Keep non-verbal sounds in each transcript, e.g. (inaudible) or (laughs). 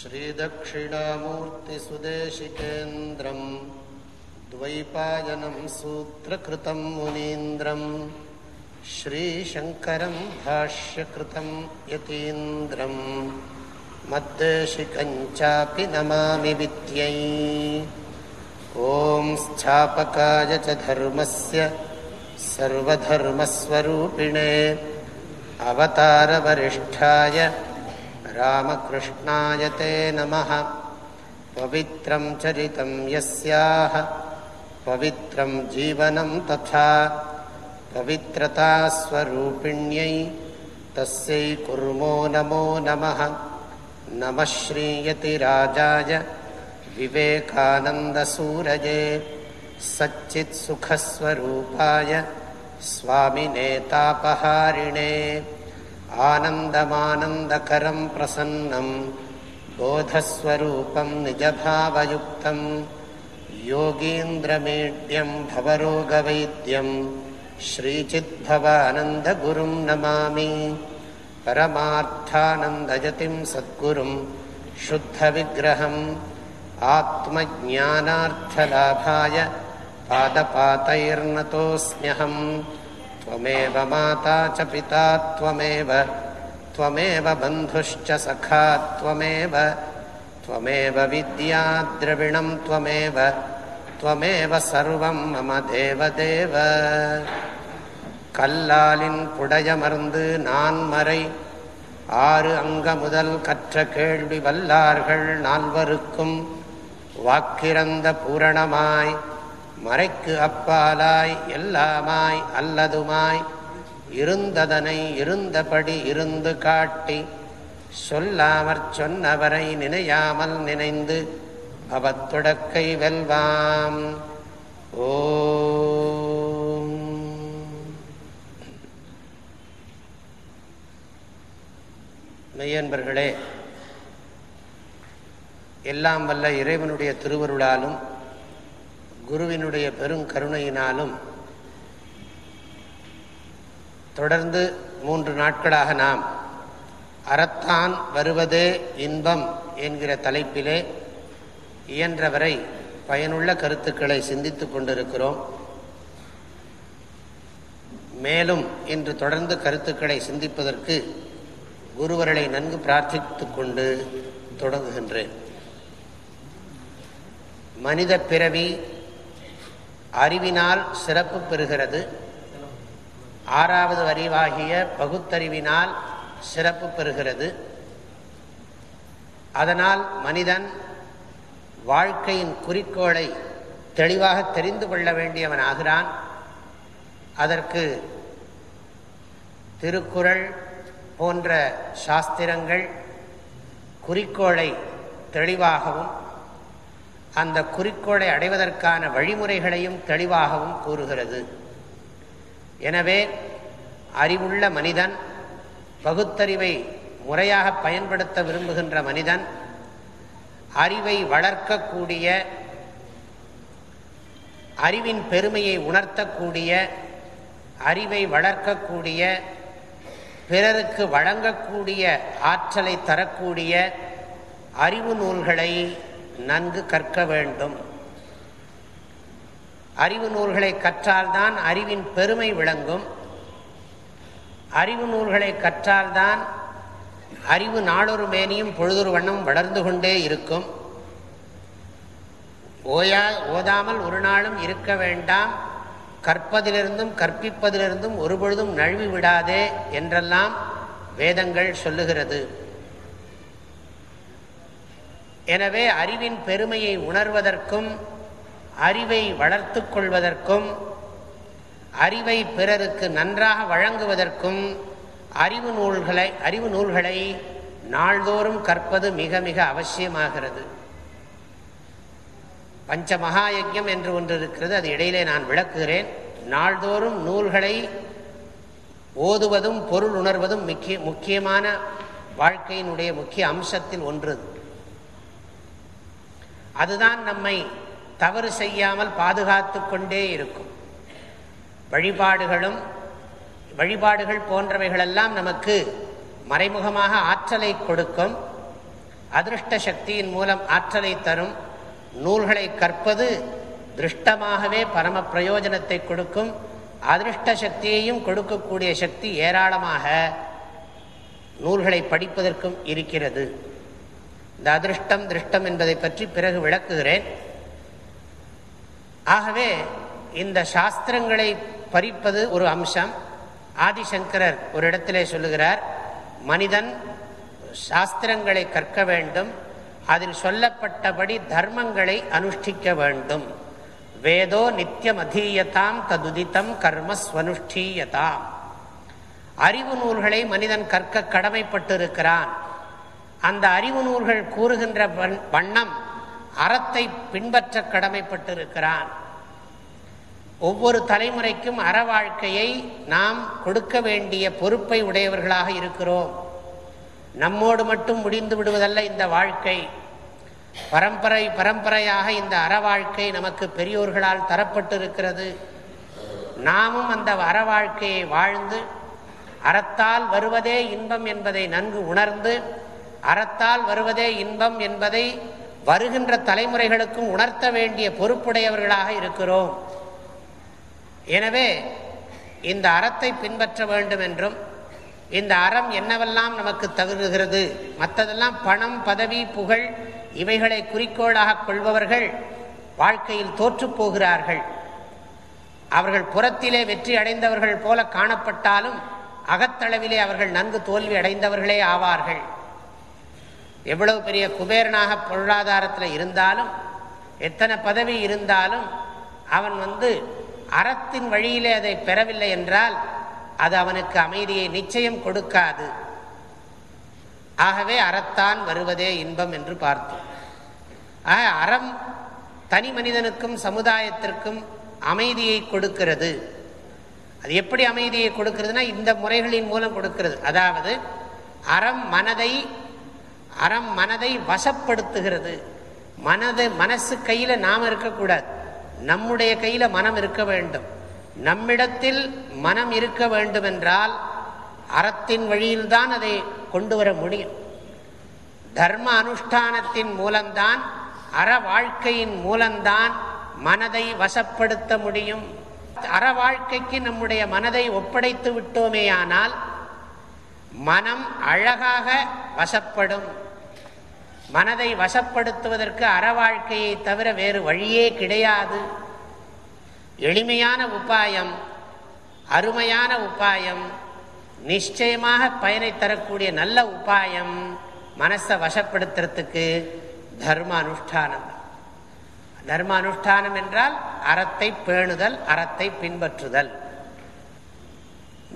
श्रीदक्षिणामूर्तिसुदेशिकेन्द्रम् द्वैपायनं सूत्रकृतं मुनीन्द्रम् श्रीशङ्करं भाष्यकृतं यतीन्द्रम् मद्देशिकञ्चापि नमामि विद्यै। ॐ स्थापकाय च धर्मस्य सर्वधर्मस्वरूपिणे अवतारवरिष्ठाय रामकृष्णाय ते नमः। पवित्रं चरितं यस्याः पवित्रं जीवनं तथा पवित्रतास्वरूपिण्यै तस्यै कुर्मो नमो नमः। नमः श्रीयतिराजाय विवेकानन्दसूरजे सच्चित्सुखस्वरूपाय स्वामिनेतापहारिणे आनन्दमानन्दकरं प्रसन्नं बोधस्वरूपं निजभावयुक्तं योगीन्द्रमेड्यं भवरोगवैद्यं श्रीचिद्भवानन्दगुरुं नमामि। परमार्थानन्दयतिं सद्गुरुं शुद्धविग्रहम् आत्मज्ञानार्थलाभाय पादपातैर्नतोऽस्म्यहम् त्वमेव माता च पिता त्वमेव त्वमेव बन्धुश्च सखा त्वमेव त्वमेव विद्याद्रविणं त्वमेव त्वमेव सर्वं मम देवदेव கல்லாலின் புடையமர்ந்து நான்மறை ஆறு அங்க முதல் கற்ற கேள்வி வல்லார்கள் நால்வருக்கும் வாக்கிறந்த பூரணமாய் மறைக்கு அப்பாலாய் எல்லாமாய் அல்லதுமாய் இருந்ததனை இருந்தபடி இருந்து காட்டி சொல்லாமற் சொன்னவரை நினையாமல் நினைந்து அவத்துடக்கை வெல்வாம். ஓ மெய்யன்பர்களே எல்லாம் வல்ல இறைவனுடைய திருவருளாலும் குருவினுடைய பெருங்கருணையினாலும் தொடர்ந்து மூன்று நாட்களாக நாம் அறத்தான் வருவதே இன்பம் என்கிற தலைப்பிலே இயன்றவரை பயனுள்ள கருத்துக்களை சிந்தித்துக் கொண்டிருக்கிறோம். மேலும் இன்று தொடர்ந்து கருத்துக்களை சிந்திப்பதற்கு குருவர்களை நன்கு பிரார்த்தித்து கொண்டு தொடங்குகின்றேன். மனித பிறவி அறிவினால் சிறப்பு பெறுகிறது. ஆறாவது அறிவாகிய பகுத்தறிவினால் சிறப்பு பெறுகிறது. அதனால் மனிதன் வாழ்க்கையின் குறிக்கோளை தெளிவாக தெரிந்து கொள்ள வேண்டியவன் ஆகிறான். அதற்கு திருக்குறள் போன்ற சாஸ்திரங்கள் குறிக்கோளை தெளிவாகவும் அந்த குறிக்கோளை அடைவதற்கான வழிமுறைகளையும் தெளிவாகவும் கூறுகிறது. எனவே அறிவுள்ள மனிதன் பகுத்தறிவை முறையாக பயன்படுத்த விரும்புகின்ற மனிதன் அறிவை வளர்க்கக்கூடிய அறிவின் பெருமையை உணர்த்தக்கூடிய அறிவை வளர்க்கக்கூடிய பிறருக்கு வழங்கக்கூடிய ஆற்றலை தரக்கூடிய அறிவு நூல்களை நன்கு கற்க வேண்டும். அறிவு நூல்களை கற்றால்தான் அறிவின் பெருமை விளங்கும். அறிவு நூல்களை கற்றால்தான் அறிவு நாளொரு மேனியும் பொழுதொரு வண்ணம் வளர்ந்து கொண்டே இருக்கும். ஓயா ஓதாமல் ஒரு நாளும் இருக்க வேண்டாம். கற்பதிலிருந்தும் கற்பிப்பதிலிருந்தும் ஒருபொழுதும் நழுவி விடாதே என்றெல்லாம் வேதங்கள் சொல்லுகிறது. எனவே அறிவின் பெருமையை உணர்வதற்கும் அறிவை வளர்த்து கொள்வதற்கும் அறிவை பிறருக்கு நன்றாக வழங்குவதற்கும் அறிவு நூல்களை அறிவு நூல்களை நாள்தோறும் கற்பது மிக மிக அவசியமாகிறது. பஞ்ச மகாயஜம் என்று ஒன்று இருக்கிறது அது இடையிலே நான் விளக்குகிறேன். நாள்தோறும் நூல்களை ஓதுவதும் பொருள் உணர்வதும் முக்கிய முக்கியமான வாழ்க்கையினுடைய முக்கிய அம்சத்தில் ஒன்று. அதுதான் நம்மை தவறு செய்யாமல் பாதுகாத்து கொண்டே இருக்கும். வழிபாடுகளும் வழிபாடுகள் போன்றவைகளெல்லாம் நமக்கு மறைமுகமாக ஆற்றலை கொடுக்கும். அதிருஷ்ட சக்தியின் மூலம் ஆற்றலை தரும். நூல்களை கற்பது திருஷ்டமாகவே பரம பிரயோஜனத்தை கொடுக்கும். அதிருஷ்ட சக்தியையும் கொடுக்கக்கூடிய சக்தி ஏராளமாக நூல்களை படிப்பதற்கும் இருக்கிறது. இந்த அதிருஷ்டம் திருஷ்டம் என்பதை பற்றி பிறகு விளக்குகிறேன். ஆகவே இந்த சாஸ்திரங்களை பறிப்பது ஒரு அம்சம். ஆதிசங்கரர் ஒரு இடத்திலே சொல்லுகிறார் மனிதன் சாஸ்திரங்களை கற்க வேண்டும் அதில் சொல்லப்பட்டபடி தர்மங்களை அனுஷ்டிக்க வேண்டும். வேதோ நித்தியம் அதீயதாம் ததுதித்தம் கர்மஸ்வனுஷ்டீயதாம். அறிவு நூல்களை மனிதன் கற்க கடமைப்பட்டிருக்கிறான். அந்த அறிவு நூல்கள் கூறுகின்ற வண்ணம் அறத்தை பின்பற்ற கடமைப்பட்டிருக்கிறான் ஒவ்வொரு தலைமுறைக்கும் அற வாழ்க்கையை நாம் கொடுக்க வேண்டிய பொறுப்பை உடையவர்களாக இருக்கிறோம். நம்மோடு மட்டும் முடிந்து விடுவதல்ல இந்த வாழ்க்கை. பரம்பரை பரம்பரையாக இந்த அற வாழ்க்கை நமக்கு பெரியோர்களால் தரப்பட்டிருக்கிறது. நாமும் அந்த அற வாழ்க்கையை வாழ்ந்து அறத்தால் வருவதே இன்பம் என்பதை நன்கு உணர்ந்து அறத்தால் வருவதே இன்பம் என்பதை வருகின்ற தலைமுறைகளுக்கும் உணர்த்த வேண்டிய பொறுப்புடையவர்களாக இருக்கிறோம். எனவே இந்த அறத்தை பின்பற்ற வேண்டும் என்றும் இந்த அறம் என்னவெல்லாம் நமக்கு தகுகிறது மற்றதெல்லாம் பணம் பதவி புகழ் இவைகளை குறிக்கோளாக கொள்பவர்கள் வாழ்க்கையில் தோற்றுப்போகிறார்கள் அவர்கள் புறத்திலே வெற்றி அடைந்தவர்கள் போல காணப்பட்டாலும் அகத்தளவிலே அவர்கள் நன்கு தோல்வி அடைந்தவர்களே ஆவார்கள். எவ்வளவு பெரிய குபேரனாக பொருளாதாரத்தில் இருந்தாலும் எத்தனை பதவி இருந்தாலும் அவன் வந்து அறத்தின் வழியிலே அதை பெறவில்லை என்றால் அது அவனுக்கு அமைதியை நிச்சயம் கொடுக்காது. ஆகவே அறத்தான் வருவதே இன்பம் என்று பார்த்தோம். ஆக அறம் தனி மனிதனுக்கும் சமுதாயத்திற்கும் அமைதியை கொடுக்கிறது. அது எப்படி அமைதியை கொடுக்கிறதுனா இந்த முறைகளின் மூலம் கொடுக்கிறது. அதாவது அறம் மனதை அறம் மனதை வசப்படுத்துகிறது. மனது மனசு கையில் நாம் இருக்கக்கூடாது. நம்முடைய கையில் மனம் இருக்க வேண்டும். நம்மிடத்தில் மனம் இருக்க வேண்டும் என்றால் அறத்தின் வழியில்தான் அதை கொண்டு வர முடியும். தர்ம அனுஷ்டானத்தின் மூலம்தான் அற வாழ்க்கையின் மூலம்தான் மனதை வசப்படுத்த முடியும். அற வாழ்க்கைக்கு நம்முடைய மனதை ஒப்படைத்து விட்டோமேயானால் மனம் அழகாக வசப்படும். மனதை வசப்படுத்துவதற்கு அறவாழ்க்கையை தவிர வேறு வழியே கிடையாது. எளிமையான உபாயம் அருமையான உபாயம் நிச்சயமாக பயனை தரக்கூடிய நல்ல உபாயம் மனசை வசப்படுத்துறதுக்கு தர்ம அனுஷ்டானம். தர்ம அனுஷ்டானம் என்றால் அறத்தை பேணுதல் அறத்தை பின்பற்றுதல்.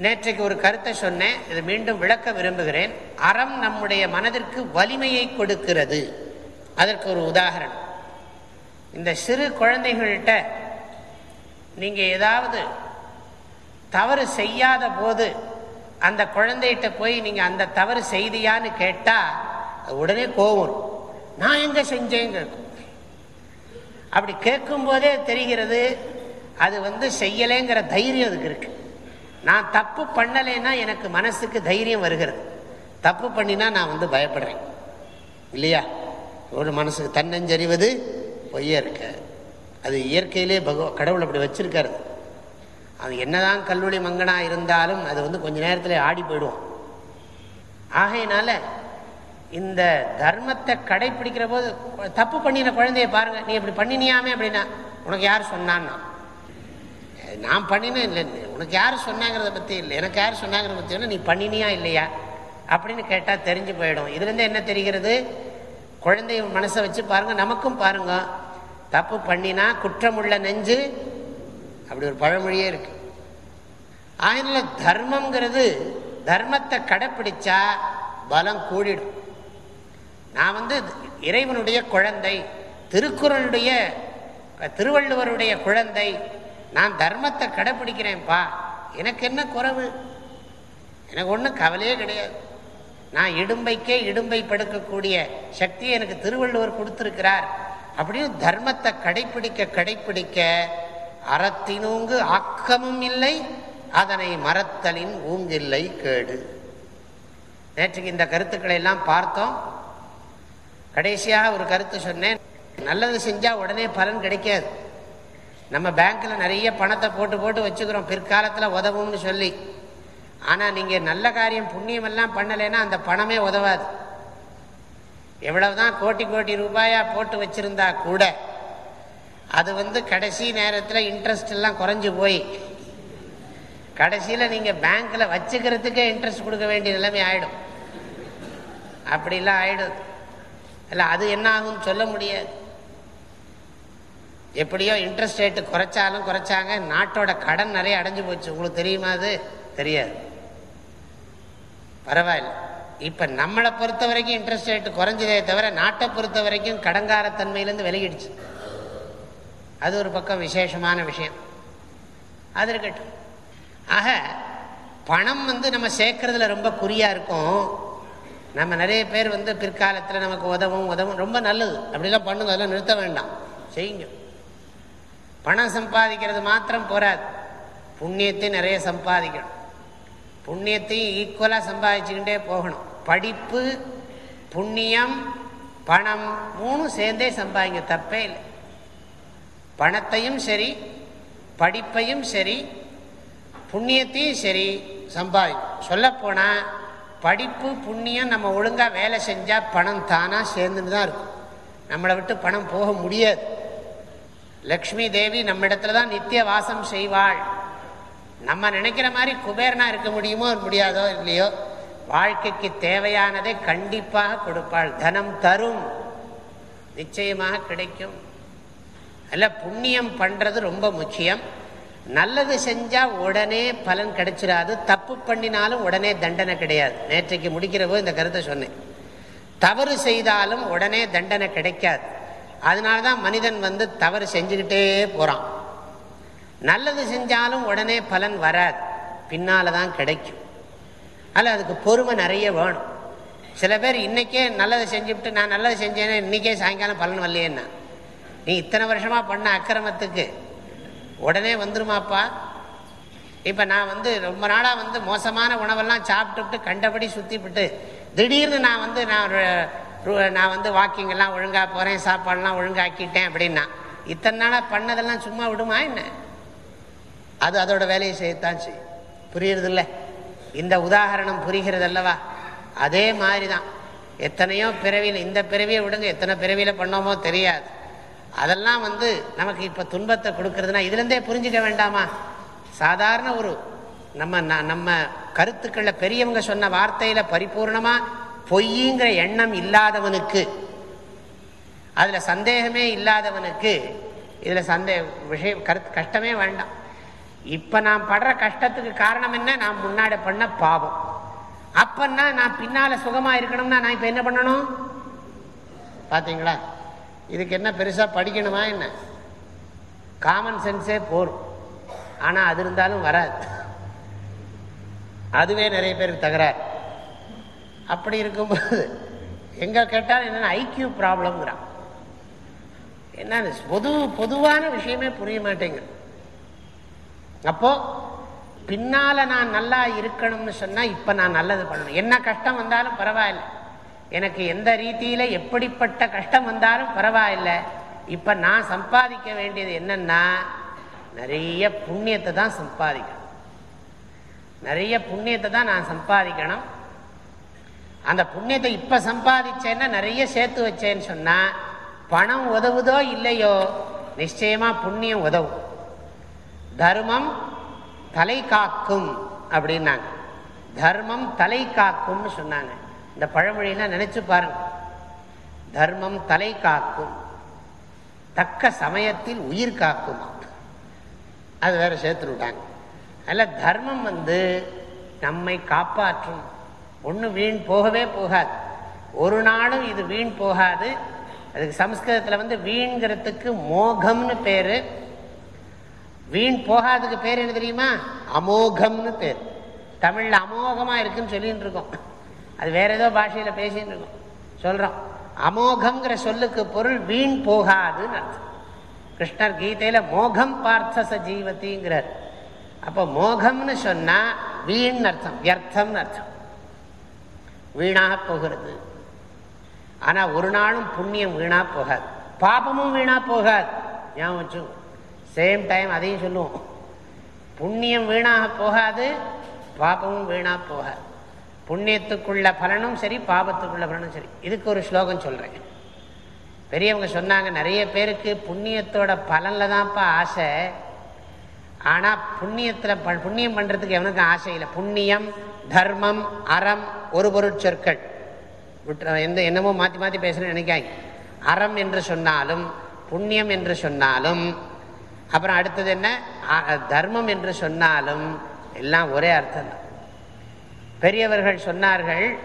நேற்றைக்கு ஒரு கருத்தை சொன்னேன் இது மீண்டும் விளக்க விரும்புகிறேன். அறம் நம்முடைய மனதிற்கு வலிமையை கொடுக்கிறது. அதற்கு ஒரு உதாரணம். இந்த சிறு குழந்தைகள்கிட்ட நீங்கள் ஏதாவது தவறு செய்யாத போது அந்த குழந்தைகிட்ட போய் நீங்கள் அந்த தவறு செய்தியான்னு கேட்டால் உடனே கோவம் நான் எங்கே செஞ்சேங்க அப்படி கேட்கும் போதே தெரிகிறது அது வந்து செய்யலேங்கிற தைரியம் அதுக்கு இருக்குது நான் தப்பு பண்ணலைன்னா எனக்கு மனசுக்கு தைரியம் வருகிறது. தப்பு பண்ணினா நான் வந்து பயப்படுறேன். இல்லையா? ஒரு மனசுக்கு தன்னஞ்சறிவது பொய்யா இருக்க. அது இயற்கையிலே பகவ கடவுள் அப்படி வச்சிருக்கிறது அது என்னதான் கல்லூரி மங்கனா இருந்தாலும் அது வந்து கொஞ்ச நேரத்தில் ஆடி போயிடுவோம். ஆகையினால இந்த தர்மத்தை கடைபிடிக்கிற போது தப்பு பண்ணின குழந்தைய பாருங்க. நீ இப்படி பண்ணினியாமே அப்படின்னா உனக்கு யார் சொன்னான்னா? நான் பண்ணினேன் இல்லை உனக்கு யார் சொன்னாங்கிறத பற்றி இல்லை. எனக்கு யார் சொன்னாங்கிறத பற்றி நீ பண்ணினியா இல்லையா? அப்படின்னு கேட்டால் தெரிஞ்சு போயிடும். இதுலேருந்து என்ன தெரிகிறது? குழந்தைய மனசை வச்சு பாருங்கள் நமக்கும் பாருங்க. தப்பு பண்ணினா குற்றமுள்ள நெஞ்சு அப்படி ஒரு பழமொழியே இருக்கு. அதனால தர்மங்கிறது தர்மத்தை கடைப்பிடிச்சா பலம் கூடிடும். நான் வந்து இறைவனுடைய குழந்தை திருக்குறளுடைய திருவள்ளுவருடைய குழந்தை நான் தர்மத்தை கடைப்பிடிக்கிறேன்ப்பா எனக்கு என்ன குறவு? எனக்கு ஒன்றும் கவலையே கிடையாது. நான் இடும்பைக்கே இடும்பை படுக்கக்கூடிய சக்தியை எனக்கு திருவள்ளுவர் கொடுத்துருக்கிறார். அப்படின்னு தர்மத்தை கடைப்பிடிக்க கடைப்பிடிக்க அறத்தினூங்கு ஆக்கமும் இல்லை அதனை மறத்தலின் ஊங்கில்லை கேடு. நேற்றுக்கு இந்த கருத்துக்களை எல்லாம் பார்த்தோம். கடைசியாக ஒரு கருத்து சொன்னேன் நல்லது செஞ்சால் உடனே பலன் கிடைக்காது. நம்ம பேங்க்கில் நிறைய பணத்தை போட்டு போட்டு வச்சுக்கிறோம். பிற்காலத்தில் உதவும்னு சொல்லி. ஆனால் நீங்கள் நல்ல காரியம் புண்ணியம் எல்லாம் பண்ணலைன்னா அந்த பணமே உதவாது. எவ்வளவுதான் கோட்டி கோட்டி ரூபாயா போட்டு வச்சிருந்தா கூட அது வந்து கடைசி நேரத்தில் இன்ட்ரெஸ்ட் எல்லாம் குறைஞ்சு போய். கடைசியில் நீங்கள் பேங்க்கில் வச்சுக்கிறதுக்கே இன்ட்ரெஸ்ட் கொடுக்க வேண்டிய நிலைமை ஆகிடும் அப்படிலாம் ஆகிடும் இல்லை அது என்ன ஆகும்னு சொல்ல முடியாது. எப்படியோ இன்ட்ரெஸ்ட் ரேட்டு குறைச்சாலும் குறைச்சாங்க நாட்டோட கடன் நிறைய அடைஞ்சு போச்சு. உங்களுக்கு தெரியுமா அது? தெரியாது. பரவாயில்ல. இப்போ நம்மளை பொறுத்த வரைக்கும் இன்ட்ரெஸ்ட் ரேட்டு குறைஞ்சதே தவிர நாட்டை பொறுத்த வரைக்கும் கடங்காரத்தன்மையிலேருந்து விலகிடுச்சு. அது ஒரு பக்கம் விசேஷமான விஷயம். அது இருக்கட்டும். ஆக பணம் வந்து நம்ம சேர்க்கறதுல ரொம்ப குறியாக இருக்கும். நம்ம நிறைய பேர் வந்து பிற்காலத்தில் நமக்கு உதவும் உதவும். ரொம்ப நல்லது. அப்படிலாம் பண்ணுங்க அதெல்லாம் நிறுத்த வேண்டாம். செய்யுங்க. பணம் சம்பாதிக்கிறது மாத்திரம் போராது புண்ணியத்தை நிறைய சம்பாதிக்கணும். புண்ணியத்தையும் ஈக்குவலாக சம்பாதிச்சுக்கிட்டே போகணும். படிப்பு புண்ணியம் பணம் மூணும் சேர்ந்தே சம்பாதிங்க தப்பே இல்லை. பணத்தையும் சரி படிப்பையும் சரி புண்ணியத்தையும் சரி சம்பாதிக்கும் சொல்லப்போனால் படிப்பு புண்ணியம் நம்ம ஒழுங்காக வேலை செஞ்சால் பணம் தானாக சேர்ந்துன்னு தான் இருக்கும். நம்மளை விட்டு பணம் போக முடியாது. லக்ஷ்மி தேவி நம்ம இடத்துல தான் நித்திய வாசம் செய்வாள். நம்ம நினைக்கிற மாதிரி குபேரனா இருக்க முடியுமோ முடியாதோ இல்லையோ வாழ்க்கைக்கு தேவையானதை கண்டிப்பாக கொடுப்பாள். தனம் தரும். நிச்சயமாக கிடைக்கும். அல்ல புண்ணியம் பண்றது ரொம்ப முக்கியம். நல்லது செஞ்சா உடனே பலன் கிடைச்சிடாது தப்பு பண்ணினாலும் உடனே தண்டனை கிடையாது. நேற்றைக்கு முடிக்கிற போது இந்த கருத்தை சொன்னேன். தவறு செய்தாலும் உடனே தண்டனை கிடைக்காது. அதனால தான் மனிதன் வந்து தவறு செஞ்சுக்கிட்டே போகிறான் நல்லது செஞ்சாலும் உடனே பலன் வராது. பின்னால தான் கிடைக்கும். அல்ல அதுக்கு பொறுமை நிறைய வேணும். சில பேர் இன்னைக்கே நல்லதை செஞ்சுவிட்டு நான் நல்லதை செஞ்சேன்னா இன்னைக்கே சாயங்காலம் பலன் வரலையேன்னா? நீ இத்தனை வருஷமாக பண்ண அக்கிரமத்துக்கு உடனே வந்துருமாப்பா. இப்போ நான் வந்து ரொம்ப நாளாக வந்து மோசமான உணவெல்லாம் சாப்பிட்டுவிட்டு கண்டபடி சுற்றிவிட்டு திடீர்னு நான் வந்து நான் நான் வந்து வாக்கிங்கெல்லாம் ஒழுங்காக போகிறேன் சாப்பாடெல்லாம் ஒழுங்காக்கிட்டேன் அப்படின்னா இத்தனை நாளாக பண்ணதெல்லாம் சும்மா விடுமா என்ன? அது அதோட வேலையை செய்யத்தான் செய்யும். புரியுறதில்ல? இந்த உதாரணம் புரிகிறது அல்லவா அதே மாதிரி தான் எத்தனையோ பிறவியில் இந்த பிறவியை விடுங்க எத்தனை பிறவியில் பண்ணோமோ தெரியாது. அதெல்லாம் வந்து நமக்கு இப்போ துன்பத்தை கொடுக்கறதுனா இதுலேருந்தே புரிஞ்சுக்க வேண்டாமா? சாதாரண ஒரு நம்ம நம்ம கருத்துக்களில் பெரியவங்க சொன்ன வார்த்தையில் பரிபூர்ணமாக பொய்யுங்கிற எண்ணம் இல்லாதவனுக்கு அதில் சந்தேகமே இல்லாதவனுக்கு இதில் சந்தே விஷயம் கருத்து கஷ்டமே வேண்டாம். இப்போ நான் படுற கஷ்டத்துக்கு காரணம் என்ன? நான் முன்னாடி பண்ண பாவம். அப்பன்னா நான் பின்னால் சுகமாக இருக்கணும்னா நான் இப்போ என்ன பண்ணணும்? பார்த்தீங்களா இதுக்கு என்ன பெருசாக படிக்கணுமா என்ன? காமன் சென்ஸே போரும். ஆனால் அது இருந்தாலும் வராது. அதுவே நிறைய பேருக்கு தகராறு. அப்படி இருக்கும்போது எங்கே கேட்டாலும் என்னென்ன ஐக்கியூ ப்ராப்ளம்ங்கிறான் என்ன பொது பொதுவான விஷயமே புரிய மாட்டேங்குது. அப்போ பின்னால நான் நல்லா இருக்கணும்னு சொன்னால் இப்போ நான் நல்லது பண்ணணும். என்ன கஷ்டம் வந்தாலும் பரவாயில்ல. எனக்கு எந்த ரீதியில் எப்படிப்பட்ட கஷ்டம் வந்தாலும் பரவாயில்ல. இப்போ நான் சம்பாதிக்க வேண்டியது என்னன்னா நிறைய புண்ணியத்தை தான் சம்பாதிக்கணும். நிறைய புண்ணியத்தை தான் நான் சம்பாதிக்கணும். அந்த புண்ணியத்தை இப்ப சம்பாதிச்சேன்னா நிறைய சேர்த்து வச்சேன்னு சொன்னா பணம் உதவுதோ இல்லையோ நிச்சயமா புண்ணியம் உதவும். தர்மம் தலை காக்கும் அப்படின்னாங்க. தர்மம் தலை காக்கும்னு சொன்னாங்க. இந்த பழமொழியெல்லாம் நினைச்சு பாருங்க. தர்மம் தலை காக்கும். தக்க சமயத்தில் உயிர் காக்கும். அது வேற சேர்த்து விட்டாங்க. அதில் தர்மம் வந்து நம்மை காப்பாற்றும். ஒன்று வீண் போகவே போகாது. ஒரு நாளும் இது வீண் போகாது. அதுக்கு சம்ஸ்கிருதத்தில் வந்து வீண்கிறதுக்கு மோகம்னு பேர். வீண் போகாதுக்கு பேர் என்ன தெரியுமா? அமோகம்னு பேர். தமிழில் அமோகமாக இருக்குன்னு சொல்லிகிட்டு இருக்கோம். அது வேற ஏதோ பாஷையில் பேசின்னு இருக்கோம். சொல்கிறோம் அமோகங்கிற சொல்லுக்கு பொருள் வீண் போகாதுன்னு அர்த்தம். கிருஷ்ணர் கீதையில் மோகம் பார்த்த ச அப்போ மோகம்னு சொன்னால் வீண் அர்த்தம் வியர்த்தம்னு அர்த்தம். வீணாக போகிறது. ஆனால் ஒரு நாளும் புண்ணியம் வீணாக போகாது. பாபமும் வீணாக போகாது. ஞாபகம் வச்சு சேம் டைம் அதையும் சொல்லுவோம். புண்ணியம் வீணாக போகாது பாபமும் வீணாக போகாது. புண்ணியத்துக்குள்ள பலனும் சரி பாபத்துக்குள்ள பலனும் சரி. இதுக்கு ஒரு ஸ்லோகம் சொல்கிறேன் பெரியவங்க சொன்னாங்க நிறைய பேருக்கு புண்ணியத்தோட பலனில் தான்ப்பா ஆசை. ஆனால் புண்ணியத்தில் ப- புண்ணியம் பண்ணுறதுக்கு எவனுக்கும் ஆசை இல்லை. புண்ணியம் தர்மம் அறம் ஒரு பொருட்சொற்கள் விட்டு எந்த என்னமோ மாற்றி மாற்றி பேசுகிறேன்னு நினைக்காங்க அறம் என்று சொன்னாலும் புண்ணியம் என்று சொன்னாலும் அப்புறம் அடுத்தது என்ன? தர்மம் என்று சொன்னாலும் எல்லாம் ஒரே அர்த்தம் தான் பெரியவர்கள் சொன்னார்கள்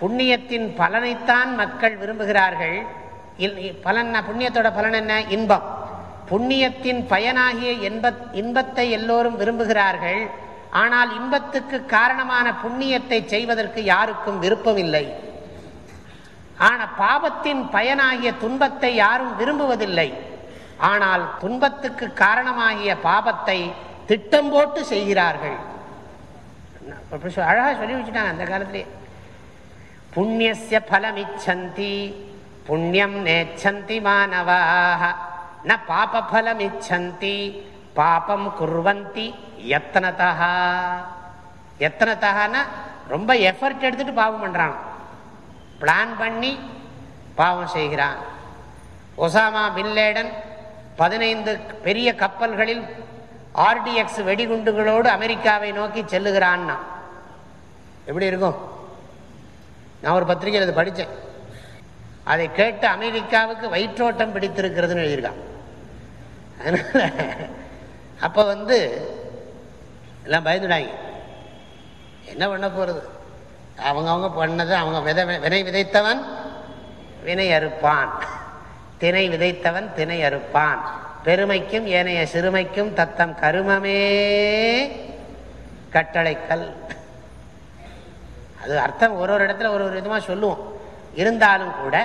புண்ணியத்தின் பலனைத்தான் மக்கள் விரும்புகிறார்கள். இல்- பலன் புண்ணியத்தோட பலன் என்ன? இன்பம். புண்ணியத்தின் பயனாகிய இன்பத் இன்பத்தை எல்லோரும் விரும்புகிறார்கள். ஆனால் இன்பத்துக்கு காரணமான புண்ணியத்தை செய்வதற்கு யாருக்கும் விருப்பம் இல்லை ஆனால் பாவத்தின் பயனாகிய துன்பத்தை யாரும் விரும்புவதில்லை. ஆனால் துன்பத்துக்கு காரணமாகிய பாபத்தை திட்டம் போட்டு செய்கிறார்கள். அழகாக அழகா சொல்லி வச்சுட்டாங்க அந்த காலத்திலே. புண்ணியஸ்ய பலமிச்சந்தி புண்ணியம் நேச்சந்தி மாணவாக ந பாப பலமிச்சந்தி பாபம் குர்வந்தி எத்தனதா எத்தனத்தகனா ரொம்ப எஃபர்ட் எடுத்துட்டு பாவம் பண்றான். பிளான் பண்ணி பாவம் செய்கிறான். ஒசாமா பின்லேடன் பதினைந்து பெரிய கப்பல்களில் ஆர்டிஎக்ஸ் வெடிகுண்டுகளோடு அமெரிக்காவை நோக்கி செல்லுகிறான்னா. எப்படி இருக்கும்? நான் ஒரு பத்திரிகையில் அது படித்தேன் அதை கேட்டு அமெரிக்காவுக்கு வயிற்றோட்டம் பிடித்திருக்கிறதுன்னு எழுதியிருக்கான். அதனால அப்போ வந்து எல்லாம் பயந்துடாங்க. என்ன பண்ண போகிறது அவங்க அவங்க பண்ணது அவங்க விதை வினை விதைத்தவன் வினை அறுப்பான். தினை விதைத்தவன் தினை அறுப்பான். பெருமைக்கும் ஏனைய சிறுமைக்கும் தத்தம் கருமமே கட்டளைக்கல். அது அர்த்தம் ஒரு ஒரு இடத்துல ஒரு ஒரு விதமாக சொல்லுவோம். இருந்தாலும் கூட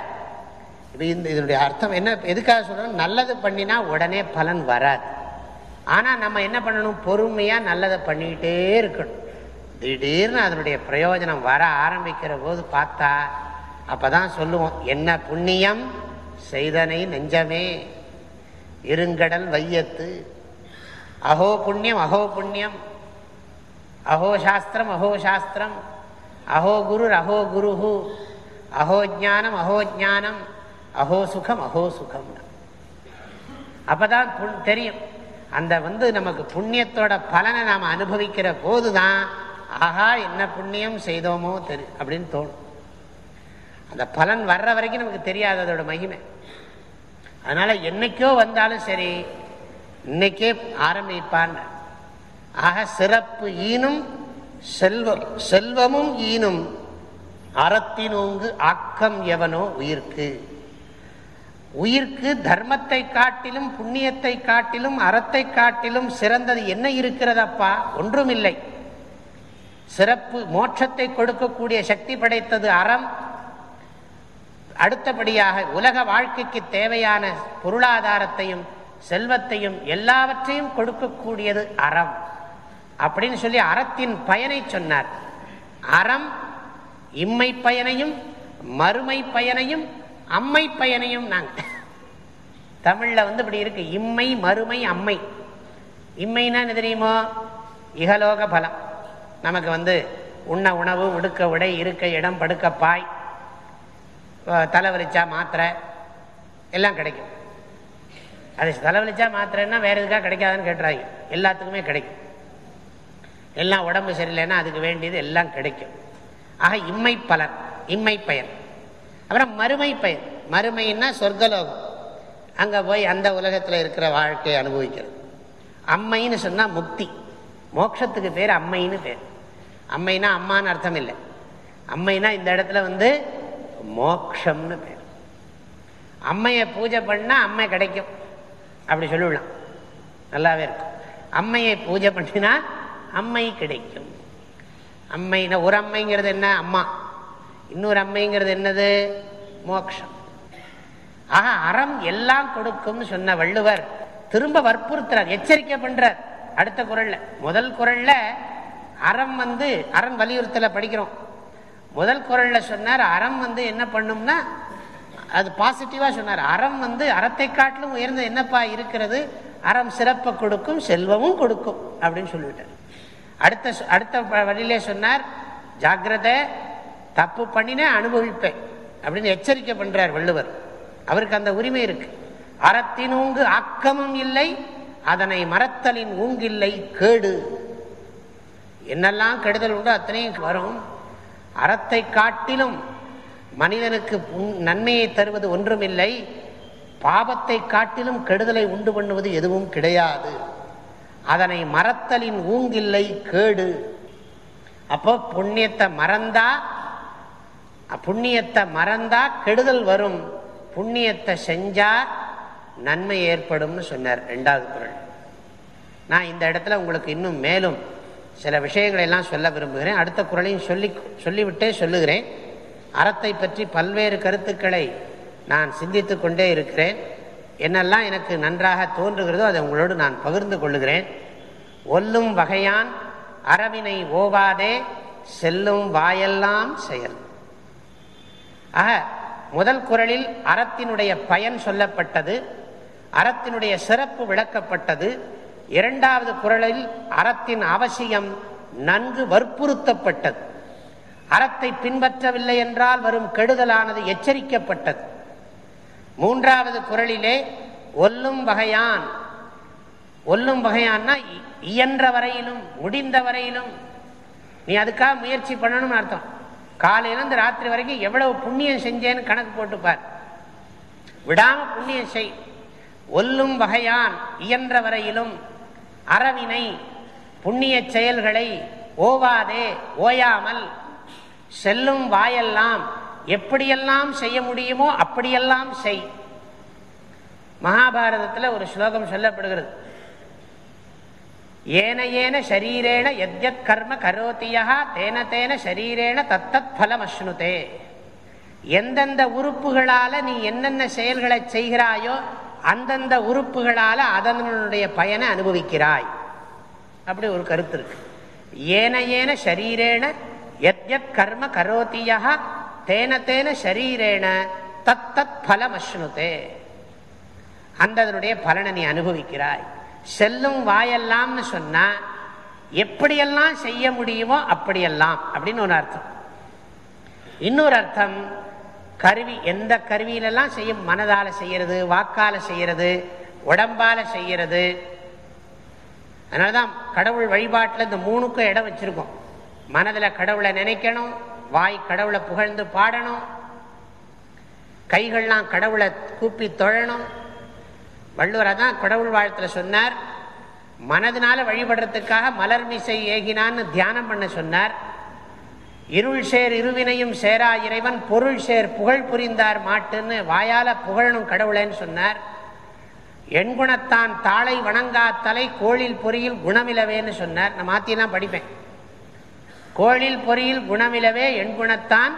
இது இந்த இதனுடைய அர்த்தம் என்ன எதுக்காக சொல்கிறோம் நல்லது பண்ணினா உடனே பலன் வராது. ஆனால் நம்ம என்ன பண்ணணும்? பொறுமையாக நல்லதை பண்ணிக்கிட்டே இருக்கணும். திடீர்னு அதனுடைய பிரயோஜனம் வர ஆரம்பிக்கிற போது பார்த்தா அப்பதான் சொல்லுவோம் என்ன புண்ணியம் செய்தனை நெஞ்சமே இருங்கடல் வையத்து. அஹோ புண்ணியம் அஹோ புண்ணியம். அஹோ சாஸ்திரம் அஹோ சாஸ்திரம். அஹோ குரு அஹோ குரு அஹோ ஜானம் அஹோ ஜானம் அஹோ சுகம் அஹோ சுகம் அப்போதான் புண்- தெரியும். அந்த வந்து நமக்கு புண்ணியத்தோட பலனை நாம் அனுபவிக்கிற போது தான் ஆஹா என்ன புண்ணியம் செய்தோமோ தெரி அப்படின்னு தோணும். அந்த பலன் வர்ற வரைக்கும் நமக்கு தெரியாது அதோட மகிமை. அதனால் என்னைக்கோ வந்தாலும் சரி இன்னைக்கே ஆரம்பிப்பான் ஆக சிறப்பு ஈனும் செல்வம் செல்வமும் ஈனும். அறத்தினோங்கு ஆக்கம் எவனோ உயிர்க்கு. உயிர்க்கு தர்மத்தை காட்டிலும் புண்ணியத்தை காட்டிலும் அறத்தை காட்டிலும் சிறந்தது என்ன இருக்கிறதப்பா? ஒன்றுமில்லை. சிறப்பு மோட்சத்தை கொடுக்கக்கூடிய சக்தி படைத்தது அறம். அடுத்தபடியாக உலக வாழ்க்கைக்கு தேவையான பொருளாதாரத்தையும் செல்வத்தையும் எல்லாவற்றையும் கொடுக்கக்கூடியது அறம். அப்படின்னு சொல்லி அறத்தின் பயனை சொன்னார். அறம் இம்மை பயனையும் மறுமை பயனையும் அம்மை பயனையும் நாங்கள் தமிழில் வந்து இப்படி இருக்கு. இம்மை மறுமை அம்மை. இம்மைன்னா என்ன தெரியுமோ? இகலோக பலம். நமக்கு வந்து உண்ண உணவு உடுக்க உடை இருக்க இடம் படுக்க பாய் தலைவலிச்சா மாத்திரை எல்லாம் கிடைக்கும். அது தலைவலிச்சா மாத்திரைன்னா வேறு எதுக்காக கிடைக்காதுன்னு கேட்டுறாங்க. எல்லாத்துக்குமே கிடைக்கும். எல்லாம் உடம்பு சரியில்லைன்னா அதுக்கு வேண்டியது எல்லாம் கிடைக்கும். ஆக இம்மை பலன் இம்மை பயன். அப்புறம் மறுமை பயன். மறுமைன்னா சொர்க்கலோகம். அங்கே போய் அந்த உலகத்தில் இருக்கிற வாழ்க்கையை அனுபவிக்கிறது. அம்மைன்னு சொன்னால் முக்தி. மோட்சத்துக்கு பேர் அம்மைன்னு பேர். அம்மைனா அம்மான்னு அர்த்தம் இல்லை. அம்மைனா இந்த இடத்துல வந்து மோக்ஷம்னு பேர். அம்மையை பூஜை பண்ணால் அம்மை கிடைக்கும். அப்படி சொல்லிவிடலாம் நல்லாவே இருக்கும். அம்மையை பூஜை பண்ணினா அம்மை கிடைக்கும். அம்மைனா ஒரு அம்மைங்கிறது என்ன? அம்மா. இன்னொரு அம்மைங்கிறது என்னது? மோக்ஷம். ஆக அறம் எல்லாம் கொடுக்கும்னு சொன்ன வள்ளுவர் திரும்ப வற்புறுத்துறார் எச்சரிக்கை பண்றார். அடுத்த குரல்ல. முதல் குரல்ல அறம் வந்து அறம் வலியுறுத்தல படிக்கிறோம். முதல் குரல்ல சொன்னார் அறம் வந்து என்ன பண்ணும்னா அது பாசிட்டிவா சொன்னார். அறம் வந்து அறத்தை காட்டிலும் உயர்ந்த என்னப்பா இருக்கிறது? அறம் சிறப்பை கொடுக்கும் செல்வமும் கொடுக்கும் அப்படின்னு சொல்லிவிட்டார். அடுத்த அடுத்த வழியிலே சொன்னார் ஜாகிரத தப்பு பண்ணினே அனுபவிப்பேன் அப்படின்னு எச்சரிக்கை பண்றார் வள்ளுவர். அவருக்கு அந்த உரிமை இருக்கு. அறத்தின் ஊங்கு ஆக்கமும் இல்லை அதனை மறத்தலின் ஊங்கில்லை கேடு. என்னெல்லாம் கெடுதல் உண்டோ அத்தனையும் வரும். அறத்தை காட்டிலும் மனிதனுக்கு நன்மையை தருவது ஒன்றுமில்லை. பாபத்தை காட்டிலும் கெடுதலை உண்டு பண்ணுவது எதுவும் கிடையாது. அதனை மறத்தலின் ஊங்கில்லை கேடு. அப்போ புண்ணியத்தை மறந்தா புண்ணியத்தை மறந்தா கெடுதல் வரும். புண்ணியத்தை செஞ்சா நன்மை ஏற்படும்னு சொன்னார் ரெண்டாவது குரல். நான் இந்த இடத்துல உங்களுக்கு இன்னும் மேலும் சில விஷயங்களை எல்லாம் சொல்ல விரும்புகிறேன். அடுத்த குரலையும் சொல்லி சொல்லிவிட்டே சொல்லுகிறேன். அறத்தை பற்றி பல்வேறு கருத்துக்களை நான் சிந்தித்து கொண்டே இருக்கிறேன். என்னெல்லாம் எனக்கு நன்றாக தோன்றுகிறதோ அதை உங்களோடு நான் பகிர்ந்து கொள்ளுகிறேன். ஒல்லும் வகையான் அறவினை ஓவாதே செல்லும் வாயெல்லாம் செயல். ஆக முதல் குரலில் அறத்தினுடைய பயன் சொல்லப்பட்டது அறத்தினுடைய சிறப்பு விளக்கப்பட்டது இரண்டாவது குரலில் அறத்தின் அவசியம் நன்கு வற்புறுத்தப்பட்டது. அறத்தை பின்பற்றவில்லை என்றால் வரும் கெடுதலானது எச்சரிக்கப்பட்டது. மூன்றாவது குரலிலே ஒல்லும் வகையான் ஒல்லும் வகையான்னா இயன்ற வரையிலும் முடிந்த வரையிலும். நீ அதுக்காக முயற்சி பண்ணணும்னு அர்த்தம். காலையிலேருந்து ராத்திரி வரைக்கும் எவ்வளவு புண்ணியம் செஞ்சேன்னு கணக்கு போட்டுப்பார். விடாம புண்ணியம் செய். ஒல்லும் வகையான் இயன்ற வரையிலும் அறவினை புண்ணிய செயல்களை ஓவாதே ஓயாமல் செல்லும் வாயெல்லாம் எப்படியெல்லாம் செய்ய முடியுமோ அப்படியெல்லாம் செய். மகாபாரதத்தில் ஒரு ஸ்லோகம் சொல்லப்படுகிறது. ஏன ஏன ஷரீரேண எத்யத் கர்ம கரோத்தியா தேன தேன ஷரீரேண தத்தத் பலம் அஸ்னுதே எந்தெந்த உறுப்புகளால் நீ என்னென்ன செயல்களை செய்கிறாயோ அந்தந்த உறுப்புகளால் அதனுடைய பயனை அனுபவிக்கிறாய். அப்படி ஒரு கருத்து இருக்கு. ஏன ஏன ஷரீரேண எத்யத் கர்ம கரோத்தியா தேன தேன ஷரீரேண தத்தத் பலம் அஸ்னுதே அந்த பலனை நீ அனுபவிக்கிறாய். செல்லும் வாயெல்லாம்னு சொன்னா எப்படியெல்லாம் செய்ய முடியுமோ அப்படியெல்லாம் அப்படின்னு ஒரு அர்த்தம். இன்னொரு அர்த்தம் கருவி எந்த கருவியிலெல்லாம் மனதால் மனதால செய்யறது வாக்கால செய்யறது உடம்பால செய்யறது அதனாலதான் கடவுள் வழிபாட்டில் இந்த மூணுக்கும் இடம் வச்சிருக்கோம். மனதில் கடவுளை நினைக்கணும் வாய் கடவுளை புகழ்ந்து பாடணும் கைகள்லாம் கடவுளை கூப்பி தொழணும் வள்ளுவர் தான் கடவுள் வாழ்த்தில் சொன்னார் மனதினால வழிபடுறதுக்காக மலர் மிசை ஏகினான்னு தியானம் பண்ண சொன்னார். இருள் சேர் இருவினையும் சேரா இறைவன் பொருள் சேர் புகழ் புரிந்தார் மாட்டுன்னு வாயால புகழணும் கடவுளேன்னு சொன்னார். எண்குணத்தான் தாளை வணங்கா தலை கோழில் பொறியில் குணமிலவேன்னு சொன்னார். நான் மாத்தியெல்லாம் படிப்பேன். கோழில் பொறியில் குணமிலவே எண்குணத்தான்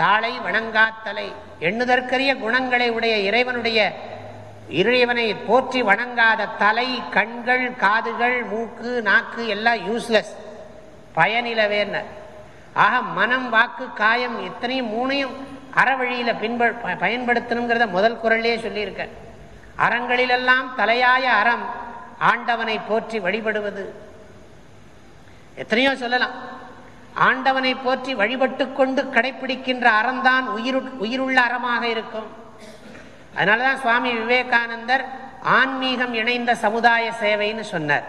தாளை வணங்காத்தலை எண்ணுதற்கரிய குணங்களை உடைய இறைவனுடைய இறைவனை போற்றி வணங்காத தலை கண்கள் காதுகள் மூக்கு நாக்கு எல்லாம் யூஸ்லெஸ் பயனிலவேன்னு ஆக மனம் வாக்கு காயம் இத்தனையும் மூணையும் அறவழியில் பின்ப பயன்படுத்தணுங்கிறத முதல் குரல்லே சொல்லியிருக்க. அறங்களிலெல்லாம் தலையாய அறம் ஆண்டவனை போற்றி வழிபடுவது. எத்தனையோ சொல்லலாம். ஆண்டவனை போற்றி வழிபட்டு கொண்டு கடைபிடிக்கின்ற அறம்தான் உயிரு உயிருள்ள அறமாக இருக்கும். அதனாலதான் சுவாமி விவேகானந்தர் ஆன்மீகம் இணைந்த சமுதாய சேவைன்னு சொன்னார்.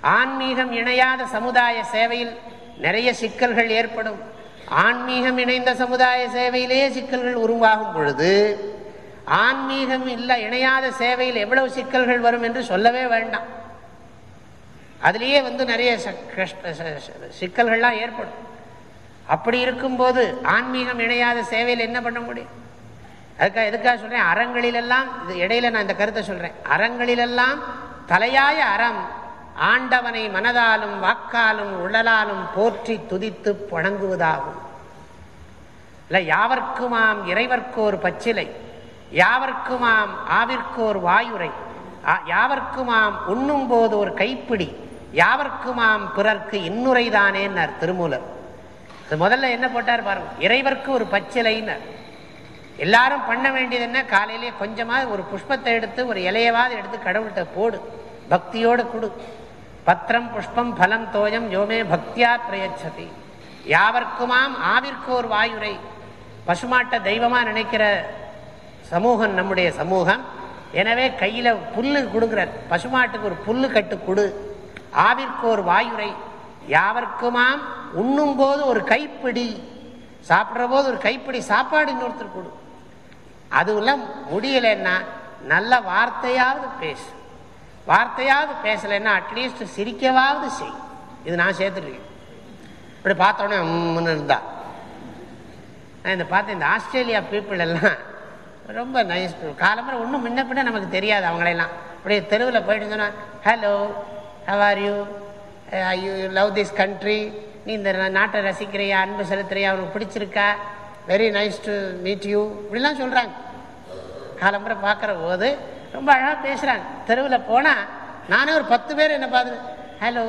ஆன்மீகம் இணையாத சமுதாய சேவையில் நிறைய சிக்கல்கள் ஏற்படும். ஆன்மீகம் இணைந்த சமுதாய சேவையிலேயே சிக்கல்கள் உருவாகும் பொழுது ஆன்மீகம் இல்லை இணையாத சேவையில் எவ்வளவு சிக்கல்கள் வரும் என்று சொல்லவே வேண்டாம். அதுலேயே வந்து நிறைய சிக்கல்கள்லாம் ஏற்படும். அப்படி இருக்கும்போது ஆன்மீகம் இணையாத சேவையில் என்ன பண்ண முடியும்? அதுக்காக எதுக்காக சொல்றேன்? அறங்களிலெல்லாம் இது இடையில நான் இந்த கருத்தை சொல்றேன். அறங்களிலெல்லாம் தலையாய அறம் ஆண்டவனை மனதாலும் வாக்காலும் உடலாலும் போற்றி துதித்து வணங்குவதாகும். இல்லை யாவர்க்குமாம் இறைவர்க்கோர் பச்சிலை யாவர்க்குமாம் ஆவிற்கோர் வாயுரை யாவர்க்குமாம் உண்ணும் போது ஒரு கைப்பிடி யாவர்க்குமாம் பிறர்க்கு இன்னுரைதானேன்னார் திருமூலர். முதல்ல என்ன போட்டார் பாருங்க இறைவர்க்கு ஒரு பச்சிலைன்னு எல்லாரும் பண்ண வேண்டியது என்ன? காலையிலேயே கொஞ்சமாக ஒரு புஷ்பத்தை எடுத்து ஒரு இலையவாது எடுத்து கடவுள்கிட்ட போடு. பக்தியோடு கொடு. பத்திரம் புஷ்பம் பலம் தோயம் யோமே பக்தியா பிரயச்சதி. யாவர்க்குமாம் ஆவிற்கோர் வாயுரை. பசுமாட்டை தெய்வமா நினைக்கிற சமூகம் நம்முடைய சமூகம். எனவே கையில புல்லு கொடுக்குற பசுமாட்டுக்கு ஒரு புல்லு கட்டு கொடு. ஆவிற்கோர் வாயுரை. யாவர்க்குமாம் உண்ணும் போது ஒரு கைப்பிடி. சாப்பிட்ற போது ஒரு கைப்பிடி. சாப்பாடு இன்னொருத்தர் கொடு. அதுவெல்லாம் முடியலைன்னா நல்ல வார்த்தையாவது பேசு. வார்த்தையாவது பேசலைன்னா அட்லீஸ்ட் சிரிக்கவாவது செய். இது நான் சேர்த்துருக்கேன். இப்படி பார்த்தோன்னே அம்முன்னு இருந்தா. நான் இந்த பார்த்தேன் இந்த ஆஸ்திரேலியா பீப்புள் எல்லாம் ரொம்ப நைஸ் காலம்பரம் ஒன்றும் முன்ன பின்ன நமக்கு தெரியாது அவங்களெல்லாம் அப்படியே தெருவில் போயிட்டு சொன்னால் hello how are you you love this country நீ இந்த நாட்டை ரசிக்கிறியா? அன்பு செலுத்துறியா? அவனுக்கு பிடிச்சிருக்கா? Very nice to meet you இப்படிலாம் சொல்கிறாங்க காலம்புரை பார்க்குற போது ரொம்ப அழகாக பேசுகிறாங்க தெருவில் போனால் நானே ஒரு பத்து பேர் என்ன பார்த்து ஹலோ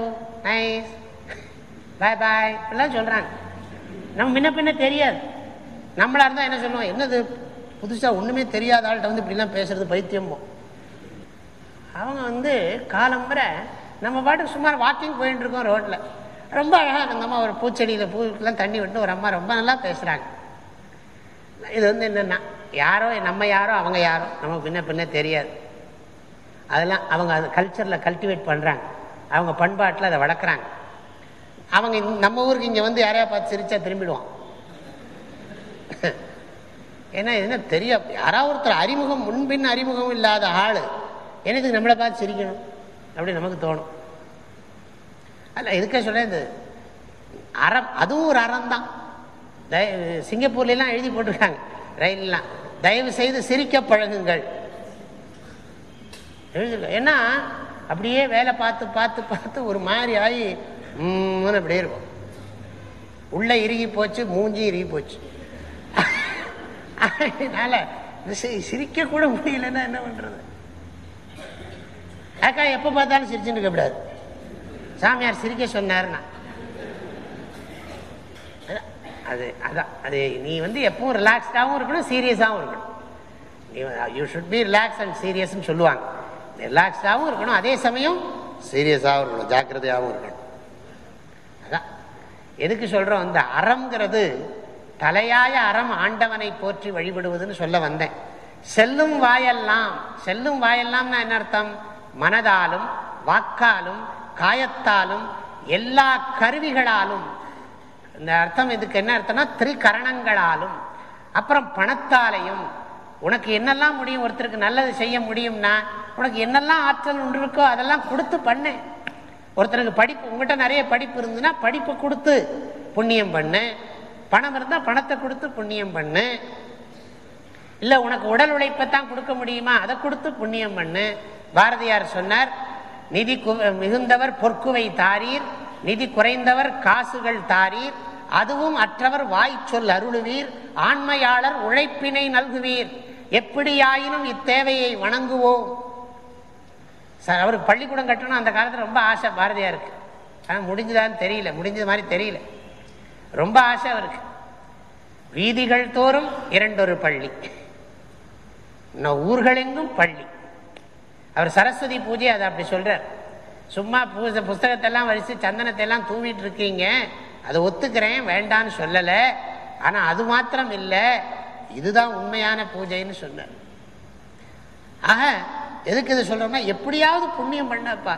நைஸ் பாய் பாய் இப்படிலாம் சொல்கிறாங்க நம்ம முன்ன பின்ன தெரியாது. நம்மளா இருந்தால் என்ன சொல்லுவோம்? என்னது? புதுசாக ஒன்றுமே தெரியாத ஆள்கிட்ட வந்து இப்படிலாம் பேசுறது பைத்தியமோ அவங்க வந்து காலம்புரை நம்ம பாட்டுக்கு சுமார் வாக்கிங் போயிட்டு இருக்கோம் ரோட்டில் ரொம்ப அழகாக அந்த அம்மா ஒரு பூச்செடியில் பூக்கெல்லாம் தண்ணி விட்டு ஒரு அம்மா ரொம்ப நல்லா பேசுகிறாங்க இது வந்து என்னென்னா யாரோ நம்ம யாரோ அவங்க யாரோ நமக்கு பின்ன பின்ன தெரியாது. அதெல்லாம் அவங்க அது கல்ச்சரில் கல்டிவேட் பண்ணுறாங்க அவங்க பண்பாட்டில் அதை வளர்க்குறாங்க. அவங்க நம்ம ஊருக்கு இங்கே வந்து யாரையா பார்த்து சிரிச்சா திரும்பிடுவான். (laughs) ஏன்னா என்ன தெரிய யாராவது ஒருத்தர் அறிமுகம் முன்பின் அறிமுகம் இல்லாத ஆள். எனக்கு நம்மளை பார்த்து சிரிக்கணும்? அப்படி நமக்கு தோணும். அல்ல எதுக்க சொல்ல இந்த அறம் அதுவும் ஒரு அறம் தான் தய- சிங்கப்பூர்லாம் எழுதி போட்டிருக்காங்க. ரயில்லாம். தயவு செய்து சிரிக்க பழகுங்கள். எழுதிருக்க ஏன்னா அப்படியே வேலை பார்த்து பார்த்து பார்த்து ஒரு மாதிரி ஆகி அப்படியே இருக்கும். உள்ள இறுகி போச்சு மூஞ்சி இறுகி போச்சு. அதனால சிரிக்க கூட முடியலன்னா என்ன பண்றது? அக்கா எப்போ பார்த்தாலும் சிரிச்சுட்டு இருக்க கூடாது. சாமியார் சிரிக்க சொன்னாருன்னா. அது அதான் அது நீ வந்து எப்பவும் ரிலாக்ஸ்டாகவும் இருக்கணும் சீரியஸாகவும் இருக்கணும். நீ you should be relax and சீரியஸ்னு சொல்லுவாங்க. ரிலாக்ஸ்டாகவும் இருக்கணும் அதே சமயம் சீரியஸாகவும் இருக்கணும் ஜாக்கிரதையாகவும் இருக்கணும். அதான். எதுக்கு சொல்றோம் இந்த அறம்ங்கிறது தலையாய அறம் ஆண்டவனை போற்றி வழிபடுவதுன்னு சொல்ல வந்தேன். செல்லும் வாயெல்லாம் செல்லும் வாயெல்லாம்னா என்ன அர்த்தம்? மனதாலும் வாக்காலும் காயத்தாலும் எல்லா கருவிகளாலும் இந்த அர்த்தம் இதுக்கு என்ன அர்த்தம்னா திரிகரணங்களாலும் அப்புறம் பணத்தாலையும். உனக்கு என்னெல்லாம் முடியும் ஒருத்தருக்கு நல்லது செய்ய முடியும்னா உனக்கு என்னெல்லாம் ஆற்றல் ஒன்று இருக்கோ அதெல்லாம் கொடுத்து பண்ணு. ஒருத்தருக்கு படிப்பு உங்ககிட்ட நிறைய படிப்பு இருந்ததுன்னா படிப்பை கொடுத்து புண்ணியம் பண்ணு. பணம் இருந்தால் பணத்தை கொடுத்து புண்ணியம் பண்ணு. இல்லை உனக்கு உடல் உழைப்பை தான் கொடுக்க முடியுமா அதை கொடுத்து புண்ணியம் பண்ணு. பாரதியார் சொன்னார் நிதி மிகுந்தவர் பொற்குவை தாரீர் நிதி குறைந்தவர் காசுகள் தாரீர் அதுவும் அற்றவர் வாய் சொல் அருளுவீர் ஆண்மையாளர் உழைப்பினை நல்குவீர். எப்படியாயினும் இத்தேவையை வணங்குவோம். சார் அவர் பள்ளிக்கூடம் கட்டணும் அந்த காலத்தில் ரொம்ப ஆசை பாரதியாருக்கு. ஆனால் முடிஞ்சதான்னு தெரியல. முடிஞ்சது மாதிரி தெரியல. ரொம்ப ஆசை அவருக்கு. வீதிகள் தோறும் இரண்டொரு பள்ளி. இன்னும் ஊர்களெங்கும் பள்ளி. அவர் சரஸ்வதி பூஜை அதை அப்படி சொல்றார். சும்மா பூஜை புஸ்தகத்தை எல்லாம் சந்தனத்தையெல்லாம் சந்தனத்தை எல்லாம் தூவிட்டு இருக்கீங்க அதை ஒத்துக்கிறேன் வேண்டான்னு சொல்லலை. ஆனா அது மாத்திரம் இல்லை. இதுதான் உண்மையான பூஜைன்னு சொன்னார். ஆக எதுக்கு இது சொல்கிறோம்னா எப்படியாவது புண்ணியம் பண்ணப்பா.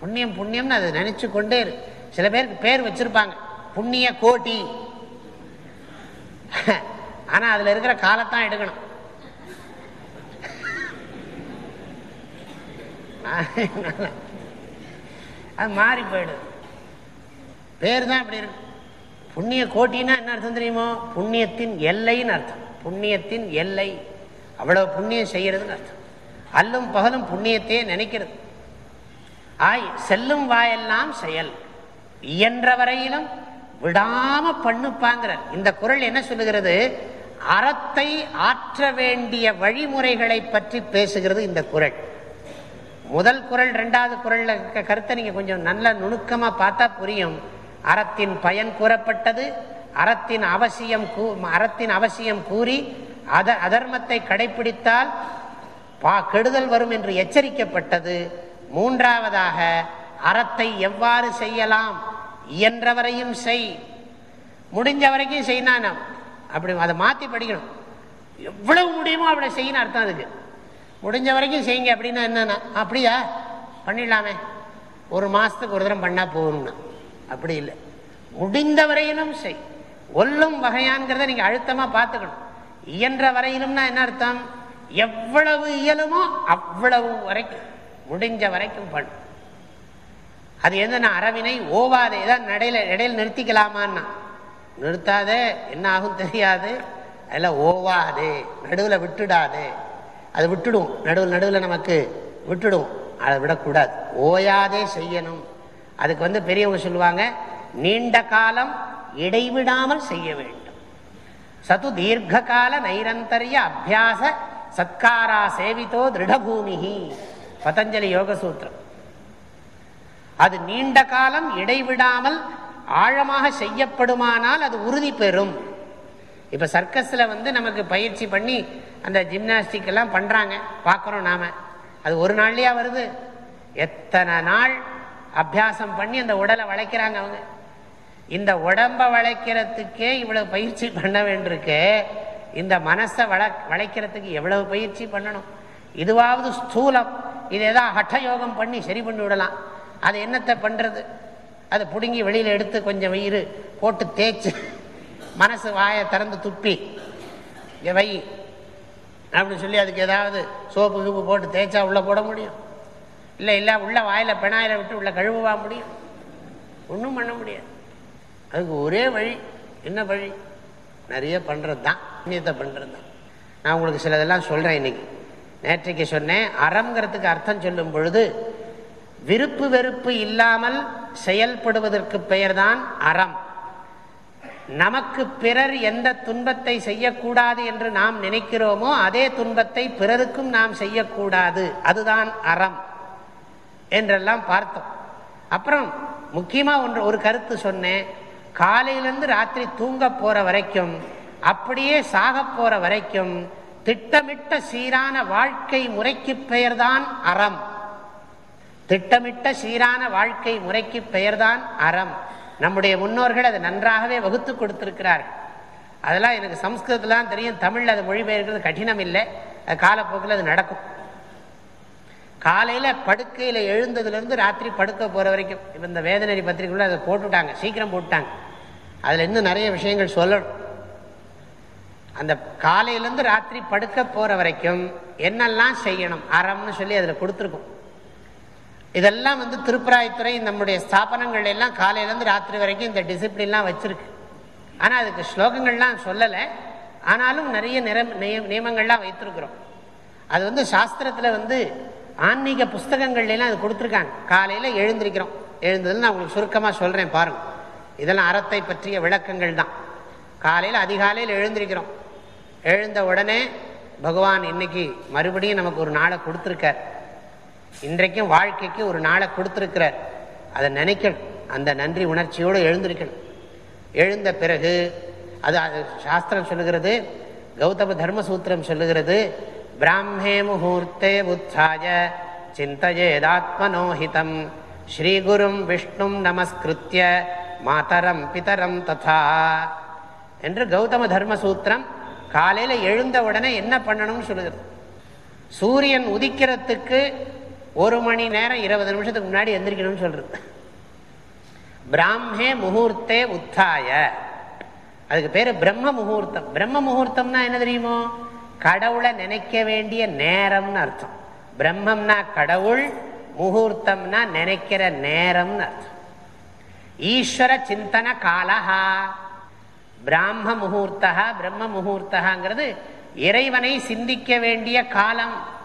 புண்ணியம் புண்ணியம்னு அதை நினைச்சு கொண்டே இரு. சில பேருக்கு பேர் வச்சிருப்பாங்க. புண்ணிய கோட்டி. ஆனா அதுல இருக்கிற காலத்தான் எடுக்கணும். அது மாறி போயிடுது. பேர் தான் இப்படி இருக்கு. புண்ணிய கோட்டின்னா என்ன அர்த்தம் தெரியுமோ? புண்ணியத்தின் எல்லைன்னு அர்த்தம். புண்ணியத்தின் எல்லை. அவ்வளவு புண்ணியம் செய்யறதுன்னு அர்த்தம். அல்லும் பகலும் புண்ணியத்தையே நினைக்கிறது. ஆய் செல்லும் வாயெல்லாம் செயல். இயன்ற வரையிலும் விடாம பண்ணுப்பாங்கிற இந்த குரல் என்ன சொல்லுகிறது? அறத்தை ஆற்ற வேண்டிய வழிமுறைகளை பற்றி பேசுகிறது இந்த குரல். முதல் குரல் ரெண்டாவது குரல்ல இருக்க கருத்தை நீங்க கொஞ்சம் நல்ல நுணுக்கமா பார்த்தா புரியும். அறத்தின் பயன் கூறப்பட்டது அறத்தின் அவசியம் கூ- அறத்தின் அவசியம் கூறி அத அதர்மத்தை கடைபிடித்தால் பா கெடுதல் வரும் என்று எச்சரிக்கப்பட்டது. மூன்றாவதாக அறத்தை எவ்வாறு செய்யலாம்? இயன்றவரையும் செய். முடிஞ்ச வரைக்கும் செய்யணும் அப்படி அதை மாற்றி படிக்கணும். எவ்வளவு முடியுமோ அப்படி செய்யணும் அர்த்தம் அதுக்கு. முடிஞ்ச வரைக்கும் செய்யுங்க அப்படின்னா என்னன்னா அப்படியா? பண்ணிடலாமே. ஒரு மாதத்துக்கு ஒரு தரம் பண்ணால் போகணும்னா அப்படி இல்லை. முடிந்த வரையிலும் செய். ஒல்லும் வகையான்கிறத நீங்கள் அழுத்தமாக பார்த்துக்கணும். இயன்ற வரையிலும்னா என்ன அர்த்தம்? எவ்வளவு இயலுமோ அவ்வளவு வரைக்கும். முடிஞ்ச வரைக்கும் பண்ணும் அது எந்த அறவினை ஓவாதே. தான் நடையில் இடையில் நிறுத்திக்கலாமான்னா. நிறுத்தாதே. என்ன ஆகும் தெரியாது. அதில் ஓவாதே. நடுவில் விட்டுடாதே. அது விட்டுடும். நடுவில் நடுவில் நமக்கு விட்டுடும். அதை விடக்கூடாது. ஓயாதே செய்யணும். அதுக்கு வந்து பெரியவங்க சொல்லுவாங்க நீண்ட காலம் இடைவிடாமல் செய்ய வேண்டும். சது தீர்க்க கால நைரந்தரிய அபியாச சத்காரா சேவித்தோ திருடபூமி பதஞ்சலி யோக சூத்திரம் அது நீண்ட காலம் இடைவிடாமல் ஆழமாக செய்யப்படுமானால் அது உறுதி பெறும். இப்ப சர்க்கஸ்ல வந்து நமக்கு பயிற்சி பண்ணி அந்த ஜிம்னாஸ்டிக் எல்லாம் பண்றாங்க. பார்க்குறோம் நாம. அது ஒரு நாள்லயா வருது. எத்தனை நாள் அபியாசம் பண்ணி அந்த உடலை வளைக்கிறாங்க அவங்க. இந்த உடம்ப வளைக்கிறதுக்கே இவ்வளவு பயிற்சி பண்ண வேண்டியிருக்கு. இந்த மனசை வள வளைக்கிறதுக்கு எவ்வளவு பயிற்சி பண்ணணும்? இதுவாவது ஸ்தூலம். இது ஏதாவது ஹட்டயோகம் பண்ணி சரி பண்ணி விடலாம். அது என்னத்தை பண்ணுறது அதை பிடுங்கி வெளியில் எடுத்து கொஞ்சம் வயிறு போட்டு தேய்ச்சு மனசு வாயை திறந்து துப்பி. இங்க வை. அப்படின்னு சொல்லி அதுக்கு ஏதாவது சோப்பு கீப்பு போட்டு தேய்ச்சா உள்ளே போட முடியும். இல்லை இல்லை உள்ள வாயில் பெணாயில விட்டு உள்ள கழுவவா முடியும். ஒன்றும் பண்ண முடியாது. அதுக்கு ஒரே வழி என்ன வழி? நிறைய பண்ணுறது தான் புண்ணியத்தை பண்ணுறது தான் நான் உங்களுக்கு சிலதெல்லாம் சொல்கிறேன் இன்னைக்கு. நேற்றைக்கு சொன்னேன் அறங்கிறதுக்கு அர்த்தம் சொல்லும் பொழுது விருப்பு வெறுப்பு இல்லாமல் செயல்படுவதற்கு பெயர்தான் அறம். நமக்கு பிறர் எந்த துன்பத்தை செய்யக்கூடாது என்று நாம் நினைக்கிறோமோ அதே துன்பத்தை பிறருக்கும் நாம் செய்யக்கூடாது. அதுதான் அறம் என்றெல்லாம் பார்த்தோம். அப்புறம் முக்கியமாக ஒன்று ஒரு கருத்து சொன்னேன். காலையிலேருந்து ராத்திரி தூங்க போகிற வரைக்கும் அப்படியே சாக போகிற வரைக்கும் திட்டமிட்ட சீரான வாழ்க்கை முறைக்கு பெயர்தான் அறம். திட்டமிட்ட சீரான வாழ்க்கை முறைக்கு பெயர்தான் அறம். நம்முடைய முன்னோர்கள் அதை நன்றாகவே வகுத்து கொடுத்துருக்கிறார்கள். அதெல்லாம் எனக்கு சம்ஸ்கிருதத்துலாம் தெரியும். தமிழில் அது மொழிபெயர்க்கிறது கடினம் இல்லை. அது காலப்போக்கில் அது நடக்கும். காலையில் படுக்கையில் எழுந்ததுலேருந்து ராத்திரி படுக்க போகிற வரைக்கும். இப்போ இந்த வேதனரி பத்திரிகைக்குள்ள அதை போட்டுவிட்டாங்க சீக்கிரம் போட்டுட்டாங்க. அதில் இன்னும் நிறைய விஷயங்கள் சொல்லணும். அந்த காலையிலேருந்து ராத்திரி படுக்க போகிற வரைக்கும் என்னெல்லாம் செய்யணும்? அறம்னு சொல்லி அதில் கொடுத்துருக்கோம். இதெல்லாம் வந்து திருப்பராய்த்துறை நம்முடைய ஸ்தாபனங்கள் எல்லாம் காலையிலேருந்து ராத்திரி வரைக்கும் இந்த டிசிப்ளின்லாம் வச்சுருக்கு. ஆனால் அதுக்கு ஸ்லோகங்கள்லாம் சொல்லலை. ஆனாலும் நிறைய நிற நியமங்கள்லாம் வைத்திருக்கிறோம். அது வந்து சாஸ்திரத்தில் வந்து ஆன்மீக புஸ்தகங்கள்லாம் அது கொடுத்துருக்காங்க. காலையில் எழுந்திருக்கிறோம். எழுந்ததுன்னு நான் உங்களுக்கு சுருக்கமாக சொல்கிறேன் பாருங்கள் இதெல்லாம் அறத்தை பற்றிய விளக்கங்கள் தான். காலையில் அதிகாலையில் எழுந்திருக்கிறோம். எழுந்த உடனே பகவான் இன்னைக்கு மறுபடியும் நமக்கு ஒரு நாளை கொடுத்துருக்கார். இன்றைக்கும் வாழ்க்கைக்கு ஒரு நாளை கொடுத்துருக்கிறார். அதை நினைக்கணும். அந்த நன்றி உணர்ச்சியோடு எழுந்திருக்கணும். எழுந்த பிறகு அது சாஸ்திரம் சொல்லுகிறது கௌதம தர்மசூத்திரம் சொல்லுகிறது பிராமே முகூர்த்தே உத்தாய சிந்தையேதாத்மனோஹிதம். ஸ்ரீகுரும் விஷ்ணும் நமஸ்கிருத்திய மாதரம் பிதரம் ததா. என்று கௌதம தர்மசூத்திரம் காலையில் எழுந்த உடனே என்ன பண்ணணும்னு சொல்லுகிறது. சூரியன் உதிக்கிறதுக்கு ஒரு மணி நேரம் இருபது நிமிஷத்துக்கு முன்னாடி எந்திரிக்கணும்னு சொல்றது. பிராமே முகூர்த்தே உத்தாய. அதுக்கு பேரு பிரம்ம முகூர்த்தம். பிரம்ம முகூர்த்தம்னா என்ன தெரியுமோ? கடவுளை நினைக்க வேண்டிய நேரம்னு அர்த்தம். பிரம்மம்னா கடவுள் முகூர்த்தம்னா நினைக்கிற நேரம்னு அர்த்தம். ஈஸ்வர சிந்தன காலஹா. பிராம முகூர்த்தா பிரம்ம முகூர்த்தகாங்கிறது இறைவனை சிந்திக்க வேண்டிய காலம்.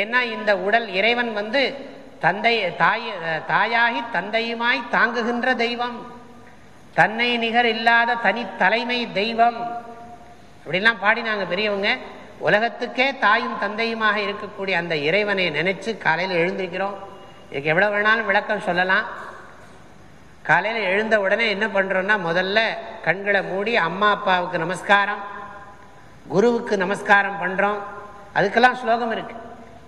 ஏன்னா இந்த உடல் இறைவன் வந்து தந்தை தாய் தாயாகி தந்தையுமாய் தாங்குகின்ற தெய்வம். தன்னை நிகர் இல்லாத தனி தலைமை தெய்வம். அப்படிலாம் பாடினாங்க பெரியவங்க. உலகத்துக்கே தாயும் தந்தையுமாக இருக்கக்கூடிய அந்த இறைவனை நினைச்சு காலையில் எழுந்திருக்கிறோம். இதுக்கு எவ்வளோ வேணாலும் விளக்கம் சொல்லலாம். காலையில் எழுந்த உடனே என்ன பண்ணுறோன்னா முதல்ல கண்களை மூடி அம்மா அப்பாவுக்கு நமஸ்காரம் குருவுக்கு நமஸ்காரம் பண்ணுறோம் அதுக்கெல்லாம் ஸ்லோகம் இருக்குது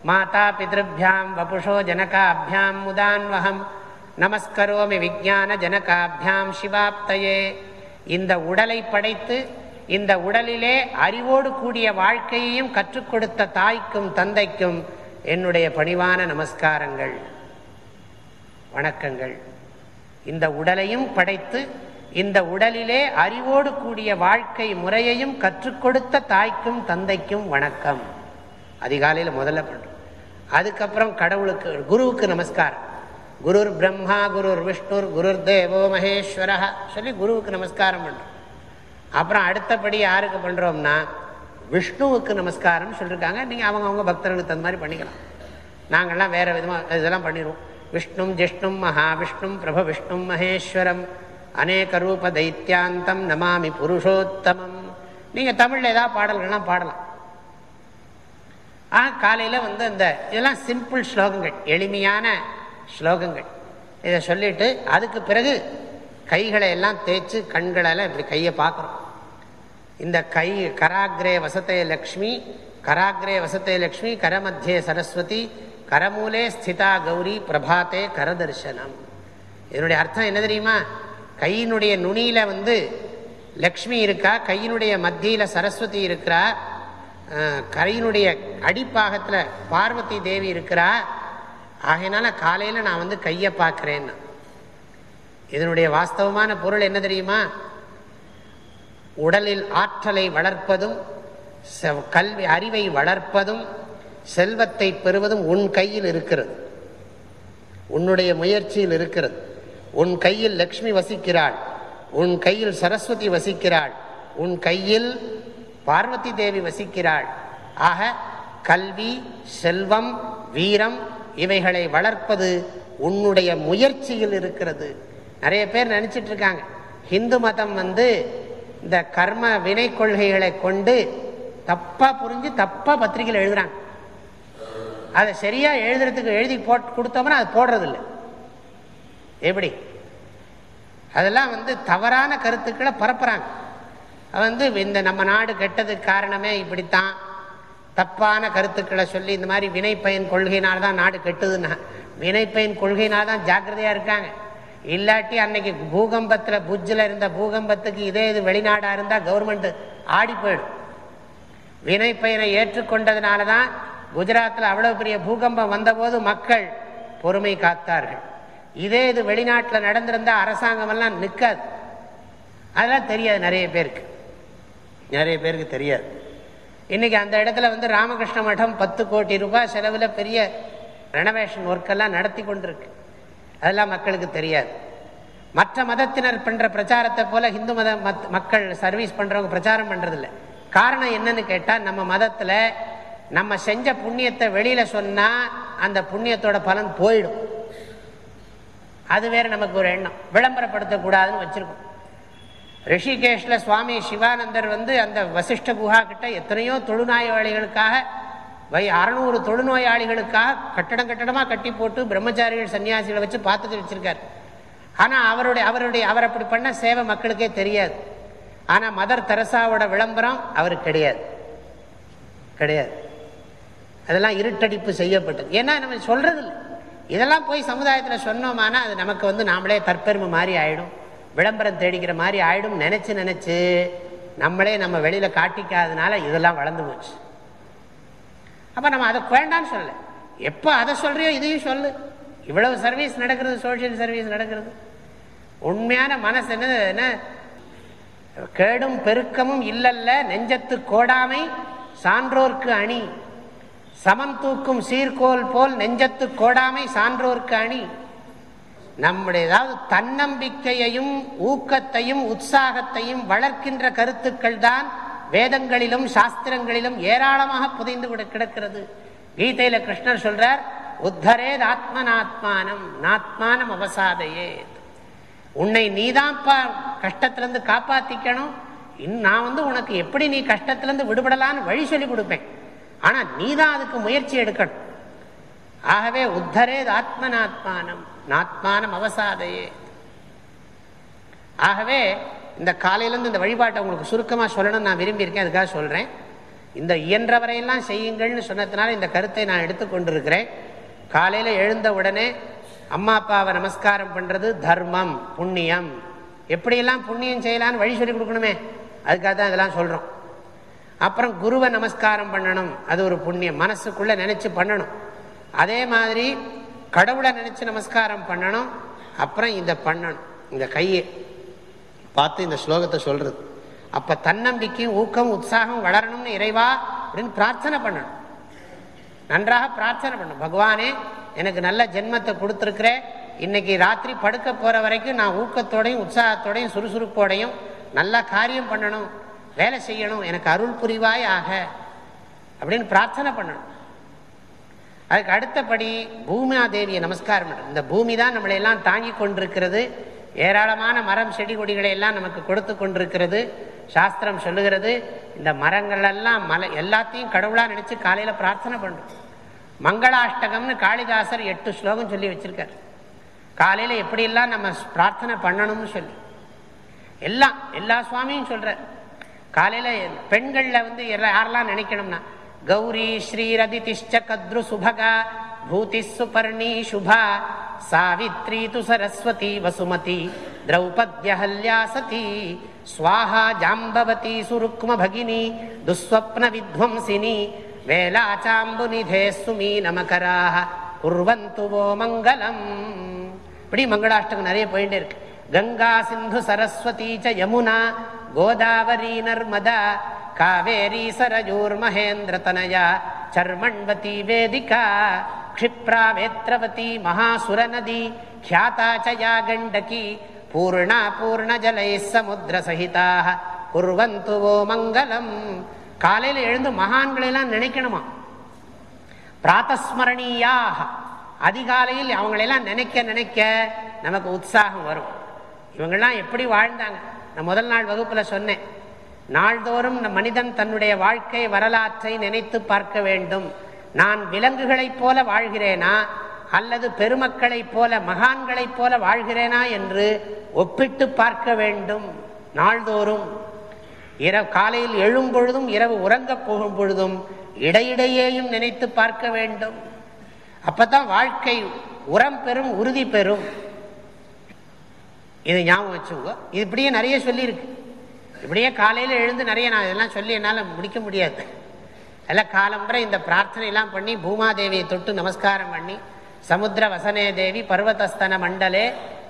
மாதா பிதృభ్యాம் வபுஷோ ஜனகாபியாம் முதான்வகம் நமஸ்கரோமி விஜான ஜனகாபியாம் சிவாப்தையே. இந்த உடலை படைத்து இந்த உடலிலே அறிவோடு கூடிய வாழ்க்கையையும் கற்றுக் கொடுத்த தாய்க்கும் தந்தைக்கும் என்னுடைய பணிவான நமஸ்காரங்கள். வணக்கங்கள். இந்த உடலையும் படைத்து இந்த உடலிலே அறிவோடு கூடிய வாழ்க்கை முறையையும் கற்றுக் கொடுத்த தாய்க்கும் தந்தைக்கும் வணக்கம். அதிகாலையில் முதல்ல பண்ணுறோம் அதுக்கப்புறம் கடவுளுக்கு குருவுக்கு நமஸ்காரம். குருர் பிரம்மா குருர் விஷ்ணுர் குருர் தேவோ மகேஸ்வர சொல்லி குருவுக்கு நமஸ்காரம் பண்ணுறோம் அப்புறம் அடுத்தபடி யாருக்கு பண்ணுறோம்னா விஷ்ணுவுக்கு நமஸ்காரம் சொல்லியிருக்காங்க நீங்கள் அவங்க அவங்க பக்தர்களுக்கு தகுந்த மாதிரி பண்ணிக்கலாம். நாங்கள்லாம் வேறு விதமாக இதெல்லாம் பண்ணிடுவோம் விஷ்ணும் ஜிஷ்ணும் மகாவிஷ்ணும் பிரப விஷ்ணும் மகேஸ்வரம் அநேக ரூப தைத்தியாந்தம் நமாமி புருஷோத்தமம். நீங்கள் தமிழில் ஏதாவது பாடல்கள்லாம் பாடலாம். ஆ காலையில் வந்து அந்த இதெல்லாம் சிம்பிள் ஸ்லோகங்கள் எளிமையான ஸ்லோகங்கள். இதை சொல்லிட்டு அதுக்கு பிறகு கைகளை எல்லாம் தேய்ச்சி கண்களெல்லாம் இப்படி கையை பார்க்குறோம். இந்த கை கராகிரே வசத்தே லக்ஷ்மி கராகிரே வசத்தே லக்ஷ்மி கரமத்தியே சரஸ்வதி கரமூலே ஸ்திதா கௌரி பிரபாத்தே கரதர்சனம் இதனுடைய அர்த்தம் என்ன தெரியுமா? கையினுடைய நுனியில் வந்து லக்ஷ்மி இருக்கா? கையினுடைய மத்தியில் சரஸ்வதி இருக்கிறா கரையினுடைய அடிப்பாகத்தில் பார்வதி தேவி இருக்கிறா. ஆகையினால காலையில் நான் வந்து கையை பார்க்குறேன்னு இதனுடைய வாஸ்தவமான பொருள் என்ன தெரியுமா? உடலில் ஆற்றலை வளர்ப்பதும் கல்வி அறிவை வளர்ப்பதும் செல்வத்தை பெறுவதும் உன் கையில் இருக்கிறது. உன்னுடைய முயற்சியில் இருக்கிறது. உன் கையில் லக்ஷ்மி வசிக்கிறாள். உன் கையில் சரஸ்வதி வசிக்கிறாள். உன் கையில் பார்வதி தேவி வசிக்கிறாள். ஆக கல்வி செல்வம் வீரம் இவைகளை வளர்ப்பது உன்னுடைய முயற்சியில் இருக்கிறது. நிறைய பேர் நினச்சிட்டு இருக்காங்க. ஹிந்து மதம் வந்து இந்த கர்ம வினை கொள்கைகளை கொண்டு தப்பாக புரிஞ்சு தப்பாக பத்திரிகையில் எழுதுறாங்க. அதை சரியாக எழுதுறதுக்கு எழுதி போட்டு கொடுத்தோம்னா அது போடுறதில்லை. எப்படி? அதெல்லாம் வந்து தவறான கருத்துக்களை பரப்புறாங்க. வந்து இந்த நம்ம நாடு கெட்டதுக்கு காரணமே இப்படித்தான். தப்பான கருத்துக்களை சொல்லி இந்த மாதிரி வினைப்பயன் கொள்கையினால தான் நாடு கெட்டுதுன்னா வினைப்பயன் கொள்கையினால தான் ஜாக்கிரதையாக இருக்காங்க. இல்லாட்டி அன்னைக்கு பூகம்பத்தில் புஜ்ஜில் இருந்த பூகம்பத்துக்கு இதே இது வெளிநாடாக இருந்தால் கவர்மெண்ட் ஆடி போயிடும். வினைப்பயனை ஏற்றுக்கொண்டதுனால தான் குஜராத்தில் அவ்வளோ பெரிய பூகம்பம் வந்தபோது மக்கள் பொறுமை காத்தார்கள். இதே இது வெளிநாட்டில் நடந்திருந்தால் அரசாங்கமெல்லாம் நிற்காது அதெல்லாம் தெரியாது நிறைய பேருக்கு. நிறைய பேருக்கு தெரியாது. இன்னைக்கு அந்த இடத்துல வந்து ராமகிருஷ்ண மடம் பத்து கோடி ரூபாய் செலவில் பெரிய ரெனோவேஷன் ஒர்க்கெல்லாம் நடத்தி கொண்டிருக்கு. அதெல்லாம் மக்களுக்கு தெரியாது. மற்ற மதத்தினர் பண்ணுற பிரச்சாரத்தை போல ஹிந்து மத மக்கள் சர்வீஸ் பண்ணுறவங்க பிரச்சாரம் பண்ணுறதில்ல காரணம் என்னன்னு கேட்டால் நம்ம மதத்தில் நம்ம செஞ்ச புண்ணியத்தை வெளியில் சொன்னால் அந்த புண்ணியத்தோட பலன் போயிடும். அது வேற நமக்கு ஒரு எண்ணம். விளம்பரப்படுத்தக்கூடாதுன்னு வச்சுருக்கோம். ரிஷிகேஷில் சுவாமி சிவானந்தர் வந்து அந்த வசிஷ்ட குஹா கிட்ட எத்தனையோ தொழுநோயாளிகளுக்காக வை அறநூறு தொழுநோயாளிகளுக்காக கட்டடம் கட்டடமாக கட்டி போட்டு பிரம்மச்சாரிகள் சன்னியாசிகளை வச்சு பார்த்துட்டு வச்சுருக்கார். ஆனால் அவருடைய அவருடைய அவர் அப்படி பண்ண சேவை மக்களுக்கே தெரியாது. ஆனால் மதர் தெரசாவோட விளம்பரம் அவருக்கு கிடையாது. கிடையாது. அதெல்லாம் இருட்டடிப்பு செய்யப்பட்டது. ஏன்னா நம்ம சொல்கிறது இல்லை இதெல்லாம் போய் சமுதாயத்தில் சொன்னோமானா அது நமக்கு வந்து நாமளே தற்பெருமை மாதிரி ஆகிடும் விளம்பரம் தேடிக்கிற மாதிரி ஆயிடும். நினைச்சு நினைச்சு நம்மளே நம்ம வெளியில காட்டிக்காதனால இதெல்லாம் வளர்ந்து போச்சு. அப்ப நம்ம அதை வேண்டான்னு சொல்லலை. எப்போ அதை சொல்றியோ இதையும் சொல்லு. இவ்வளவு சர்வீஸ் நடக்கிறது சோசியல் சர்வீஸ் நடக்கிறது. உண்மையான மனசு என்ன என்ன? கேடும் பெருக்கமும் இல்லல்ல. நெஞ்சத்து கோடாமை சான்றோர்க்கு அணி. சமம் தூக்கும் சீர்கோல் போல் நெஞ்சத்து கோடாமை சான்றோர்க்கு அணி. நம்முடைய ஏதாவது தன்னம்பிக்கையையும் ஊக்கத்தையும் உற்சாகத்தையும் வளர்க்கின்ற கருத்துக்கள் தான் வேதங்களிலும் சாஸ்திரங்களிலும் ஏராளமாக புதைந்து கிடக்கிறது. கீதையில கிருஷ்ணர் சொல்றார் உத்தரேத் ஆத்மனாத்மானம் நாத்மானம் அவசாதையே. உன்னை நீதான்ப்பா கஷ்டத்திலிருந்து காப்பாத்திக்கணும். நான் வந்து உனக்கு எப்படி நீ கஷ்டத்திலிருந்து விடுபடலான்னு வழி சொல்லி கொடுப்பேன். ஆனா நீதான் அதுக்கு முயற்சி எடுக்கணும். ஆகவே உத்தரேத் ஆத்மனாத்மானம். நாத்மானம் அவசாதையே. ஆகவே இந்த காலையிலேருந்து இந்த வழிபாட்டை உங்களுக்கு சுருக்கமாக சொல்லணும்னு நான் விரும்பியிருக்கேன் அதுக்காக சொல்கிறேன் இந்த இயன்றவரையெல்லாம் செய்யுங்கள்னு சொன்னதுனால இந்த கருத்தை நான் எடுத்துக்கொண்டிருக்கிறேன் காலையில் எழுந்த உடனே அம்மா அப்பாவை நமஸ்காரம் பண்ணுறது தர்மம் புண்ணியம். எப்படியெல்லாம் புண்ணியம் செய்யலான்னு வழி சொல்லி கொடுக்கணுமே அதுக்காக தான் இதெல்லாம் சொல்கிறோம் அப்புறம் குருவை நமஸ்காரம் பண்ணணும் அது ஒரு புண்ணியம். மனசுக்குள்ளே நினச்சி பண்ணணும். அதே மாதிரி கடவுளை நினச்சி நமஸ்காரம் பண்ணணும் அப்புறம் இதை பண்ணணும் இந்த கையை. பார்த்து இந்த ஸ்லோகத்தை சொல்கிறது அப்போ தன்னம்பிக்கையும் ஊக்கம் உற்சாகம் வளரணும்னு இறைவா அப்படின்னு பிரார்த்தனை பண்ணணும். நன்றாக பிரார்த்தனை பண்ணணும். பகவானே எனக்கு நல்ல ஜென்மத்தை கொடுத்துருக்குறேன் இன்னைக்கு ராத்திரி படுக்க போகிற வரைக்கும் நான் ஊக்கத்தோடையும் உற்சாகத்தோடையும் சுறுசுறுப்போடையும் நல்லா காரியம் பண்ணணும் வேலை செய்யணும் எனக்கு அருள் புரிவாய் ஆக அப்படின்னு பிரார்த்தனை பண்ணணும். அதுக்கு அடுத்தபடி பூமியா தேவியை நமஸ்காரம் இந்த பூமி தான் நம்மளை எல்லாம் தாங்கி கொண்டிருக்கிறது. ஏராளமான மரம் செடி கொடிகளை எல்லாம் நமக்கு கொடுத்து கொண்டிருக்கிறது. சாஸ்திரம் சொல்லுகிறது இந்த மரங்கள் எல்லாம் மலை எல்லாத்தையும் கடவுளாக நினச்சி காலையில் பிரார்த்தனை பண்ணுறோம் மங்களாஷ்டகம்னு காளிதாசர் எட்டு ஸ்லோகம் சொல்லி வச்சுருக்கார். காலையில் எப்படியெல்லாம் நம்ம பிரார்த்தனை பண்ணணும்னு சொல்லி. எல்லாம் எல்லா சுவாமியும் சொல்கிறார் காலையில் பெண்களில் வந்து யாரெல்லாம் நினைக்கணும்னா கௌரி ஸ்ரீரதிதிஷ்ட கத்ரு சுபகா பூதி சுபர்ணி சுபா சாவித்ரி து சரஸ்வதி வசுமதி திரௌபத்யஹல்யா சதி ஸ்வாஹா ஜாம்பவதி சுருக்ம பகினி துஸ்வப்ன வித்வம்சினி வேலாச்சாம்புநிதே சுமி நமகராக குர்வந்து ஓ மங்களம் இப்படி மங்களாஷ்டகம் நிறைய போயிட்டே இருக்கு கங்கா சிந்து சரஸ்வதி ச யமுனா கோதாவரி நர்மதா காவேரி சரஜூர் மகேந்திர தனயா சர்மண்வதி வேதிகா क्षिप्रा वेत्रवती महासुरनदी ख्याता च या गण्डकी पूर्णा पूर्णजलैः समुद्रसहिताः कुर्वन्तु वो मङ्गलम् காலையில் எழுந்து மகான்களெல்லாம் நினைக்கணுமா பிராத்தஸ்மரணியாக அதிகாலையில் அவங்களெல்லாம் நினைக்க நினைக்க நமக்கு உற்சாகம் வரும் இவங்கெல்லாம் எப்படி வாழ்ந்தாங்க நான் முதல் நாள் வகுப்பில் சொன்னேன் நாள்தோறும் மனிதன் தன்னுடைய வாழ்க்கை வரலாற்றை நினைத்து பார்க்க வேண்டும். நான் விலங்குகளைப் போல வாழ்கிறேனா? அல்லது பெருமக்களைப் போல மகான்களைப் போல வாழ்கிறேனா என்று ஒப்பிட்டு பார்க்க வேண்டும். நாள்தோறும். இரவு காலையில் எழும் பொழுதும் இரவு உறங்கப் போகும் பொழுதும் இடையிடையேயும் நினைத்து பார்க்க வேண்டும். அப்பதான் வாழ்க்கை உரம் பெறும் உறுதி பெறும். இதை ஞாபகம் வச்சுங்க இது இப்படியே நிறைய சொல்லியிருக்கு. இப்படியே காலையில் எழுந்து நிறைய நான் இதெல்லாம் சொல்லி என்னால் முடிக்க முடியாது. எல்லாம் காலம்புற இந்த பிரார்த்தனை எல்லாம் பண்ணி பூமாதேவியை தொட்டு நமஸ்காரம் பண்ணி சமுத்திர வசனே தேவி பர்வதஸ்தன மண்டலே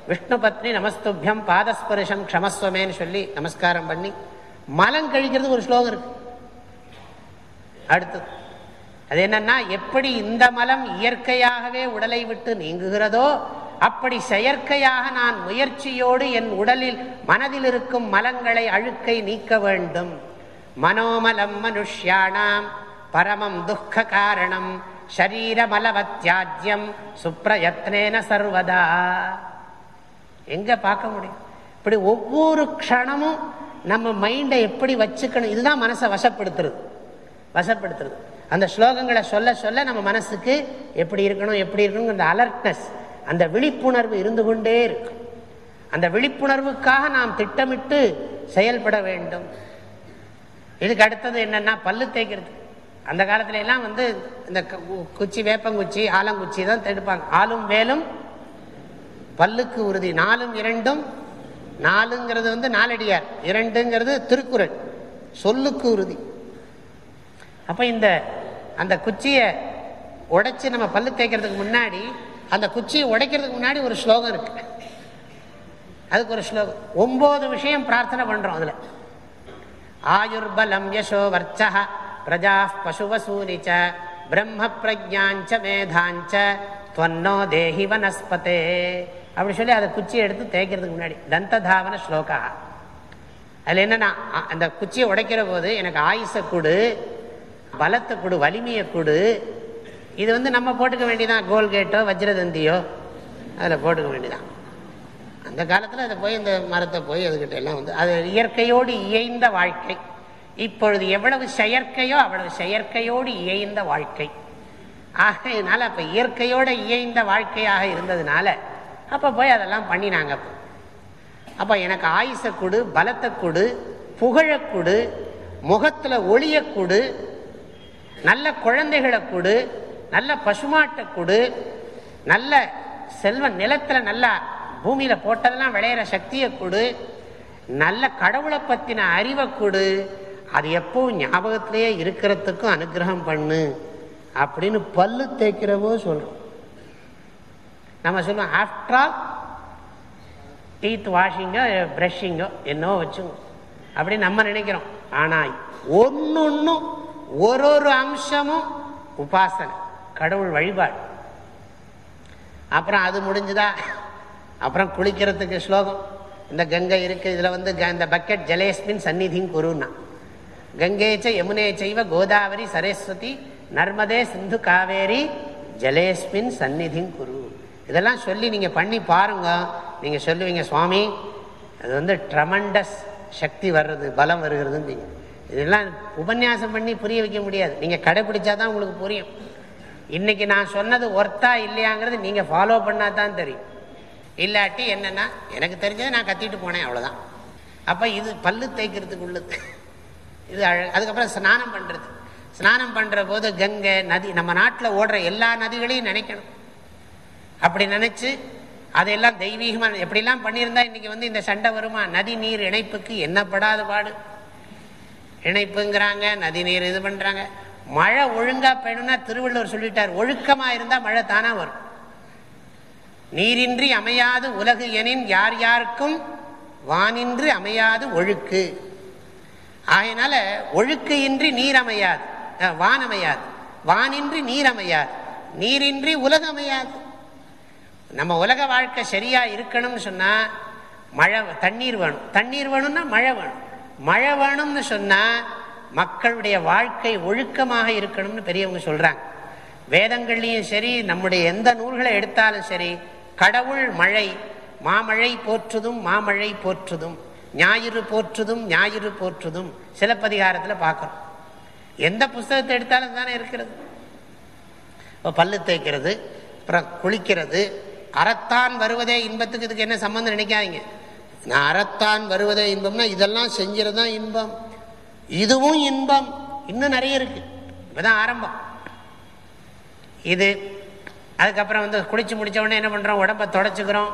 விஷ்ணு பத்னி நமஸ்துபியம் பாதஸ்பருஷம் க்ஷமஸ்வமேன்னு சொல்லி நமஸ்காரம் பண்ணி மலம் கழிக்கிறது ஒரு ஸ்லோகம் இருக்கு. அடுத்தது அது என்னன்னா எப்படி இந்த மலம் இயற்கையாகவே உடலை விட்டு நீங்குகிறதோ அப்படி செயற்கையாக நான் முயற்சியோடு என் உடலில் மனதில் இருக்கும் மலங்களை அழுக்கை நீக்க வேண்டும். மனோமலம் மனுஷியானாம் பரமம் துக்க காரணம் ஷரீரமலவத்தியாஜ்யம் சுப்ரயத்னேன சர்வதா. எங்க பார்க்க முடியும்? இப்படி ஒவ்வொரு க்ஷணமும் நம்ம மைண்டை எப்படி வச்சுக்கணும்? இதுதான் மனசை வசப்படுத்துறது. வசப்படுத்துறது. அந்த ஸ்லோகங்களை சொல்ல சொல்ல நம்ம மனசுக்கு எப்படி இருக்கணும் எப்படி இருக்கணும் அந்த அலர்ட்னஸ் அந்த விழிப்புணர்வு இருந்து கொண்டே இருக்கும். அந்த விழிப்புணர்வுக்காக நாம் திட்டமிட்டு செயல்பட வேண்டும். இதுக்கு அடுத்தது என்னென்னா பல்லு தேய்க்கிறது. அந்த காலத்துல எல்லாம் வந்து இந்த குச்சி வேப்பங்குச்சி ஆலங்குச்சி தான் தடுப்பாங்க. ஆளும் வேலும் பல்லுக்கு உறுதி. நாலும் இரண்டும் நாலுங்கிறது வந்து நாலடியார். இரண்டுங்கிறது திருக்குறள். சொல்லுக்கு உறுதி. அப்ப இந்த அந்த குச்சியை உடைச்சி நம்ம பல்லு தேய்க்கிறதுக்கு முன்னாடி அந்த குச்சியை உடைக்கிறதுக்கு முன்னாடி ஒரு ஸ்லோகம் இருக்கு. அதுக்கு ஒரு ஸ்லோகம். ஒன்பது விஷயம் பிரார்த்தனை பண்றோம் அதுல. ஆயுர்பலம் யசோ வர்ச்சா பிரஜா பசுவசூனிச்ச பிரம்ம பிரஜாஞ்ச மேதாஞ்ச தொன்னோ தேஹி வனஸ்பதே. அப்படி சொல்லி அதை குச்சியை எடுத்து தேய்க்கிறதுக்கு முன்னாடி. தந்ததாவன ஸ்லோகா. அதில் என்னன்னா அந்த குச்சியை உடைக்கிற போது எனக்கு ஆயுசை கொடு பலத்தை கொடு வலிமையை கொடு இது வந்து நம்ம போட்டுக்க வேண்டியதான் கோல்கேட்டோ வஜ்ரதந்தியோ? அதில் போட்டுக்க வேண்டியதான் அந்த காலத்தில் அதை போய் இந்த மரத்தை போய் அதுக்கிட்ட எல்லாம் வந்து அது இயற்கையோடு இயைந்த வாழ்க்கை. இப்பொழுது எவ்வளவு செயற்கையோ அவ்வளவு செயற்கையோடு இயைந்த வாழ்க்கை. ஆகையினால அப்போ இயற்கையோடு இயைந்த வாழ்க்கையாக இருந்ததுனால அப்போ போய் அதெல்லாம் பண்ணினாங்க அப்போ. எனக்கு ஆயுசை கொடு பலத்தை கொடு புகழ முகத்தில் ஒளிய நல்ல குழந்தைகளை கொடு நல்ல பசுமாட்டை கொடு. நல்ல செல்வம் நிலத்தில் நல்லா பூமியில் போட்டதெல்லாம் விளையிற சக்தியை கொடு. நல்ல கடவுளை பற்றின அறிவை கொடு. அது எப்பவும் ஞாபகத்திலேயே இருக்கிறதுக்கும் அனுகிரகம் பண்ணு. அப்படின்னு பல்லு தேய்க்கிறவோ சொல்கிறோம் நம்ம சொல்லுவோம் ஆஃப்டர் ஆல் டீத் வாஷிங்கோ ப்ரஷிங்கோ என்னவோ வச்சுங்க அப்படி நம்ம நினைக்கிறோம். ஆனால் ஒன்று ஒன்றும் ஒரு ஒரு அம்சமும் உபாசனை. கடவுள் வழிபாடு. அப்புறம் அது முடிஞ்சுதா? அப்புறம் குளிக்கிறதுக்கு ஸ்லோகம். இந்த கங்கை இருக்கு இதில் வந்து இந்த பக்கெட் ஜலேஸ்மின் சந்நிதியும் குருன்னா. கங்கேச்ச யமுனே கோதாவரி சரஸ்வதி நர்மதே சிந்து காவேரி ஜலேஸ்மின் சந்நிதியும் குரு. இதெல்லாம் சொல்லி நீங்கள் பண்ணி பாருங்க. நீங்கள் சொல்லுவீங்க சுவாமி அது வந்து ட்ரமண்டஸ் சக்தி வர்றது பலம் வருகிறதுன்னு இதெல்லாம் உபன்யாசம் பண்ணி புரிய வைக்க முடியாது. நீங்கள் கடைப்பிடிச்சாதான் உங்களுக்கு புரியும். இன்னைக்கு நான் சொன்னது ஒர்த்தா இல்லையாங்கிறது நீங்கள் ஃபாலோ பண்ணால் தான் தெரியும். இல்லாட்டி என்னென்னா எனக்கு தெரிஞ்சதை நான் கத்திட்டு போனேன் அவ்வளோதான் அப்போ இது பல்லு தேய்க்கிறதுக்கு உள்ளது. இது அதுக்கப்புறம் ஸ்நானம் பண்ணுறது ஸ்நானம் பண்ணுற போது கங்கை நதி நம்ம நாட்டில் ஓடுற எல்லா நதிகளையும் நினைக்கணும். அப்படி நினச்சி அதையெல்லாம் தெய்வீகமாக எப்படிலாம் பண்ணியிருந்தா இன்றைக்கி வந்து இந்த சண்டை வருமா? நதி நீர் இணைப்புக்கு என்னப்படாத பாடு. இணைப்புங்கிறாங்க நதி நீர் இது பண்ணுறாங்க மழை ஒழுங்காக பெய்யணும்னா திருவள்ளுவர் சொல்லிட்டார். ஒழுக்கமாக இருந்தால் மழை தானாக வரும். நீரின்றி அமையாது உலகு எனின் யார் யாருக்கும் வானின்றி அமையாது ஒழுக்கு. ஆகையினால ஒழுக்கு இன்றி நீர் அமையாது. வான் அமையாது. வானின்றி நீர் அமையாது. நீரின்றி உலகம் அமையாது. நம்ம உலக வாழ்க்கை சரியா இருக்கணும்னு சொன்னா மழை தண்ணீர் வேணும். தண்ணீர் வேணும்னா மழை வேணும். மழை வேணும்னு சொன்னா மக்களுடைய வாழ்க்கை ஒழுக்கமாக இருக்கணும்னு பெரியவங்க சொல்றாங்க. வேதங்கள்லையும் சரி நம்முடைய எந்த நூல்களை எடுத்தாலும் சரி கடவுள் மழை மாமழை போற்றுதும் மாமழை போற்றுதும் ஞாயிறு போற்றுதும் ஞாயிறு போற்றுதும் சிலப்பதிகாரத்தில் பார்க்கணும் எந்த புஸ்தகத்தை எடுத்தாலும் தானே இருக்கிறது. இப்போ பல்லு தேய்க்கிறது அப்புறம் குளிக்கிறது அறத்தான் வருவதே இன்பத்துக்கு இதுக்கு என்ன சம்மந்தம் நினைக்காதீங்க. நான் அறத்தான் வருவதே இன்பம்னா இதெல்லாம் செஞ்சுறது தான் இன்பம். இதுவும் இன்பம். இன்னும் நிறைய இருக்கு. இப்பதான் ஆரம்பம். இது அதுக்கப்புறம் வந்து குளிச்சு முடிச்ச உடனே என்ன பண்றோம்? உடம்ப தொடச்சுக்கிறோம்.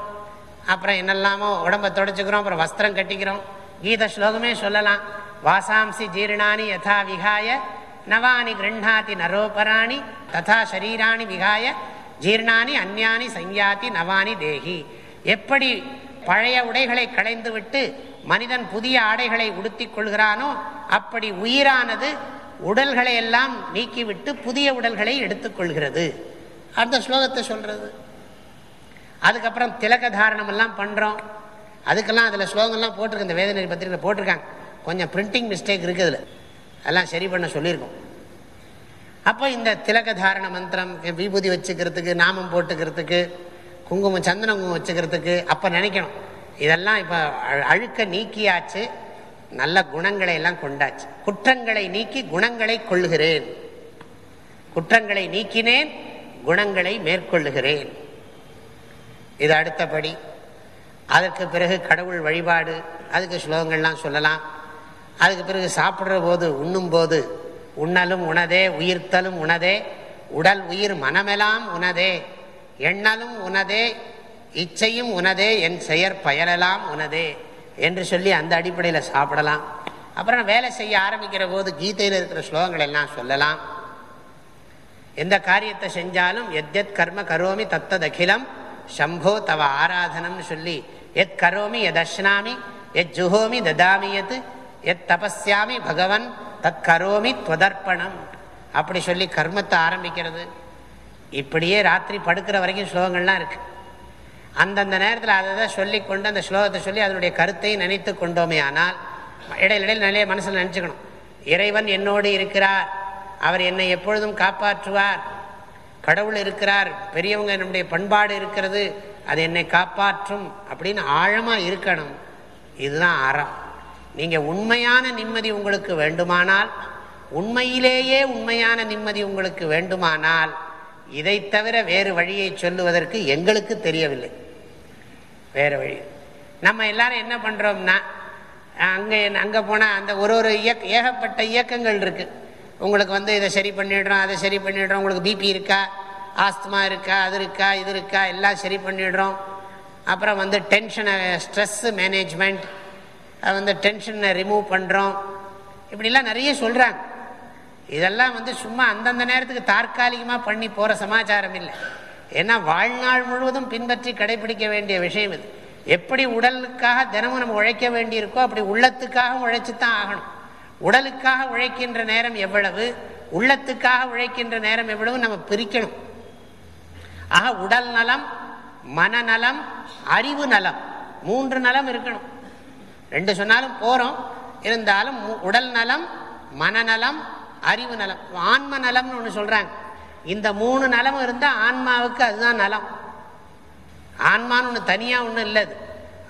அப்புறம் என்னெல்லாமோ உடம்ப தொடச்சுக்கிறோம். அப்புறம் வஸ்திரம் கட்டிக்கிறோம். கீத ஸ்லோகமே சொல்லலாம். வாசாம்சி ஜீர்ணானி யதா விகாய நவானி கிருண்ணாதி நரோபராணி ததா சரீராணி விகாய ஜீர்ணானி அந்யானி சஞ்ஞாதி நவானி தேகி. எப்படி பழைய உடைகளை களைந்து விட்டு மனிதன் புதிய ஆடைகளை உடுத்திக் கொள்கிறானோ அப்படி உயிரானது உடல்களை எல்லாம் நீக்கிவிட்டு புதிய உடல்களை எடுத்துக்கொள்கிறது அந்த ஸ்லோகத்தை சொல்றது. அதுக்கப்புறம் திலக தாரணம் எல்லாம் பண்றோம். அதுக்கெல்லாம் அதுல ஸ்லோகம்லாம் போட்டிருக்கு. இந்த வேதனை பத்திரிகை போட்டிருக்காங்க. கொஞ்சம் பிரிண்டிங் மிஸ்டேக் இருக்குது அதெல்லாம் சரி பண்ண சொல்லியிருக்கோம். அப்போ இந்த திலக தாரண மந்திரம் விபூதி வச்சுக்கிறதுக்கு நாமம் போட்டுக்கிறதுக்கு குங்குமம் சந்தன குங்குமம் வச்சுக்கிறதுக்கு அப்போ நினைக்கணும். இதெல்லாம் இப்போ அழுக்க நீக்கியாச்சு. நல்ல குணங்களை எல்லாம் கொண்டாச்சு. குற்றங்களை நீக்கி குணங்களை கொள்ளுகிறேன். குற்றங்களை நீக்கினேன் குணங்களை மேற்கொள்ளுகிறேன். இது அடுத்தபடி. அதற்கு பிறகு கடவுள் வழிபாடு அதுக்கு ஸ்லோகங்கள்லாம் சொல்லலாம். அதுக்கு பிறகு சாப்பிட்ற போது உண்ணும் போது உண்ணலும் உணதே உயிர்த்தலும் உணதே உடல் உயிர் மனமெல்லாம் உனதே எண்ணலும் உனதே இச்சையும் உனதே என் செயற் பயலலாம் உனதே என்று சொல்லி அந்த அடிப்படையில் சாப்பிடலாம். அப்புறம் வேலை செய்ய ஆரம்பிக்கிற போது கீதையில் இருக்கிற ஸ்லோகங்கள் எல்லாம் சொல்லலாம். எந்த காரியத்தை செஞ்சாலும் எத் கர்ம கரோமி தத்தத் அகிலம் சம்போ தவ ஆராதனம்னு சொல்லி எத் கரோமி எத் அஷ்னாமி எத் ஜுஹோமி ததாமி எத் எத் தபஸ்யாமி பகவன் தத் கரோமி துவதர்ப்பணம். அப்படி சொல்லி கர்மத்தை ஆரம்பிக்கிறது. இப்படியே ராத்திரி படுக்கிற வரைக்கும் ஸ்லோகங்கள்லாம் இருக்கு. அந்தந்த நேரத்தில் அதை தான் சொல்லி கொண்டு அந்த ஸ்லோகத்தை சொல்லி அதனுடைய கருத்தை நினைத்து கொண்டோமே ஆனால் இடையிலிடையில் நிறைய மனசில் நினச்சிக்கணும். இறைவன் என்னோடு இருக்கிறார். அவர் என்னை எப்பொழுதும் காப்பாற்றுவார். கடவுள் இருக்கிறார். பெரியவங்க நம்முடைய பண்பாடு இருக்கிறது. அது என்னை காப்பாற்றும் அப்படின்னு ஆழமாக இருக்கணும். இதுதான் அறம். நீங்கள் உண்மையான நிம்மதி உங்களுக்கு வேண்டுமானால் உண்மையிலேயே உண்மையான நிம்மதி உங்களுக்கு வேண்டுமானால் இதை தவிர வேறு வழியை சொல்லுவதற்கு எங்களுக்கு தெரியவில்லை. வேறு வழி. நம்ம எல்லாரும் என்ன பண்ணுறோம்னா அங்கே அங்கே போனால் அந்த ஒரு ஒரு இயக்க ஏகப்பட்ட இயக்கங்கள் இருக்குது உங்களுக்கு வந்து இதை சரி பண்ணிடுறோம் அதை சரி பண்ணிடுறோம். உங்களுக்கு பிபி இருக்கா? ஆஸ்துமா இருக்கா? அது இருக்கா? இது இருக்கா? எல்லாம் சரி பண்ணிடுறோம். அப்புறம் வந்து டென்ஷனை ஸ்ட்ரெஸ்ஸு மேனேஜ்மெண்ட் அது வந்து டென்ஷனை ரிமூவ் பண்ணுறோம் இப்படிலாம் நிறைய சொல்கிறாங்க இதெல்லாம் வந்து சும்மா அந்தந்த நேரத்துக்கு தற்காலிகமாக பண்ணி போகிற சமாச்சாரம் இல்லை. ஏன்னா வாழ்நாள் முழுவதும் பின்பற்றி கடைபிடிக்க வேண்டிய விஷயம் இது. எப்படி உடலுக்காக தினமும் நம்ம உழைக்க வேண்டியிருக்கோ அப்படி உள்ளத்துக்காக உழைச்சி தான் ஆகணும். உடலுக்காக உழைக்கின்ற நேரம் எவ்வளவு? உள்ளத்துக்காக உழைக்கின்ற நேரம் எவ்வளவு? நம்ம பிரிக்கணும். ஆக உடல் நலம் மனநலம் அறிவு நலம் மூன்று நலம் இருக்கணும். ரெண்டு சொன்னாலும் போகிறோம் இருந்தாலும் உடல் நலம் மனநலம் அறிவு நலம். ஆன்ம நலம்னு ஒன்று சொல்கிறாங்க இந்த மூணு நலமும் இருந்தால் ஆன்மாவுக்கு அதுதான் நலம். ஆன்மான்னு ஒன்று தனியாக ஒன்றும் இல்லை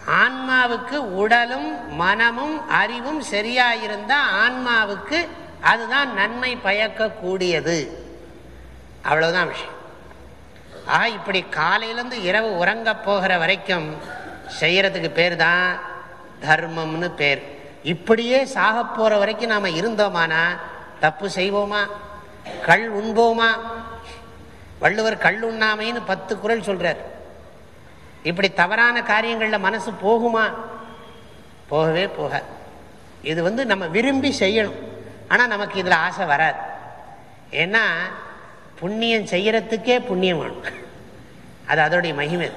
ஆன்மாவுக்கு உடலும் மனமும் அறிவும் சரியாக இருந்தால் ஆன்மாவுக்கு அதுதான் நன்மை பயக்கக்கூடியது. அவ்வளவுதான் விஷயம். ஆக இப்படி காலையிலேருந்து இரவு உறங்க போகிற வரைக்கும் செய்கிறதுக்கு பேர் தான் தர்மம்னு பேர். இப்படியே சாக போகிற வரைக்கும் நாம் இருந்தோமானா? தப்பு செய்வோமா? கள் உண்போமா? வள்ளுவர் கல் உண்ணாமைன்னு பத்து குரல் சொல்றார். இப்படி தவறான காரியங்களில் மனசு போகுமா? போகவே போக. இது வந்து நம்ம விரும்பி செய்யணும். ஆனால் நமக்கு இதில் ஆசை வராது. ஏன்னா புண்ணியம் செய்கிறதுக்கே புண்ணியம் வேணும். அது அதோடைய மகிமை.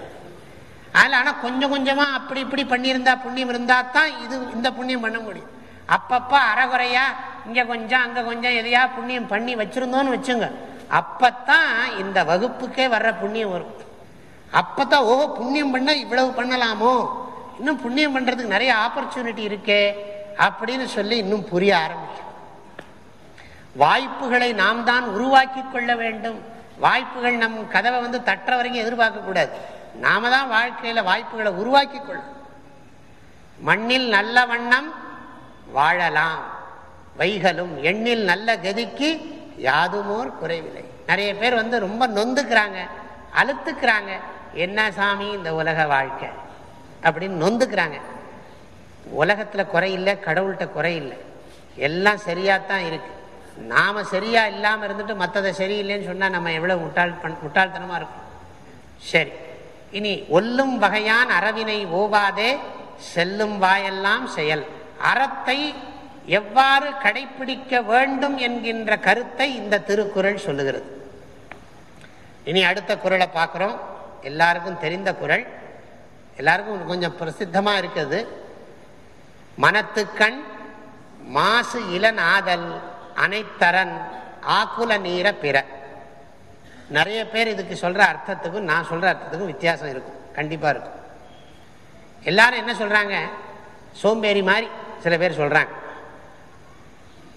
அதில் ஆனால் கொஞ்சம் கொஞ்சமாக அப்படி இப்படி பண்ணியிருந்தா புண்ணியம் இருந்தால் தான் இது இந்த புண்ணியம் பண்ண முடியும். அப்பப்போ அறகுறையாக இங்கே கொஞ்சம் அங்கே கொஞ்சம் எதையா புண்ணியம் பண்ணி வச்சிருந்தோன்னு வச்சுங்க. அப்பத்தான் இந்த வகுப்புக்கே வர்ற புண்ணியம் வரும். அப்பத்தான் ஓ புண்ணியம் பண்ண இவ்வளவு பண்ணலாமோ? இன்னும் புண்ணியம் பண்றதுக்கு நிறைய ஆப்பர்ச்சுனிட்டி இருக்கே அப்படின்னு சொல்லி இன்னும் புரிய ஆரம்பிக்கும். வாய்ப்புகளை நாம் தான் உருவாக்கி கொள்ள வேண்டும். வாய்ப்புகள் நம் கதவை வந்து தட்டுற வரைக்கும் எதிர்பார்க்க கூடாது. நாம தான் வாழ்க்கையில வாய்ப்புகளை உருவாக்கி கொள்ளும் மண்ணில் நல்ல வண்ணம் வாழலாம். வைகளும் எண்ணில் நல்ல கதிக்கு யாதுமோர் குறைவில்லை. நிறைய பேர் வந்து ரொம்ப நொந்துக்கிறாங்க அழுத்துக்கிறாங்க. என்ன சாமி இந்த உலக வாழ்க்கை? அப்படின்னு நொந்துக்கிறாங்க. உலகத்தில் குறையில்லை கடவுள்கிட்ட குறையில்லை எல்லாம் சரியாத்தான் இருக்குது நாம் சரியாக இல்லாமல் இருந்துட்டு மற்றதை சரியில்லைன்னு சொன்னால் நம்ம எவ்வளோ முட்டாள் பண் முட்டாள்தனமாக இருக்கும். சரி. இனி ஒல்லும் வகையான் அறவினை ஓவாதே செல்லும் வாயெல்லாம் செயல். அறத்தை எவ்வாறு கடைபிடிக்க வேண்டும் என்கின்ற கருத்தை இந்த திருக்குறள் சொல்லுகிறது. இனி அடுத்த குரலை பார்க்குறோம். எல்லாருக்கும் தெரிந்த குரல் எல்லாருக்கும் கொஞ்சம் பிரசித்தமாக இருக்குது. மனத்துக்கண் மாசு இளநாதல் அனைத்தரன் ஆக்குல நீர பிற. நிறைய பேர் இதுக்கு சொல்கிற அர்த்தத்துக்கும் நான் சொல்கிற அர்த்தத்துக்கும் வித்தியாசம் இருக்கும். கண்டிப்பாக இருக்கும். எல்லாரும் என்ன சொல்கிறாங்க சோம்பேறி மாதிரி சில பேர் சொல்கிறாங்க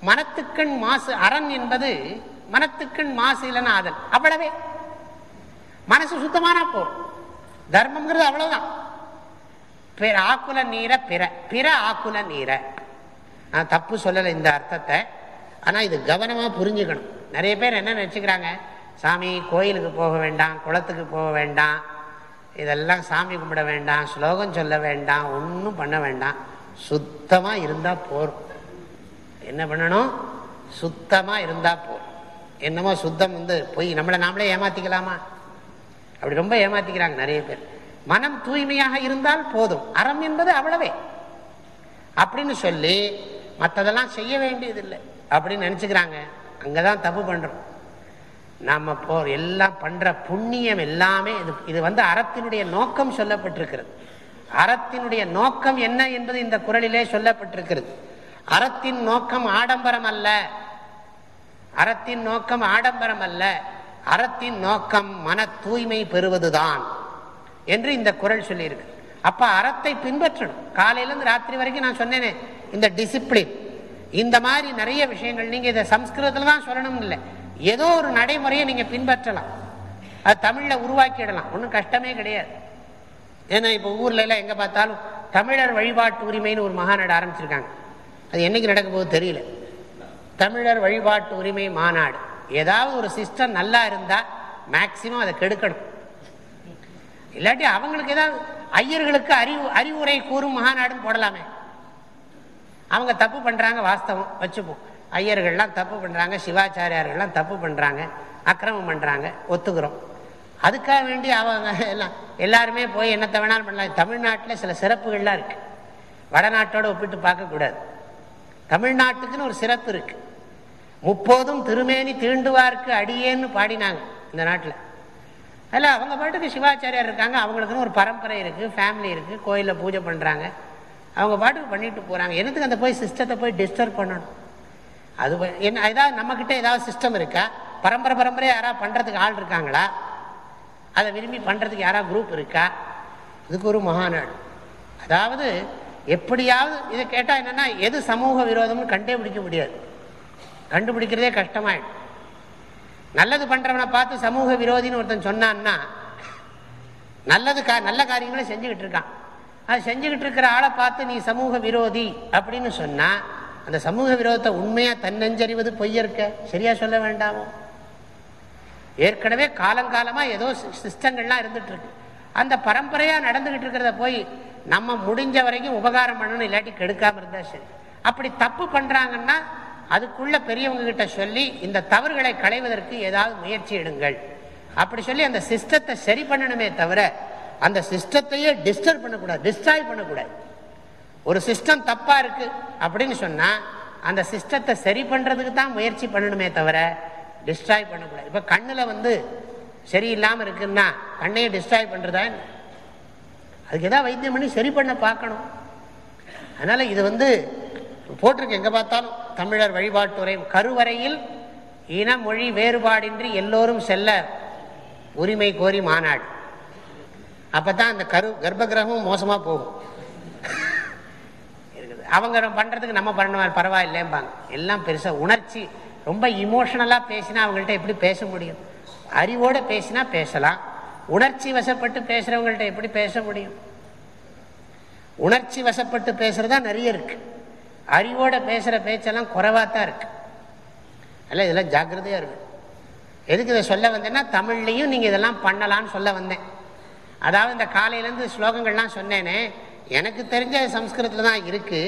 மனத்துக்கண் மாசு அரண் என்பது மனத்துக்கண் மாசு இல்லைன்னா அதன் அவ்வளவே. மனசு சுத்தமானா போறோம் தர்மம்ங்கிறது அவ்வளவுதான். பிற ஆக்குல நீர பிற பிற ஆக்குல நீர. நான் தப்பு சொல்லலை இந்த அர்த்தத்தை. ஆனா இது கவனமா புரிஞ்சுக்கணும். நிறைய பேர் என்ன நினைச்சுக்கிறாங்க? சாமி கோயிலுக்கு போக வேண்டாம் குளத்துக்கு போக வேண்டாம். இதெல்லாம் சாமி கும்பிட வேண்டாம் ஸ்லோகம் சொல்ல வேண்டாம் ஒன்றும் பண்ண வேண்டாம். சுத்தமாக இருந்தால் போகும் என்ன பண்ணணும்? சுத்தமாக இருந்தால் போதும். என்னமோ சுத்தம் வந்து போய் நம்மளை நாமளே ஏமாத்திக்கலாமா? அப்படி ரொம்ப ஏமாத்திக்கிறாங்க நிறைய பேர். மனம் தூய்மையாக இருந்தால் போதும். அறம் என்பது அவ்வளவே. அப்படின்னு சொல்லி மற்றதெல்லாம் செய்ய வேண்டியதில்லை. அப்படின்னு நினச்சிக்கிறாங்க. அங்கே தான் தப்பு பண்ணுறோம் நாம் போ எல்லாம் பண்ணுற புண்ணியம் எல்லாமே இது இது வந்து அறத்தினுடைய நோக்கம் சொல்லப்பட்டிருக்கிறது. அறத்தினுடைய நோக்கம் என்ன என்பது இந்த குரலிலே சொல்லப்பட்டிருக்கிறது. அறத்தின் நோக்கம் ஆடம்பரம் அல்ல அறத்தின் நோக்கம் ஆடம்பரம் அல்ல அறத்தின் நோக்கம் மன தூய்மை பெறுவதுதான் என்று இந்த குரல் சொல்லியிருக்கு. அப்ப அறத்தை பின்பற்றணும். காலையிலேருந்து ராத்திரி வரைக்கும் நான் சொன்னேனே இந்த டிசிப்ளின் இந்த மாதிரி நிறைய விஷயங்கள் நீங்க இதை சம்ஸ்கிருதத்தில் தான் சொல்லணும் இல்லை. ஏதோ ஒரு நடைமுறையை நீங்க பின்பற்றலாம். அது தமிழ்ல உருவாக்கிடலாம். ஒன்றும் கஷ்டமே கிடையாது. ஏன்னா இப்போ ஊர்ல எல்லாம் எங்க பார்த்தாலும் தமிழர் வழிபாட்டு உரிமைன்னு ஒரு மகாநாடு ஆரம்பிச்சிருக்காங்க. அது என்னைக்கு நடக்க போகுது தெரியல. தமிழர் வழிபாட்டு உரிமை மாநாடு. ஏதாவது ஒரு சிஸ்டம் நல்லா இருந்தால் மேக்சிமம் அதை கெடுக்கணும். இல்லாட்டி அவங்களுக்கு ஏதாவது ஐயர்களுக்கு அறிவு அறிவுரை கூறும் மகாநாடுன்னு போடலாமே. அவங்க தப்பு பண்றாங்க வாஸ்தவம் வச்சுப்போம். ஐயர்கள்லாம் தப்பு பண்ணுறாங்க சிவாச்சாரியார்கள்லாம் தப்பு பண்ணுறாங்க அக்கிரமம் பண்ணுறாங்க ஒத்துக்கிறோம். அதுக்காக வேண்டி அவங்க எல்லாம் எல்லாருமே போய் என்னத்தை வேணாலும் பண்ணலாம். தமிழ்நாட்டில் சில சிறப்புகள்லாம் இருக்குது வடநாட்டோடு ஒப்பிட்டு பார்க்கக்கூடாது. தமிழ்நாட்டுக்குன்னு ஒரு சிறப்பு இருக்குது முப்போதும் திருமேனி தீண்டுவார்க்கு அடியேன்னு பாடினாங்க இந்த நாட்டில். அதில் அவங்க பாட்டுக்கு சிவாச்சாரியார் இருக்காங்க. அவங்களுக்குன்னு ஒரு பரம்பரை இருக்குது ஃபேமிலி இருக்குது கோயிலில் பூஜை பண்ணுறாங்க அவங்க பாட்டுக்கு பண்ணிட்டு போகிறாங்க என்னத்துக்கு அந்த போய் சிஸ்டத்தை போய் டிஸ்டர்ப் பண்ணணும்? அது என்ன ஏதாவது நம்மக்கிட்ட ஏதாவது சிஸ்டம் இருக்கா? பரம்பரை பரம்பரை யாராவது பண்ணுறதுக்கு ஆள் இருக்காங்களா? அதை விரும்பி பண்ணுறதுக்கு யாராவது குரூப் இருக்கா? இதுக்கு ஒரு மகாநாடு. அதாவது எப்படியாவது இதை கேட்டால் என்னென்னா எது சமூக விரோதம்னு கண்டே பிடிக்க முடியாது. கண்டுபிடிக்கிறதே கஷ்டமாயிடும். நல்லது பண்ணுறவனை பார்த்து சமூக விரோதின்னு ஒருத்தன் சொன்னான்னா நல்லது கா நல்ல காரியங்களும் செஞ்சுக்கிட்டு இருக்கான். அது செஞ்சுக்கிட்டு இருக்கிற ஆளை பார்த்து நீ சமூக விரோதி அப்படின்னு சொன்னால் அந்த சமூக விரோதத்தை உண்மையாக தன்னஞ்சறிவது பொய்யிருக்க சரியாக சொல்ல வேண்டாமோ? ஏற்கனவே காலங்காலமாக ஏதோ சிஸ்டங்கள்லாம் இருந்துகிட்ருக்கு அந்த பரம்பரையாக நடந்துக்கிட்டு இருக்கிறத போய் நம்ம முடிஞ்ச வரைக்கும் உபகாரம் பண்ணணும் இல்லாட்டி கெடுக்காமல் இருந்தா சரி. அப்படி தப்பு பண்ணுறாங்கன்னா அதுக்குள்ள பெரியவங்க கிட்ட சொல்லி இந்த தவறுகளை களைவதற்கு ஏதாவது முயற்சி எடுங்கள். அப்படி சொல்லி அந்த சிஸ்டத்தை சரி பண்ணணுமே தவிர அந்த சிஸ்டத்தையே டிஸ்டர்ப் பண்ணக்கூடாது டிஸ்ட்ராய் பண்ணக்கூடாது. ஒரு சிஸ்டம் தப்பாக இருக்குது அப்படின்னு சொன்னால் அந்த சிஸ்டத்தை சரி பண்ணுறதுக்கு தான் முயற்சி பண்ணணுமே தவிர டிஸ்ட்ராய் பண்ணக்கூடாது. இப்போ கண்ணில் வந்து சரியில்லாமல் இருக்குன்னா கண்ணையை டிஸ்ட்ராய் பண்றதா அதுக்கு எதாவது வைத்தியம் பண்ணி சரி பண்ண பார்க்கணும். அதனால் இது வந்து போட்டிருக்கு எங்கே பார்த்தாலும். தமிழர் வழிபாட்டுரை கருவறையில் இன மொழி வேறுபாடின்றி எல்லோரும் செல்ல உரிமை கோரி மாநாடு. அப்போ தான் அந்த கரு கர்ப்ப கிரகமும் மோசமாக போகும் அவங்க பண்ணுறதுக்கு நம்ம பண்ண பரவாயில்லைம்பாங்க. எல்லாம் பெருசாக உணர்ச்சி ரொம்ப இமோஷனலாக பேசினா அவங்கள்ட்ட எப்படி பேச முடியும்? அறிவோடு பேசினா பேசலாம். உணர்ச்சி வசப்பட்டு பேசுறவங்கள்ட்ட எப்படி பேச முடியும்? உணர்ச்சி வசப்பட்டு பேசுறதா நிறைய இருக்கு. அறிவோட பேசுற பேச்செல்லாம் குறைவாக தான் இருக்கு. அல்ல இதெல்லாம் ஜாக்கிரதையா இருக்கு எதுக்கு இதை சொல்ல வந்தேன்னா தமிழ்லையும் நீங்க இதெல்லாம் பண்ணலாம்னு சொல்ல வந்தேன். அதாவது இந்த காலையிலேருந்து ஸ்லோகங்கள்லாம் சொன்னேனே எனக்கு தெரிஞ்ச சம்ஸ்கிருதத்தில் தான் இருக்கு.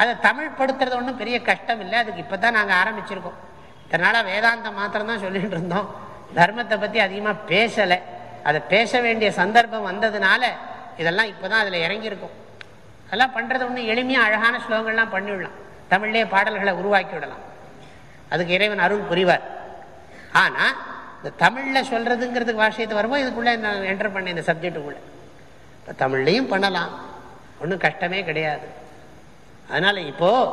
அதை தமிழ் படுத்துறது ஒன்றும் பெரிய கஷ்டம் இல்லை. அதுக்கு இப்போ தான் நாங்கள் ஆரம்பிச்சிருக்கோம். இதனால் வேதாந்தம் மாத்திரம் தான் சொல்லிட்டு இருந்தோம். தர்மத்தை பற்றி அதிகமாக பேசலை. அதை பேச வேண்டிய சந்தர்ப்பம் வந்ததுனால இதெல்லாம் இப்போ தான் அதில் இறங்கியிருக்கும். அதெல்லாம் பண்ணுறது ஒன்றும் எளிமையாக அழகான ஸ்லோகங்கள்லாம் பண்ணிவிடலாம் தமிழ்லேயே பாடல்களை உருவாக்கி விடலாம். அதுக்கு இறைவன் அருள் புரிவார். ஆனால் இந்த தமிழில் சொல்கிறதுங்கிறதுக்கு வாஷியத்தை வரும்போது இதுக்குள்ளே நான் என்டர் பண்ணேன் இந்த சப்ஜெக்டுக்குள்ளே இப்போ தமிழ்லையும் பண்ணலாம். ஒன்றும் கஷ்டமே கிடையாது. அதனால் இப்போது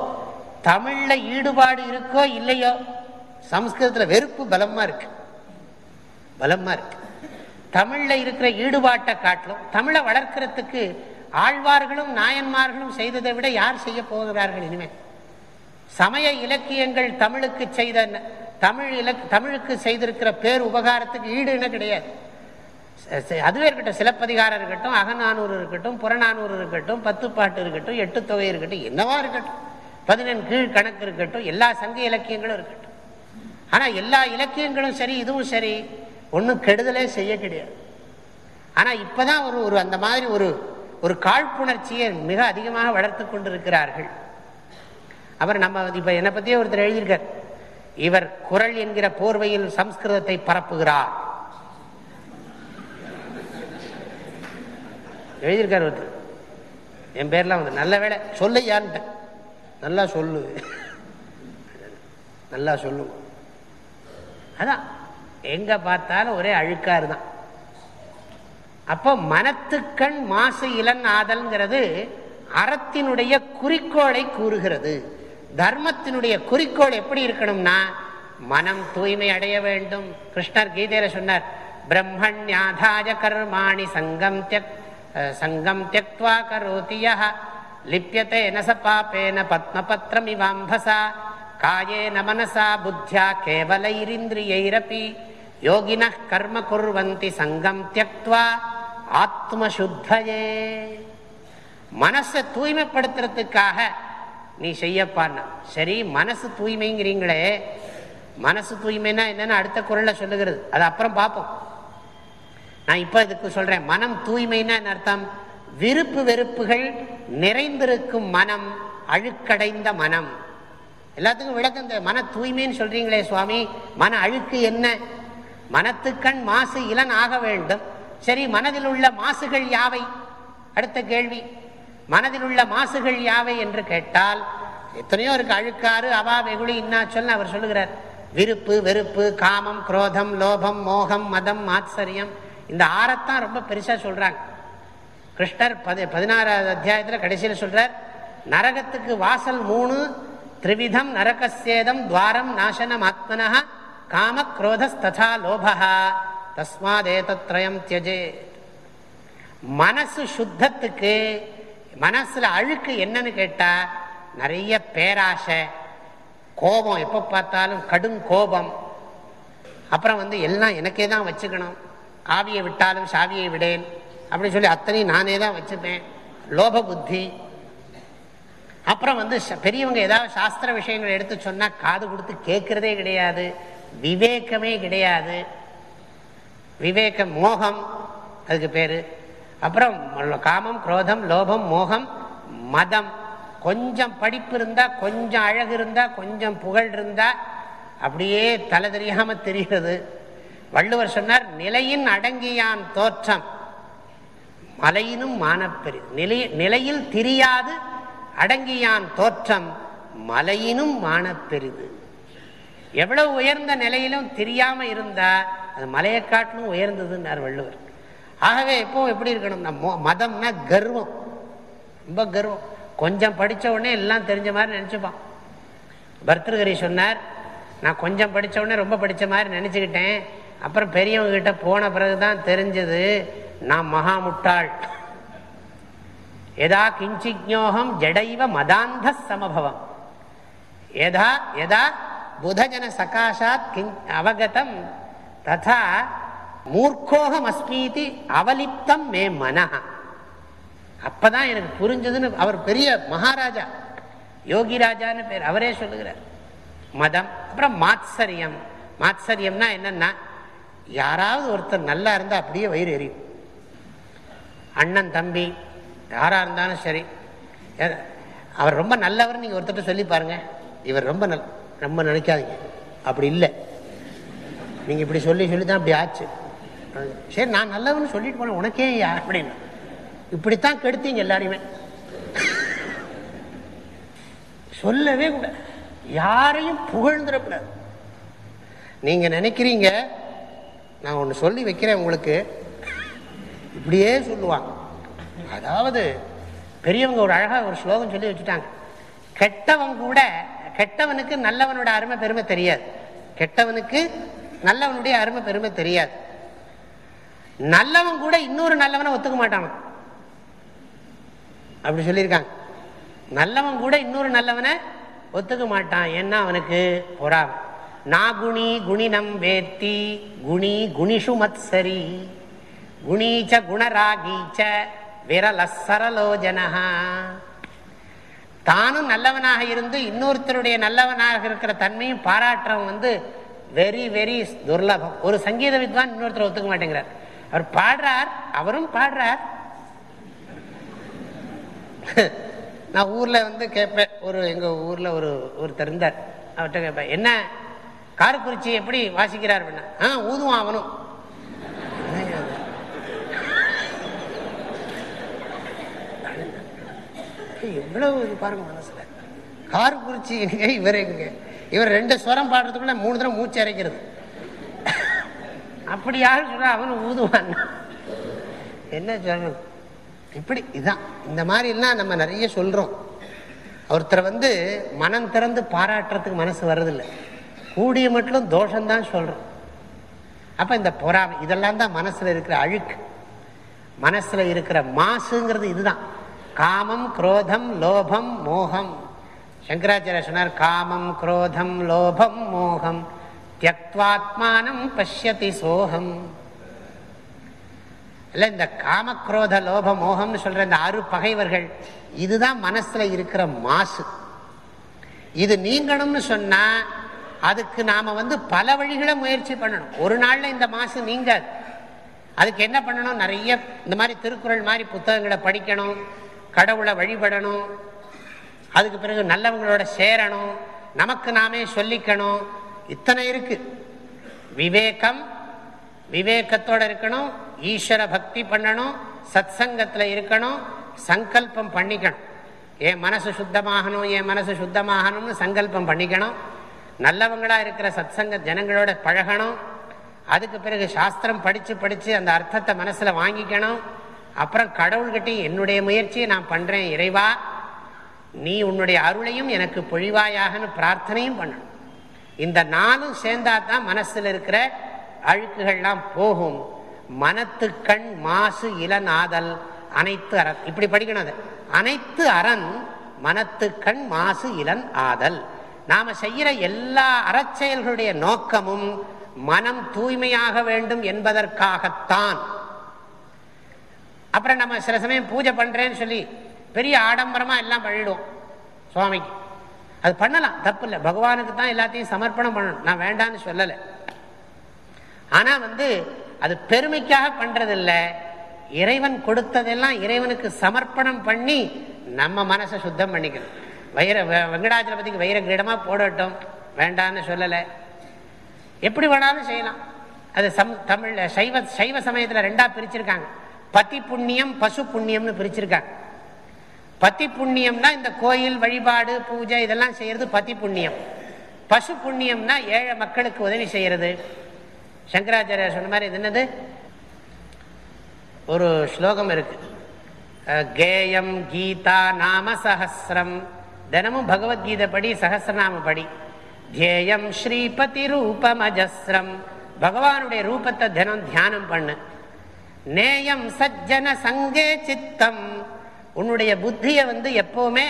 தமிழில் ஈடுபாடு இருக்கோ இல்லையோ சம்ஸ்கிருதத்தில் வெறுப்பு பலமாக இருக்குது பலமாக இருக்குது தமிழில் இருக்கிற ஈடுபாட்டை காட்டிலும் தமிழை வளர்க்கறதுக்கு ஆழ்வார்களும் நாயன்மார்களும் செய்ததை விட யார் செய்ய போகிறார்கள் இனிமேல் சமய இலக்கியங்கள் தமிழுக்கு செய்த தமிழ் இலக் தமிழுக்கு செய்திருக்கிற பேர் உபகாரத்துக்கு ஈடு கிடையாது. அதுவே இருக்கட்டும் சிலப்பதிகாரம் இருக்கட்டும் அகநானூறு இருக்கட்டும் புறநானூறு இருக்கட்டும் பத்து பாட்டு இருக்கட்டும் எட்டு தொகை இருக்கட்டும் என்னவா இருக்கட்டும். பதினெண் கீழ் கணக்கு இருக்கட்டும் எல்லா சங்க இலக்கியங்களும் இருக்கட்டும். ஆனால் எல்லா இலக்கியங்களும் சரி இதுவும் சரி. ஒன்றும் கெடுதலே செய்ய கிடையாது. ஆனால் இப்போ தான் ஒரு ஒரு அந்த மாதிரி ஒரு ஒரு காழ்ப்புணர்ச்சியை மிக அதிகமாக வளர்த்து கொண்டிருக்கிறார்கள். அவர் நம்ம இப்போ என்னை பற்றியே ஒருத்தர் எழுதியிருக்கார். இவர் குரல் என்கிற போர்வையில் சம்ஸ்கிருதத்தை பரப்புகிறார். எழுதியிருக்கார் ஒருத்தர். என் பேர்லாம் வந்து நல்ல வேலை சொல்லையான்ட்ட. நல்லா சொல்லு. நல்லா சொல்லுங்க அதான். எங்க பார்த்தாலும் ஒரே அழுக்காரு தான் அப்போ மனத்துக்கண் மாசு இளன் ஆதல்ங்கிறது அறத்தினுடைய குறிக்கோளை கூறுகிறது. தர்மத்தினுடைய குறிக்கோள் எப்படி இருக்கணும்னா மனம் தூய்மை அடைய வேண்டும். கிருஷ்ணர் கீதையில சொன்னார் பிரம்மண்யாதாய கர்மாணி சங்கம் தியக் சங்கம் தியக்வா கரோதிய லிப்பியத்தை நச பாப்பேன பத்மபத்திரம் இவாம்பசா காயேன மனசா புத்தியா கேவலைரிந்திரியைரப்பி யோகின கர்ம குர்வந்தி சங்கம் தியக்துவா ஆத்மசுத்தையே. மனசை தூய்மைப்படுத்துறதுக்காக நீ செய்யப்பான்னா சரி மனசு தூய்மைங்கிறீங்களே மனசு தூய்மைன்னா என்னன்னு அடுத்த குரல்ல சொல்லுகிறது. அது அப்புறம் பார்ப்போம். நான் இப்போ இதுக்கு சொல்றேன். மனம் தூய்மைன்னா என்ன அர்த்தம்? விருப்பு வெறுப்புகள் நிறைந்திருக்கும் மனம் அழுக்கடைந்த மனம். எல்லாத்துக்கும் விளக்கம் இந்த மன தூய்மைன்னு சொல்றீங்களே சுவாமி. மன அழுக்கு என்ன? மனத்துக்கண் மாசு இளன் ஆக வேண்டும். சரி மனதில் உள்ள மாசுகள் யாவை? அடுத்த கேள்வி. மனதில் உள்ள மாசுகள் யாவை என்று கேட்டால் எத்தனையோ இருக்கு அழுக்காறு அவா வெகுளி இன்னா சொல்ல அவர் சொல்லுகிறார். விருப்பு வெறுப்பு காமம் குரோதம் லோபம் மோகம் மதம் ஆச்சரியம் இந்த ஆறத்தான் ரொம்ப பெருசா சொல்றாங்க. கிருஷ்ணர் பதி பதினாறாவது அத்தியாயத்தில் கடைசியில் சொல்றார் நரகத்துக்கு வாசல் மூணு திரிவிதம் நரகசேதம் துவாரம் நாசனம் ஆத்மனஹா காம குரோதஸ்ததா லோபா தஸ்மாதேதத்ரயம் தியஜே. மனசு சுத்தத்துக்கு மனசுல அழுக்கு என்னன்னு கேட்டா நிறைய பேராசை கோபம் எப்போ பார்த்தாலும் கடும் கோபம். அப்புறம் வந்து எல்லாம் எனக்கே தான் வச்சுக்கணும். ஆவியை விட்டாலும் சாவியை விடேன். அப்படின்னு சொல்லி அத்தனையும் நானே தான் வச்சுப்பேன். லோப புத்தி. அப்புறம் வந்து பெரியவங்க ஏதாவது சாஸ்திர விஷயங்கள் எடுத்து சொன்னா காது கொடுத்து கேட்கறதே கிடையாது. விவேகமே கிடையாது. விவேக மோகம் அதுக்கு பேரு. அப்புறம் காமம் குரோதம் லோபம் மோகம் மதம். கொஞ்சம் படிப்பு இருந்தா கொஞ்சம் அழகு இருந்தா கொஞ்சம் புகழ் இருந்தா அப்படியே தலை தெரியாம தெரிகிறது. வள்ளுவர் சொன்னார் நிலையின் அடங்கியான் தோற்றம் மலையினும் மானப்பெரி நிலை நிலையில் திரியாது அடங்கியான் தோற்றம் மலையினும் மானப்பெரிது. எவ்வளவு உயர்ந்த நிலையிலும் தெரியாம இருந்தா அது மலையை காட்டிலும் உயர்ந்ததுன்னார் வள்ளுவர். ஆகவே இப்போ எப்படி இருக்கணும் மதம்னா கர்வம். ரொம்ப கர்வம். கொஞ்சம் படித்த உடனே எல்லாம் தெரிஞ்ச மாதிரி நினச்சிப்பான். பர்தகிரி சொன்னார் நான் கொஞ்சம் படித்த உடனே ரொம்ப படித்த மாதிரி நினச்சிக்கிட்டேன். அப்புறம் பெரியவங்க கிட்ட போன பிறகுதான் தெரிஞ்சது நான் மகா முட்டாள் எதா கிஞ்சிஜோகம் ஜடைவ மதாந்த சமபவம் எதா எதா புதஜன சகாஷாத் கிங் அவகதம் ததா மூர்க்கோகம் அஸ்மீதி அவலிப்தம் மே மனஹா அப்பதான் எனக்கு புரிஞ்சதுன்னு அவர் பெரிய மகாராஜா யோகி ராஜான்னு பேர் அவரே சொல்லுகிறார் மதம் அப்புறம் மாத்சரியம் மாத்சரியம்னா என்னன்னா யாராவது ஒருத்தர் நல்லா இருந்தா அப்படியே வயிறு எரியும் அண்ணன் தம்பி யாரா இருந்தாலும் சரி அவர் ரொம்ப நல்லவர் நீங்க ஒருத்தர் சொல்லி பாருங்க இவர் ரொம்ப நல் ரொம்ப நினைக்காதீங்க. அப்படி இல்லை. நீங்க இப்படி சொல்லி சொல்லி தான் அப்படி ஆச்சு. சரி நான் நல்லவன்னு சொல்லிட்டு போனேன். உனக்கே யார் அப்படின்னு. இப்படித்தான் கெடுத்தீங்க எல்லாரையுமே. சொல்லவே கூட யாரையும் புகழ்ந்துடக்கூடாது நீங்க நினைக்கிறீங்க நான் ஒன்று சொல்லி வைக்கிறேன் உங்களுக்கு. இப்படியே சொல்லுவாங்க. அதாவது பெரியவங்க ஒரு அழகாக ஒரு ஸ்லோகம் சொல்லி வச்சுட்டாங்க. கெட்டவங்க கூட கெட்டவனுக்கு நல்லவனோட அருமை பெருமை தெரியாது. கெட்டவனுக்கு நல்லவனுடைய அருமை பெருமை தெரியாது. நல்லவன் கூட இன்னொரு நல்லவனை ஒத்துக்க மாட்டான். அப்படி சொல்லியிருக்காங்க. நல்லவன் கூட இன்னொரு நல்லவனை ஒத்துக்க மாட்டான். ஏன்னா அவனுக்கு பொறாமை. நாகுணி குணினம் வேத்தி குணி குணிஷு மத்சரி. குணீச்ச குணராகீச்ச விரலசரலோஜனா தானும் நல்லவனாக இருந்து இன்னொருத்தருடைய நல்லவனாக இருக்கிற தன்மையும் பாராட்டுறவன் வந்து வெரி வெரி துர்லபம். ஒரு சங்கீத வித்வான் இன்னொருத்தர் ஒத்துக்க மாட்டேங்கிறார். அவர் பாடுறார் அவரும் பாடுறார். (laughs) நான் ஊரில் வந்து கேட்பேன். ஒரு எங்கள் ஊரில் ஒரு ஒருத்தர் இருந்தார். அவர்கிட்ட கேட்பேன் என்ன? காரக்குறிச்சி எப்படி வாசிக்கிறார்? அப்படின்னா ஆ ஊதுவான் அவனும். (laughs) எவ்வளவு இது பாருங்க மனசுல. காரக்குறிச்சி எங்க இவர் எங்க இவர் ரெண்டு ஸ்வரம் பாடுறதுக்குள்ள மூணு தடவை மூச்சு அரைக்கிறது. அப்படி யாரும் சொல்ற? அவனு ஊதுவான். என்ன சொல்லணும் இப்படி இதுதான் இந்த மாதிரிலாம் நம்ம நிறைய சொல்றோம். ஒருத்தரை வந்து மனம் திறந்து பாராட்டுறதுக்கு மனசு வர்றதில்லை. கூடிய மட்டும் தோஷம்தான் சொல்றோம். அப்ப இந்த பொறாமை இதெல்லாம் தான் மனசுல இருக்கிற அழுக்கு. மனசுல இருக்கிற மாசுங்கிறது இதுதான். காமம் குரோதம் லோபம் மோகம். சங்கராச்சாரிய சொன்னார் காமம் குரோதம் லோபம் மோகம். தியக்வாத்மானம் பசியதி சோகம். இல்லை இந்த காமக்ரோத லோப மோகம்னு சொல்ற இந்த ஆறு பகைவர்கள் இதுதான் மனசுல இருக்கிற மாசு. இது நீங்கணும்னு சொன்னால் அதுக்கு நாம வந்து பல வழிகளை முயற்சி பண்ணணும். ஒரு நாள்ல இந்த மாசு நீங்காது. அதுக்கு என்ன பண்ணணும்? நிறைய இந்த மாதிரி திருக்குறள் மாதிரி புத்தகங்களை படிக்கணும். கடவுளை வழிபடணும். அதுக்கு பிறகு நல்லவங்களோட சேரணும். நமக்கு நாமே சொல்லிக்கணும். இத்தனை இருக்கு. விவேகம் விவேகத்தோட இருக்கணும். ஈஸ்வர பக்தி பண்ணணும். சத் சங்கத்தில் இருக்கணும். சங்கல்பம் பண்ணிக்கணும். என் மனசு சுத்தமாகணும் என் மனசு சுத்தமாகணும்னு சங்கல்பம் பண்ணிக்கணும். நல்லவங்களா இருக்கிற சத் சங்க ஜனங்களோட பழகணும். அதுக்கு பிறகு சாஸ்திரம் படித்து படித்து அந்த அர்த்தத்தை மனசில் வாங்கிக்கணும். அப்புறம் கடவுள்கிட்ட என்னுடைய முயற்சியை நான் பண்ணுறேன் இறைவா. நீ உன்னுடைய அருளையும் எனக்கு பொழிவாயாகனு பிரார்த்தனையும் பண்ணணும். இந்த நாளும் சேர்ந்தா தான் மனசில் இருக்கிற அழுக்குகள்லாம் போகும். மனத்து கண் மாசு இளநாதல் அனைத்து அறன் இப்படி படிக்கணும் அது. அனைத்து அறன் மனத்து கண் மாசு இளன் ஆதல். நாம செய்கிற எல்லா அறச்செயல்களுடைய நோக்கமும் மனம் தூய்மையாக வேண்டும் என்பதற்காகத்தான். அப்புறம் நம்ம சில சமயம் பூஜை பண்றேன்னு சொல்லி பெரிய ஆடம்பரமா எல்லாம் பண்ணிடுவோம். சுவாமிக்கு. அது பண்ணலாம். தப்பு இல்லை. பகவானுக்கு தான் எல்லாத்தையும் சமர்ப்பணம் பண்ணணும். நான் வேண்டான்னு சொல்லலை. ஆனா வந்து அது பெருமைக்காக பண்ணுறதில்லை இறைவன் கொடுத்ததெல்லாம் இறைவனுக்கு சமர்ப்பணம் பண்ணி நம்ம மனசை சுத்தம் பண்ணிக்கணும். வைர வெங்கடாச்சலபதிக்கு வைர கிரீடமாக போடட்டும். வேண்டான்னு சொல்லலை. எப்படி வேணாலும் செய்யலாம். அது சம் தமிழ்ல சைவ சைவ சமயத்தில் ரெண்டா பிரிச்சிருக்காங்க. பதி புண்ணியம் பசு புண்ணியம்னு பிரிச்சிருக்காங்க பத்தி புண்ணியம்னா இந்த கோயில் வழிபாடு பூஜை இதெல்லாம் செய்யறது பத்தி புண்ணியம் பசு புண்ணியம்னா ஏழை மக்களுக்கு உதவி செய்யறது. சங்கராச்சாரியார் சொன்ன மாதிரி இது என்னது? ஒரு ஸ்லோகம் இருக்கு. கேயம் கீதா நாம சஹசிரம் தினமும் பகவத்கீதை படி சஹசிரநாம படி. தியேயம் ஸ்ரீபதி ரூபமஜஸ்ரம் பகவானுடைய ரூபத்தை தினம் தியானம் பண்ணு. நேயம் சஜ்ஜன சங்கே சித்தம். உன்னுடைய புத்தியை வந்து எப்பவுமே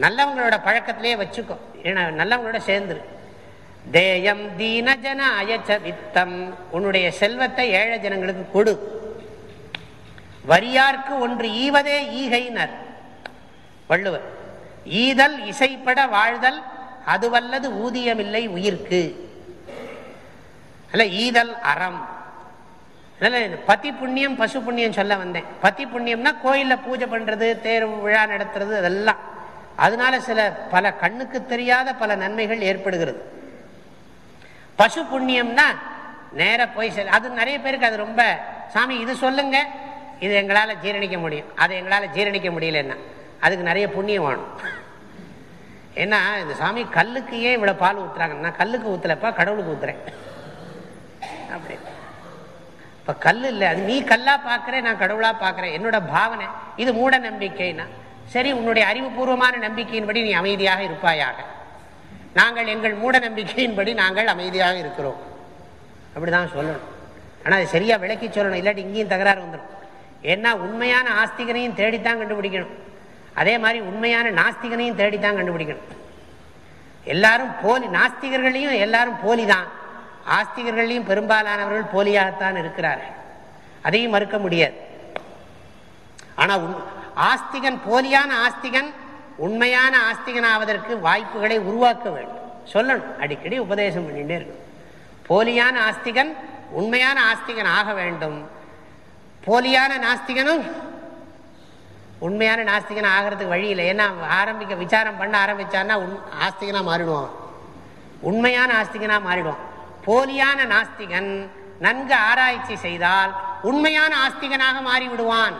நல்லவங்களோட பழக்கத்திலேயே வச்சுக்கோ. ஏன்னா நல்லவங்களோட சேர்ந்துரு. தேயம் தீனஜன அயச்ச வித்தம். உன்னுடைய செல்வத்தை ஏழை ஜனங்களுக்கு கொடு. வரியார்க்கு ஒன்று ஈவதே ஈகைனர் வள்ளுவர் ஈதல் இசைப்பட வாழ்தல் அதுவல்லது ஊதியமில்லை உயிர்க்கு. அல்ல ஈதல் அறம். பத்தி புண்ணியம் பசு புண்ணியம் சொல்ல வந்தேன். பத்தி புண்ணியம்னா கோயிலில் பூஜை பண்ணுறது தேர் விழா நடத்துறது அதெல்லாம். அதனால சில பல கண்ணுக்கு தெரியாத பல நன்மைகள் ஏற்படுகிறது. பசு புண்ணியம்னா நேர போய் அது நிறைய பேருக்கு அது ரொம்ப சாமி இது சொல்லுங்க. இது எங்களால் ஜீரணிக்க முடியும். அது எங்களால் ஜீரணிக்க முடியலன்னா அதுக்கு நிறைய புண்ணியம் வேணும். ஏன்னா இந்த சாமி கல்லுக்கு ஏன் இவ்வளோ பால் ஊத்துறாங்க நான் கல்லுக்கு ஊற்றலப்பா கடவுளுக்கு ஊத்துறேன். அப்படி. இப்போ கல் இல்லை. அது நீ கல்லா பார்க்குறேன் நான் கடவுளா பார்க்குறேன் என்னோட பாவனை. இது மூட நம்பிக்கைனா. சரி உன்னுடைய அறிவுபூர்வமான நம்பிக்கையின்படி நீ அமைதியாக இருப்பாயாக. நாங்கள் எங்கள் மூட நம்பிக்கையின்படி நாங்கள் அமைதியாக இருக்கிறோம். அப்படிதான் சொல்லணும். ஆனால் அது சரியா விளக்கி சொல்லணும். இல்லாட்டி இங்கேயும் தகராறு வந்துடும் ஏன்னா உண்மையான ஆஸ்திகனையும் தேடித்தான் கண்டுபிடிக்கணும். அதே மாதிரி உண்மையான நாஸ்திகனையும் தேடித்தான் கண்டுபிடிக்கணும். எல்லாரும் போலி நாஸ்திகர்களையும் எல்லாரும் போலி தான் ஆஸ்திகர்களையும் பெரும்பாலானவர்கள் போலியாகத்தான் இருக்கிறார்கள். அதையும் மறுக்க முடியாது. ஆனா ஆஸ்திகன் போலியான ஆஸ்திகன் உண்மையான ஆஸ்திகனாவதற்கு வாய்ப்புகளை உருவாக்க வேண்டும். சொல்லணும். அடிக்கடி உபதேசம் பண்ணிட்டே இருக்கணும். போலியான ஆஸ்திகன் உண்மையான ஆஸ்திகன் ஆக வேண்டும். போலியான நாஸ்திகனும் உண்மையான நாஸ்திகன் ஆகிறதுக்கு வழி இல்லை. ஏன்னா ஆரம்பிக்க விசாரம் பண்ண ஆரம்பிச்சான்னா ஆஸ்திகனாக மாறிடுவான். உண்மையான ஆஸ்திகனாக மாறிடுவான். போலியான நாஸ்திகன் நன்கு ஆராய்ச்சி செய்தால் உண்மையான ஆஸ்திகனாக மாறிவிடுவான்.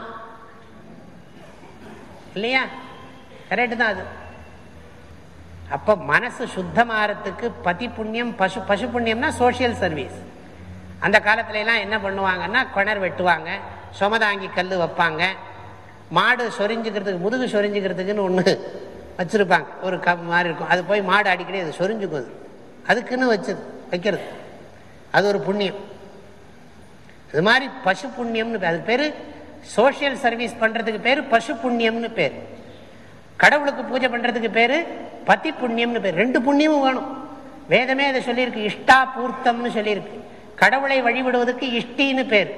இல்லையா? கரெக்டு தான் அது. அப்ப மனசு சுத்தமாகறதுக்கு பதி புண்ணியம் பசு பசு புண்ணியம்னா சோசியல் சர்வீஸ் அந்த காலத்துல எல்லாம் என்ன பண்ணுவாங்கன்னா கிணறு வெட்டுவாங்க சுமதாங்கி கல் வைப்பாங்க மாடு சொரிஞ்சுக்கிறதுக்கு முதுகு சொரிஞ்சுக்கிறதுக்குன்னு ஒன்று வச்சுருப்பாங்க. ஒரு கப் மாதிரி இருக்கும். அது போய் மாடு அடிக்கடி அது சொரிஞ்சுக்கும் அதுக்குன்னு வச்சது. வைக்கிறது. அது ஒரு புண்ணியம். இது மாதிரி பசு புண்ணியம்னு அது பேர் சோசியல் சர்வீஸ் பண்ணுறதுக்கு பேர் பசு புண்ணியம்னு பேர். கடவுளுக்கு பூஜை பண்ணுறதுக்கு பேர் பத்தி புண்ணியம்னு பேர். ரெண்டு புண்ணியமும் வேணும். வேதமே அதை சொல்லியிருக்கு. இஷ்டா பூர்த்தம்னு சொல்லியிருக்கு. கடவுளை வழிபடுவதற்கு இஷ்டின்னு பேர்.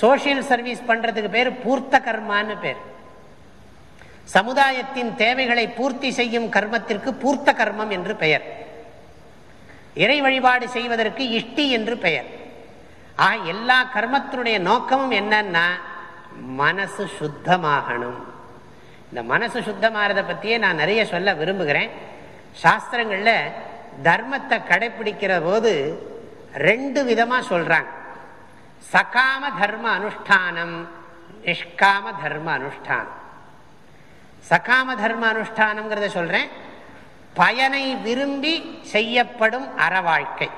சோசியல் சர்வீஸ் பண்றதுக்கு பேர் பூர்த்த கர்மான்னு பேர். சமுதாயத்தின் தேவைகளை பூர்த்தி செய்யும் கர்மத்திற்கு பூர்த்த கர்மம் என்று பெயர். இறை வழிபாடு செய்வதற்கு இஷ்டி என்று பெயர். ஆக எல்லா கர்மத்தினுடைய நோக்கமும் என்னன்னா மனசு சுத்தமாகணும். இந்த மனசு சுத்தமாகறத பற்றியே நான் நிறைய சொல்ல விரும்புகிறேன். சாஸ்திரங்களில் தர்மத்தை கடைபிடிக்கிற போது ரெண்டு விதமாக சொல்கிறாங்க சகாம தர்ம அனுஷ்டானம் நிஷ்காம தர்ம அனுஷ்டானம். சகாம தர்ம அனுஷ்டானம்ங்கிறத சொல்கிறேன் பயனை விரும்பி செய்யப்படும் அறவாழ்க்கை.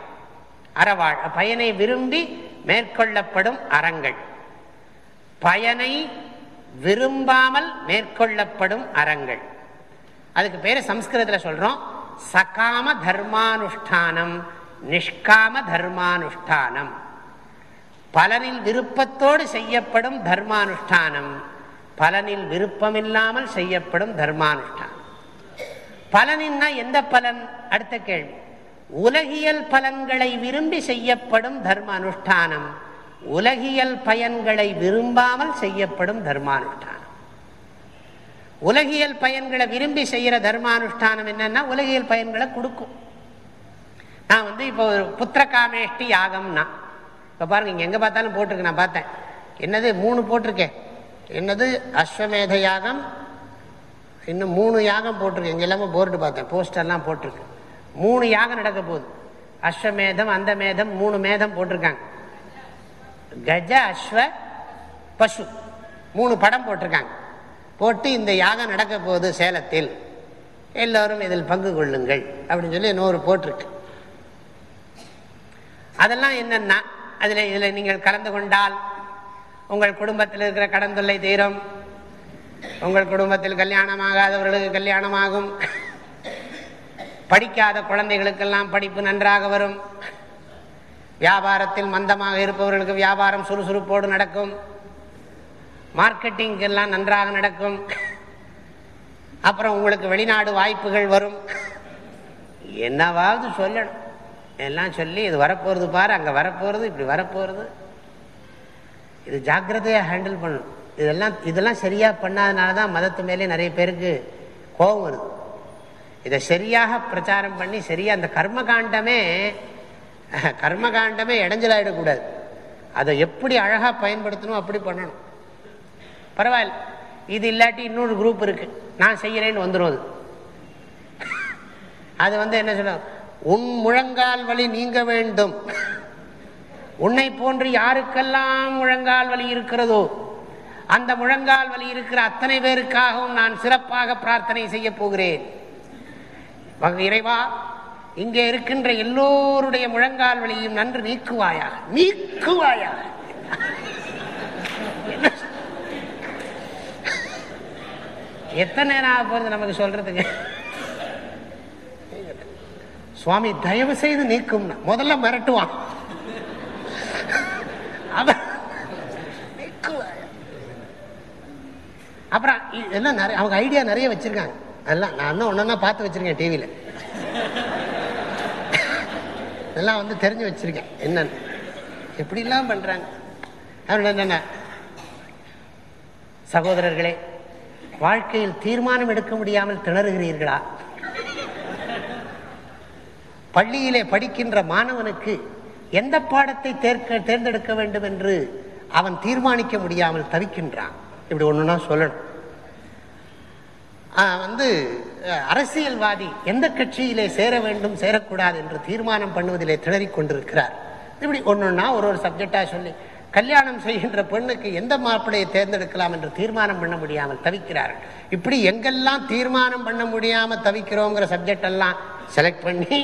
அறவாழ் பயனை விரும்பி மேற்கொள்ளப்படும் அறங்கள். பயனை விரும்பாமல் மேற்கொள்ளப்படும் அறங்கள். அதுக்கு பேர் சம்ஸ்கிருதத்தில் சொல்கிறோம் சகாம தர்மானுஷ்டானம் நிஷ்காம தர்மானுஷ்டானம். பலனில் விருப்பத்தோடு செய்யப்படும் தர்மானுஷ்டானம் பலனில் விருப்பமில்லாமல் செய்யப்படும் தர்மானுஷ்டானம். பலனின்னா எந்த பலன்? அடுத்த கேள்வி. உலகியல் பலன்களை விரும்பி செய்யப்படும் தர்ம அனுஷ்டானம் உலகியல் பயன்களை விரும்பாமல் செய்யப்படும் தர்மானுஷ்டானம். உலகியல் பயன்களை விரும்பி செய்யற தர்மானுஷ்டானம் என்னன்னா உலகியல் பயன்களை கொடுக்கும். நான் வந்து இப்போ புத்திர காமேஷ்டி யாகம்னா இப்போ பாருங்க இங்க எங்க பார்த்தாலும் போட்டிருக்கு நான் பார்த்தேன். என்னது மூணு போட்டிருக்கேன் என்னது அஸ்வமேத யாகம் இன்னும் மூணு யாகம் போட்டிருக்கு. இங்க எல்லாமே போர்டு பார்த்தேன். போஸ்டர்லாம் போட்டிருக்கு. மூணு யாகம் நடக்க போகுது. அஸ்வமேதம் அந்த மேதம் மூணு மேதம் போட்டிருக்காங்க. கஜ அஸ்வ பசு மூணு படம் போட்டிருக்காங்க. போட்டு இந்த யாகம் நடக்க போகுது சேலத்தில். எல்லோரும் இதில் பங்கு கொள்ளுங்கள் அப்படின்னு சொல்லி இன்னொரு போட்டிருக்கு. அதெல்லாம் என்னென்னா அதில் இதில் நீங்கள் கலந்து கொண்டால் உங்கள் குடும்பத்தில் இருக்கிற கடன் தீரம். உங்கள் குடும்பத்தில் கல்யாணம் ஆகாதவர்களுக்கு கல்யாணமாகும். படிக்காத குழந்தைகளுக்கெல்லாம் படிப்பு நன்றாக வரும். வியாபாரத்தில் மந்தமாக இருப்பவர்களுக்கு வியாபாரம் சுறுசுறுப்போடு நடக்கும். மார்க்கெட்டிங்கெல்லாம் நன்றாக நடக்கும். அப்புறம் உங்களுக்கு வெளிநாடு வாய்ப்புகள் வரும். என்னவாவது சொல்லணும். எல்லாம் சொல்லி இது வரப்போகிறது பாரு அங்க வரப்போறது இப்படி வரப்போறது. இது ஜாக்கிரதையாக ஹேண்டில் பண்ணணும். இதெல்லாம் இதெல்லாம் சரியாக பண்ணாதனால தான் மதத்து மேலே நிறைய பேருக்கு கோபம் வருது. இதை சரியாக பிரச்சாரம் பண்ணி சரியாக அந்த கர்மகாண்டமே கர்மகாண்டமே இடைஞ்சலாயிடக்கூடாது. அதை எப்படி அழகாக பயன்படுத்தணும் அப்படி பண்ணணும். பரவாயில்ல. இது இல்லாட்டி இன்னொரு குரூப் இருக்குது நான் செய்கிறேன்னு வந்துடும் அது. அது வந்து என்ன சொல்ல உன் முழங்கால் வழி நீங்க வேண்டும். உன்னை போன்று யாருக்கெல்லாம் முழங்கால் வலி இருக்கிறதோ அந்த முழங்கால் வலி இருக்கிற அத்தனை பேருக்காகவும் நான் சிறப்பாக பிரார்த்தனை செய்ய போகிறேன். இறைவா இங்கே இருக்கின்ற எல்லோருடைய முழங்கால் வலியும் நன்று நீக்குவாயாக. நீக்குவாயாக. எத்தனை நேரம் ஆக போறது நமக்கு சொல்றதுக்கு? சுவாமி தயவு செய்து நீக்கும் முதல்ல மிரட்டுவான். அவன் அப்புறம் எல்லாம் நிறைய அவங்க ஐடியா நிறைய வச்சிருக்காங்க. அதெல்லாம் நான் இன்னும் ஒன்னா பார்த்து வச்சிருக்கேன் டிவியில இதெல்லாம் வந்து தெரிஞ்சு வச்சிருக்கேன். என்னன்னு. எப்படிலாம் பண்றாங்க? என்ன? சகோதரர்களே வாழ்க்கையில் தீர்மானம் எடுக்க முடியாமல் திணறுகிறீர்களா? பள்ளியிலே படிக்கின்ற மாணவனுக்கு எந்த பாடத்தை தேர்க்க தேர்ந்தெடுக்க வேண்டும் என்று அவன் தீர்மானிக்க முடியாமல் தவிக்கின்றான். இப்படி ஒன்றுனா சொல்லணும். வந்து அரசியல்வாதி எந்த கட்சியிலே சேர வேண்டும் சேரக்கூடாது என்று தீர்மானம் பண்ணுவதிலே திணறிக் கொண்டிருக்கிறார். இப்படி ஒன்னொன்னா ஒரு ஒரு சப்ஜெக்டாக சொல்லி கல்யாணம் செய்கின்ற பெண்ணுக்கு எந்த மாப்பிளையை தேர்ந்தெடுக்கலாம் என்று தீர்மானம் பண்ண முடியாமல் தவிக்கிறார்கள். இப்படி எங்கெல்லாம் தீர்மானம் பண்ண முடியாமல் தவிக்கிறோங்கிற சப்ஜெக்ட் எல்லாம் செலக்ட் பண்ணி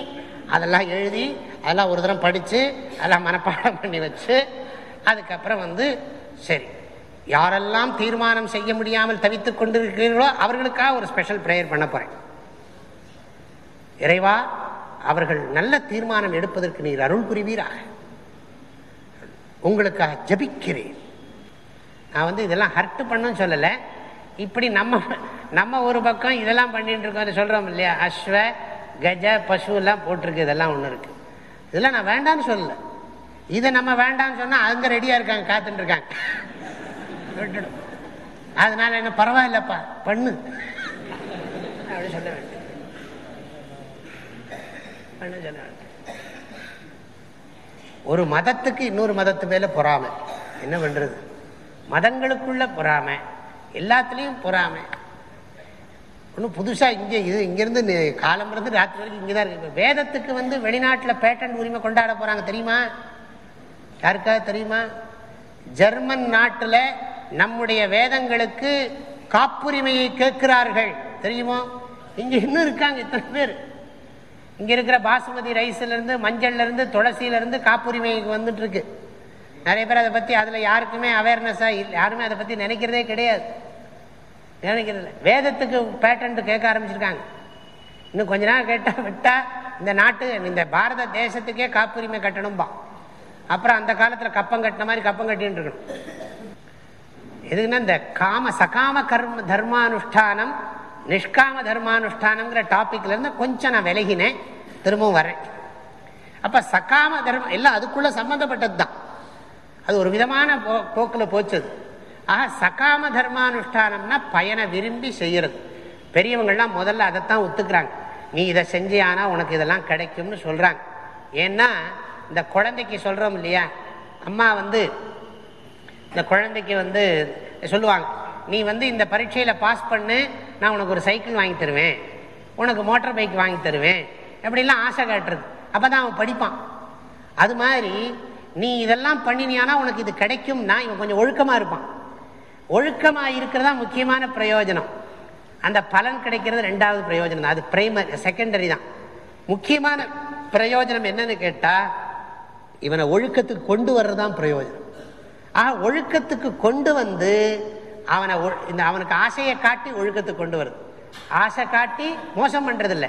அதெல்லாம் எழுதி அதெல்லாம் ஒரு தரம் படித்து அதெல்லாம் மனப்பாடம் பண்ணி வச்சு அதுக்கப்புறம் வந்து சரி யாரெல்லாம் தீர்மானம் செய்ய முடியாமல் தவித்துக் கொண்டிருக்கிறீர்களோ அவர்களுக்காக ஒரு ஸ்பெஷல் ப்ரேயர் பண்ண போறேன். இறைவா அவர்கள் நல்ல தீர்மானம் எடுப்பதற்கு நீர் அருள் புரிவீராக. உங்களுக்காக ஜபிக்கிறேன். நான் வந்து இதெல்லாம் ஹர்ட் பண்ணும் சொல்லலை. இப்படி நம்ம நம்ம ஒரு பக்கம் இதெல்லாம் பண்ணிட்டு இருக்கோம் சொல்றோம் இல்லையா? அஸ்வ கஜ பசு எல்லாம் போட்டிருக்கு இதெல்லாம் ஒன்று இருக்கு. இதெல்லாம் நான் வேண்டாம்னு சொல்லலை. இதை நம்ம வேண்டாம்னு சொன்னால் அங்கே ரெடியாக இருக்காங்க காத்துட்டு இருக்காங்க. விட்டுடும் அதனால என்ன பரவாயில்லப்பா. பண்ணு. அப்படி சொல்ல வேண்டும். பண்ண சொல்ல வேண்டும். ஒரு மதத்துக்கு இன்னொரு மதத்து மேல பொறாமை. என்ன பண்றது? மதங்களுக்குள்ள பொறாமை. எல்லாத்துலேயும் பொறாமை. ஒன்றும் புதுசாக இங்கே இது இங்கேருந்து காலம்பிறந்து ராத்திரி வரைக்கும் இங்கே தான் இருக்கு வேதத்துக்கு வந்து வெளிநாட்டில் பேட்டன் உரிமை கொண்டாட போகிறாங்க தெரியுமா? யாருக்காவது தெரியுமா? ஜெர்மன் நாட்டில் நம்முடைய வேதங்களுக்கு காப்புரிமையை கேட்கிறார்கள். தெரியுமா? இங்கே இன்னும் இருக்காங்க இத்தனை பேர். இங்கே இருக்கிற பாசுமதி ரைஸ்லேருந்து மஞ்சள்லேருந்து துளசியிலேருந்து காப்புரிமைக்கு வந்துட்டு இருக்கு நிறைய பேர் அதை பற்றி அதில் யாருக்குமே அவேர்னஸாக இல்லை யாருமே அதை பற்றி நினைக்கிறதே கிடையாது. நினைக்கிறதில்ல. வேதத்துக்கு பேட்டன்ட் கேட்க ஆரம்பிச்சிருக்காங்க. இன்னும் கொஞ்ச நாள் கேட்டால் விட்டா இந்த நாட்டு இந்த பாரத தேசத்துக்கே காப்புரிமை கட்டணும்பா. அப்புறம் அந்த காலத்தில் கப்பம் கட்டின மாதிரி கப்பம் கட்டின்னு இருக்கணும். எதுக்குன்னா இந்த காம சகாம கர்ம தர்மானுஷ்டானம் நிஷ்காம தர்மானுஷ்டானங்கிற டாபிக்ல கொஞ்சம் நான் விலகினேன் திரும்பவும் வரேன். அப்போ சகாம தர்மம் எல்லாம் அதுக்குள்ளே சம்மந்தப்பட்டது தான் அது ஒரு விதமான போ போக்கில் போச்சது ஆக சகாம தர்மானுஷ்டானம்னா பயனை விரும்பி செய்கிறது பெரியவங்கள்லாம் முதல்ல அதைத்தான் ஒத்துக்கிறாங்க. நீ இதை செஞ்சியானா உனக்கு இதெல்லாம் கிடைக்கும்னு சொல்கிறாங்க ஏன்னா இந்த குழந்தைக்கு சொல்கிறோம் இல்லையா? அம்மா வந்து இந்த குழந்தைக்கு வந்து சொல்லுவாங்க நீ வந்து இந்த பரீட்சையில் பாஸ் பண்ணு நான் உனக்கு ஒரு சைக்கிள் வாங்கி தருவேன். உனக்கு மோட்டர் பைக் வாங்கி தருவேன். அப்படிலாம் ஆசை காட்டுறது. அப்போ தான் அவன் படிப்பான். அது மாதிரி நீ இதெல்லாம் பண்ணினியானா உனக்கு இது கிடைக்கும்னா இவன் கொஞ்சம் ஒழுக்கமாக இருப்பான். ஒழுக்கமாக இருக்கிறதா முக்கியமான பிரயோஜனம். அந்த பலன் கிடைக்கிறது ரெண்டாவது பிரயோஜனம் அது பிரைமரி செகண்டரி தான். முக்கியமான பிரயோஜனம் என்னன்னு கேட்டால் இவனை ஒழுக்கத்துக்கு கொண்டு வர்றதான் பிரயோஜனம். ஆ ஒழுக்கத்துக்கு கொண்டு வந்து அவனை இந்த அவனுக்கு ஆசையை காட்டி ஒழுக்கத்துக்கு கொண்டு வருது. ஆசை காட்டி மோசம் பண்ணுறதில்ல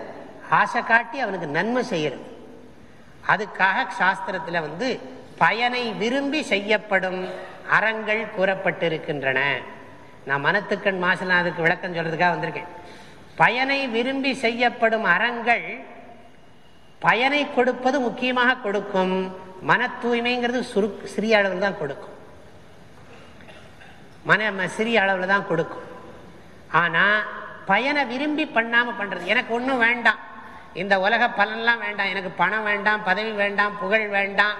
ஆசை காட்டி அவனுக்கு நன்மை செய்யறது. அதுக்காக சாஸ்திரத்தில் வந்து பயனை விரும்பி செய்யப்படும் அறங்கள் கூறப்பட்டிருக்கின்றன. நான் மனத்துக்கண் மாசனாதுக்கு விளக்கம் சொல்கிறதுக்காக வந்திருக்கேன். பயனை விரும்பி செய்யப்படும் அறங்கள் பயனை கொடுப்பது முக்கியமாக கொடுக்கும். மன தூய்மைங்கிறது சுரு சிறிய அளவில் தான் கொடுக்கும். மன சிறிய அளவில் தான் கொடுக்கும். ஆனால் பயனை விரும்பி பண்ணாமல் பண்ணுறது எனக்கு ஒன்றும் வேண்டாம். இந்த உலக பலன்லாம் வேண்டாம். எனக்கு பணம் வேண்டாம் பதவி வேண்டாம் புகழ் வேண்டாம்.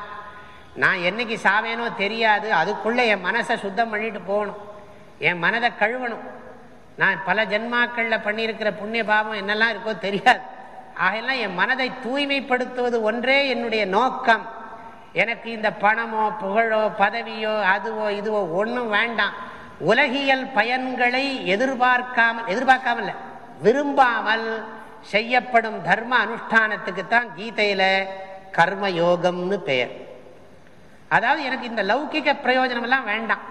நான் என்னைக்கு சாவேனோ தெரியாது. அதுக்குள்ளே என் மனசை சுத்தம் பண்ணிட்டு போகணும். என் மனதை கழுவணும். நான் பல ஜென்மாக்களில் பண்ணியிருக்கிற புண்ணிய பாவம் என்னெல்லாம் இருக்கோ தெரியாது. ஆகையெல்லாம் என் மனதை தூய்மைப்படுத்துவது ஒன்றே என்னுடைய நோக்கம். எனக்கு இந்த பணமோ புகழோ பதவியோ அதுவோ இதுவோ ஒன்றும் வேண்டாம். உலகியல் பயன்களை எதிர்பார்க்காமல் எதிர்பார்க்காமல் விரும்பாமல் செய்யப்படும் தர்ம அனுஷ்டானத்துக்கு தான் கீதையில கர்ம யோகம்னு பெயர். அதாவது எனக்கு இந்த லௌகிக பிரயோஜனம் எல்லாம் வேண்டாம்.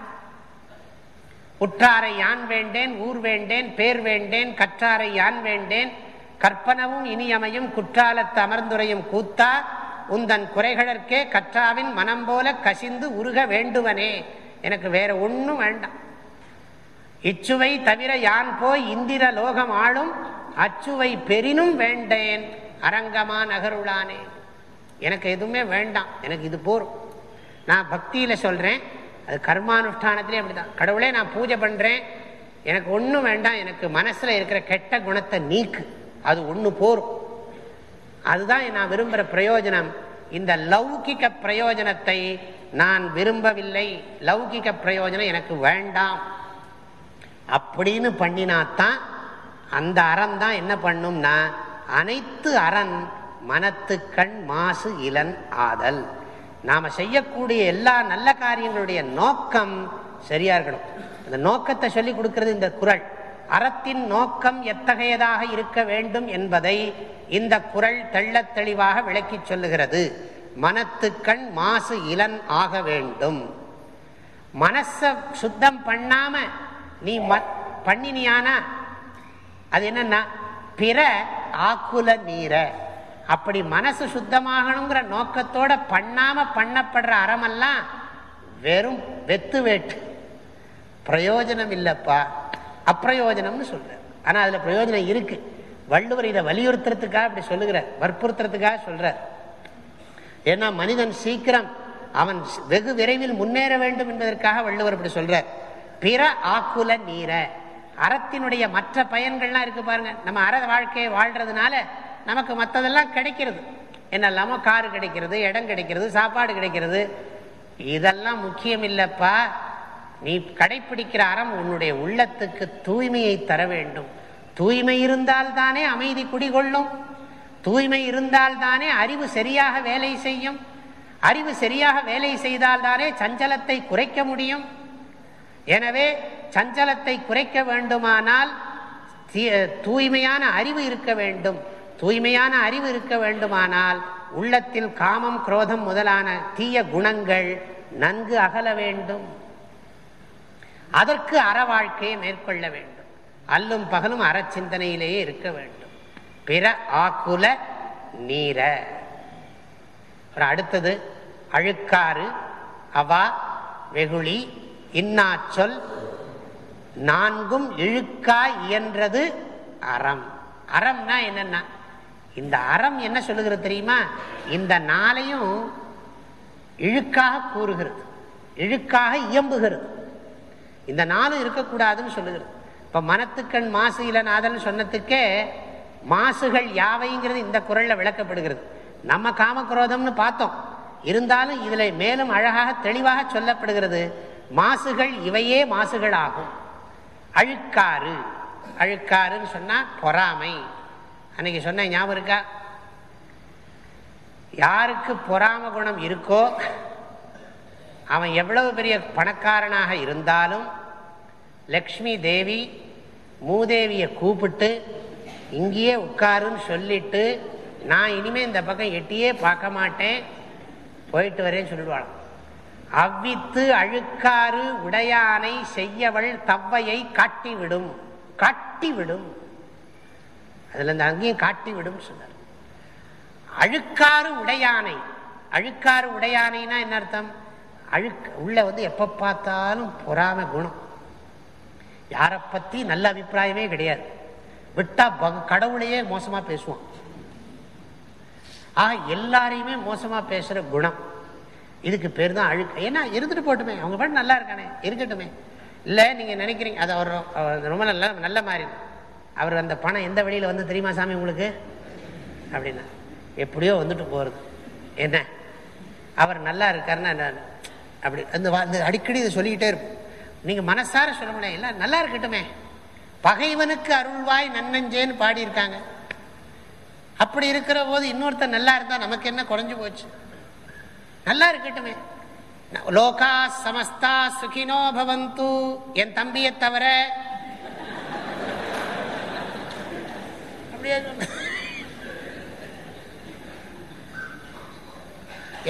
உற்றாரை யான் வேண்டேன் ஊர் வேண்டேன் பேர் வேண்டேன் கற்றாரை யான் வேண்டேன் கற்பனவும் இனியமையும் குற்றாலத்து அமர்ந்துரையும் கூத்தா உந்தன் குறைகளற்கே கற்றாவின் மனம் போல கசிந்து உருக வேண்டுவனே. எனக்கு வேற ஒன்றும் வேண்டாம். இச்சுவை தவிர யான் போய் இந்திர லோகம் ஆளும் அச்சுவை பெரினும் வேண்டேன். அரங்கமா நகருளானே. எனக்கு எதுவுமே வேண்டாம். எனக்கு இது போரும். நான் பக்தியில் சொல்கிறேன் அது கர்மானுஷ்டானத்திலே அப்படிதான். கடவுளே நான் பூஜை பண்ணுறேன் எனக்கு ஒன்றும் வேண்டாம். எனக்கு மனசில் இருக்கிற கெட்ட குணத்தை நீக்கு. அது ஒன்று போரும். அதுதான் நான் விரும்புகிற பிரயோஜனம். இந்த லௌகிக பிரயோஜனத்தை நான் விரும்பவில்லை. லௌகிக பிரயோஜனம் எனக்கு வேண்டாம். அப்படின்னு பண்ணினாத்தான் அந்த அறம் தான் என்ன பண்ணும்னா அனைத்து அரண் மனத்துக்கண் மாசு இளன் ஆதல். நாம் செய்யக்கூடிய எல்லா நல்ல காரியங்களுடைய நோக்கம் சரியா இருக்கணும். அந்த நோக்கத்தை சொல்லி கொடுக்கிறது இந்த குரல். அறத்தின் நோக்கம் எத்தகையதாக இருக்க வேண்டும் என்பதை இந்த குரல் தெள்ள தெளிவாக விளக்கி சொல்லுகிறது. மனத்துக்கண் மாசு இளன் ஆக வேண்டும். மனச சுத்தம் பண்ணாம நீ பண்ணினியானா? அது என்னன்னா பிற ஆக்குல நீர. அப்படி மனசு சுத்தமாகணுங்கிற நோக்கத்தோட பண்ணாம பண்ணப்படுற அறமெல்லாம் வெறும் வெத்து வேட்டு. பிரயோஜனம் இல்லப்பா. அப்பிரயோஜனம்னு சொல்ற. ஆனா அதுல பிரயோஜனம் இருக்கு. வள்ளுவர் இதை வலியுறுத்துறதுக்காக அப்படி சொல்லுகிறார் வற்புறுத்துறதுக்காக சொல்றார் ஏன்னா மனிதன் சீக்கிரம் அவன் வெகு விரைவில் முன்னேற வேண்டும் என்பதற்காக வள்ளுவர் இப்படி சொல்றார். பிற ஆக்குல நீர. அறத்தினுடைய மற்ற பயன்கள்லாம் இருக்கு பாருங்க. நம்ம அற வாழ்க்கையை வாழ்றதுனால நமக்கு மற்றதெல்லாம் கிடைக்கிறது. என்னெல்லாமோ காரு கிடைக்கிறது இடம் கிடைக்கிறது சாப்பாடு கிடைக்கிறது. இதெல்லாம் முக்கியம் இல்லப்பா நீ கடைப்பிடிக்கிற அறம் உன்னுடைய உள்ளத்துக்கு தூய்மையை தர வேண்டும். தூய்மை இருந்தால் தானே அமைதி குடிகொள்ளும். தூய்மை இருந்தால் தானே அறிவு சரியாக வேலை செய்யும். அறிவு சரியாக வேலை செய்தால்தானே சஞ்சலத்தை குறைக்க முடியும். எனவே சஞ்சலத்தை குறைக்க வேண்டுமானால் தூய்மையான அறிவு இருக்க வேண்டும். தூய்மையான அறிவு இருக்க வேண்டுமானால் உள்ளத்தில் காமம் குரோதம் முதலான தீய குணங்கள் நன்கு அகல வேண்டும். அதற்கு அற வாழ்க்கையை மேற்கொள்ள வேண்டும். அல்லும் பகலும் அறச்சிந்தனையிலேயே இருக்க வேண்டும். பிற ஆக்குல நீர. அடுத்தது அழுக்காறு அவா வெகுளி இன்னாச்சொல் நான்கும் இழுக்கா இயன்றது அறம். அறம்னா என்னன்னா இந்த அறம் என்ன சொல்லுகிறது தெரியுமா? இந்த நாளையும் இழுக்காக கூறுகிறது இழுக்காக இயம்புகிறது. இந்த நாளும் இருக்கக்கூடாதுன்னு சொல்லுகிறது. இப்ப மனத்துக்கண் மாசு இலநாதன் சொன்னதுக்கே மாசுகள் யாவைங்கிறது இந்த குரல்ல விளக்கப்படுகிறது. நம்ம காமக்ரோதம்னு பார்த்தோம். இருந்தாலும் இதுல மேலும் அழகாக தெளிவாக சொல்லப்படுகிறது. மாசுகள் இவையே மாசுகள் ஆகும் அழுக்காறு. அழுக்காருன்னு சொன்னா பொறாமை. அன்னைக்கு சொன்ன ஞாபகம் இருக்கா? யாருக்கு பொறாம குணம் இருக்கோ அவன் எவ்வளவு பெரிய பணக்காரனாக இருந்தாலும் லக்ஷ்மி தேவி மூதேவியை கூப்பிட்டு இங்கேயே உட்காருன்னு சொல்லிட்டு நான் இனிமேல் இந்த பக்கம் எட்டியே பார்க்க மாட்டேன் போயிட்டு வரேன்னு சொல்லுவாள் அவ்வித்து அழுக்காறு உடையானை செய்யவள் தவ்வையை காட்டிவிடும். காட்டிவிடும். அதுல இந்த அங்கேயும் காட்டிவிடும் சொன்னார். அழுக்காறு உடையானை. அழுக்காறு உடையானைனா என்ன அர்த்தம்? அழுக்க உள்ள வந்து எப்ப பார்த்தாலும் பொறாம குணம். யாரை பத்தி நல்ல அபிப்பிராயமே கிடையாது. விட்டா கடவுளையே மோசமா பேசுவான். ஆக எல்லாரையுமே மோசமா பேசுற குணம். இதுக்கு பேர் தான் அழுக்கு. ஏன்னா இருந்துட்டு போட்டுமே. அவங்க பாட்டு நல்லா இருக்கானே. இருக்கட்டுமே. இல்லை நீங்கள் நினைக்கிறீங்க அது அவர் ரொம்ப நல்ல நல்ல மாதிரி. அவர் அந்த பணம் எந்த வழியில் வந்து தெரியுமா சாமி உங்களுக்கு? அப்படின்னா எப்படியோ வந்துட்டு போகிறது என்ன? அவர் நல்லா இருக்காருன்னா அப்படி அந்த அந்த அடிக்கடி இதை சொல்லிக்கிட்டே இருப்போம். நீங்கள் மனசார சொல்ல முடியாது இல்லை நல்லா இருக்கட்டுமே. பகைவனுக்கு அருள்வாய் நன்னஞ்சேன்னு பாடியிருக்காங்க. அப்படி இருக்கிற போது இன்னொருத்தர் நல்லா இருந்தால் நமக்கு என்ன குறைஞ்சு போச்சு? நல்லா இருக்கட்டுமே. லோகா சமஸ்தா சுகினோ பவந்து. என் தம்பியை தவிர. அப்படியே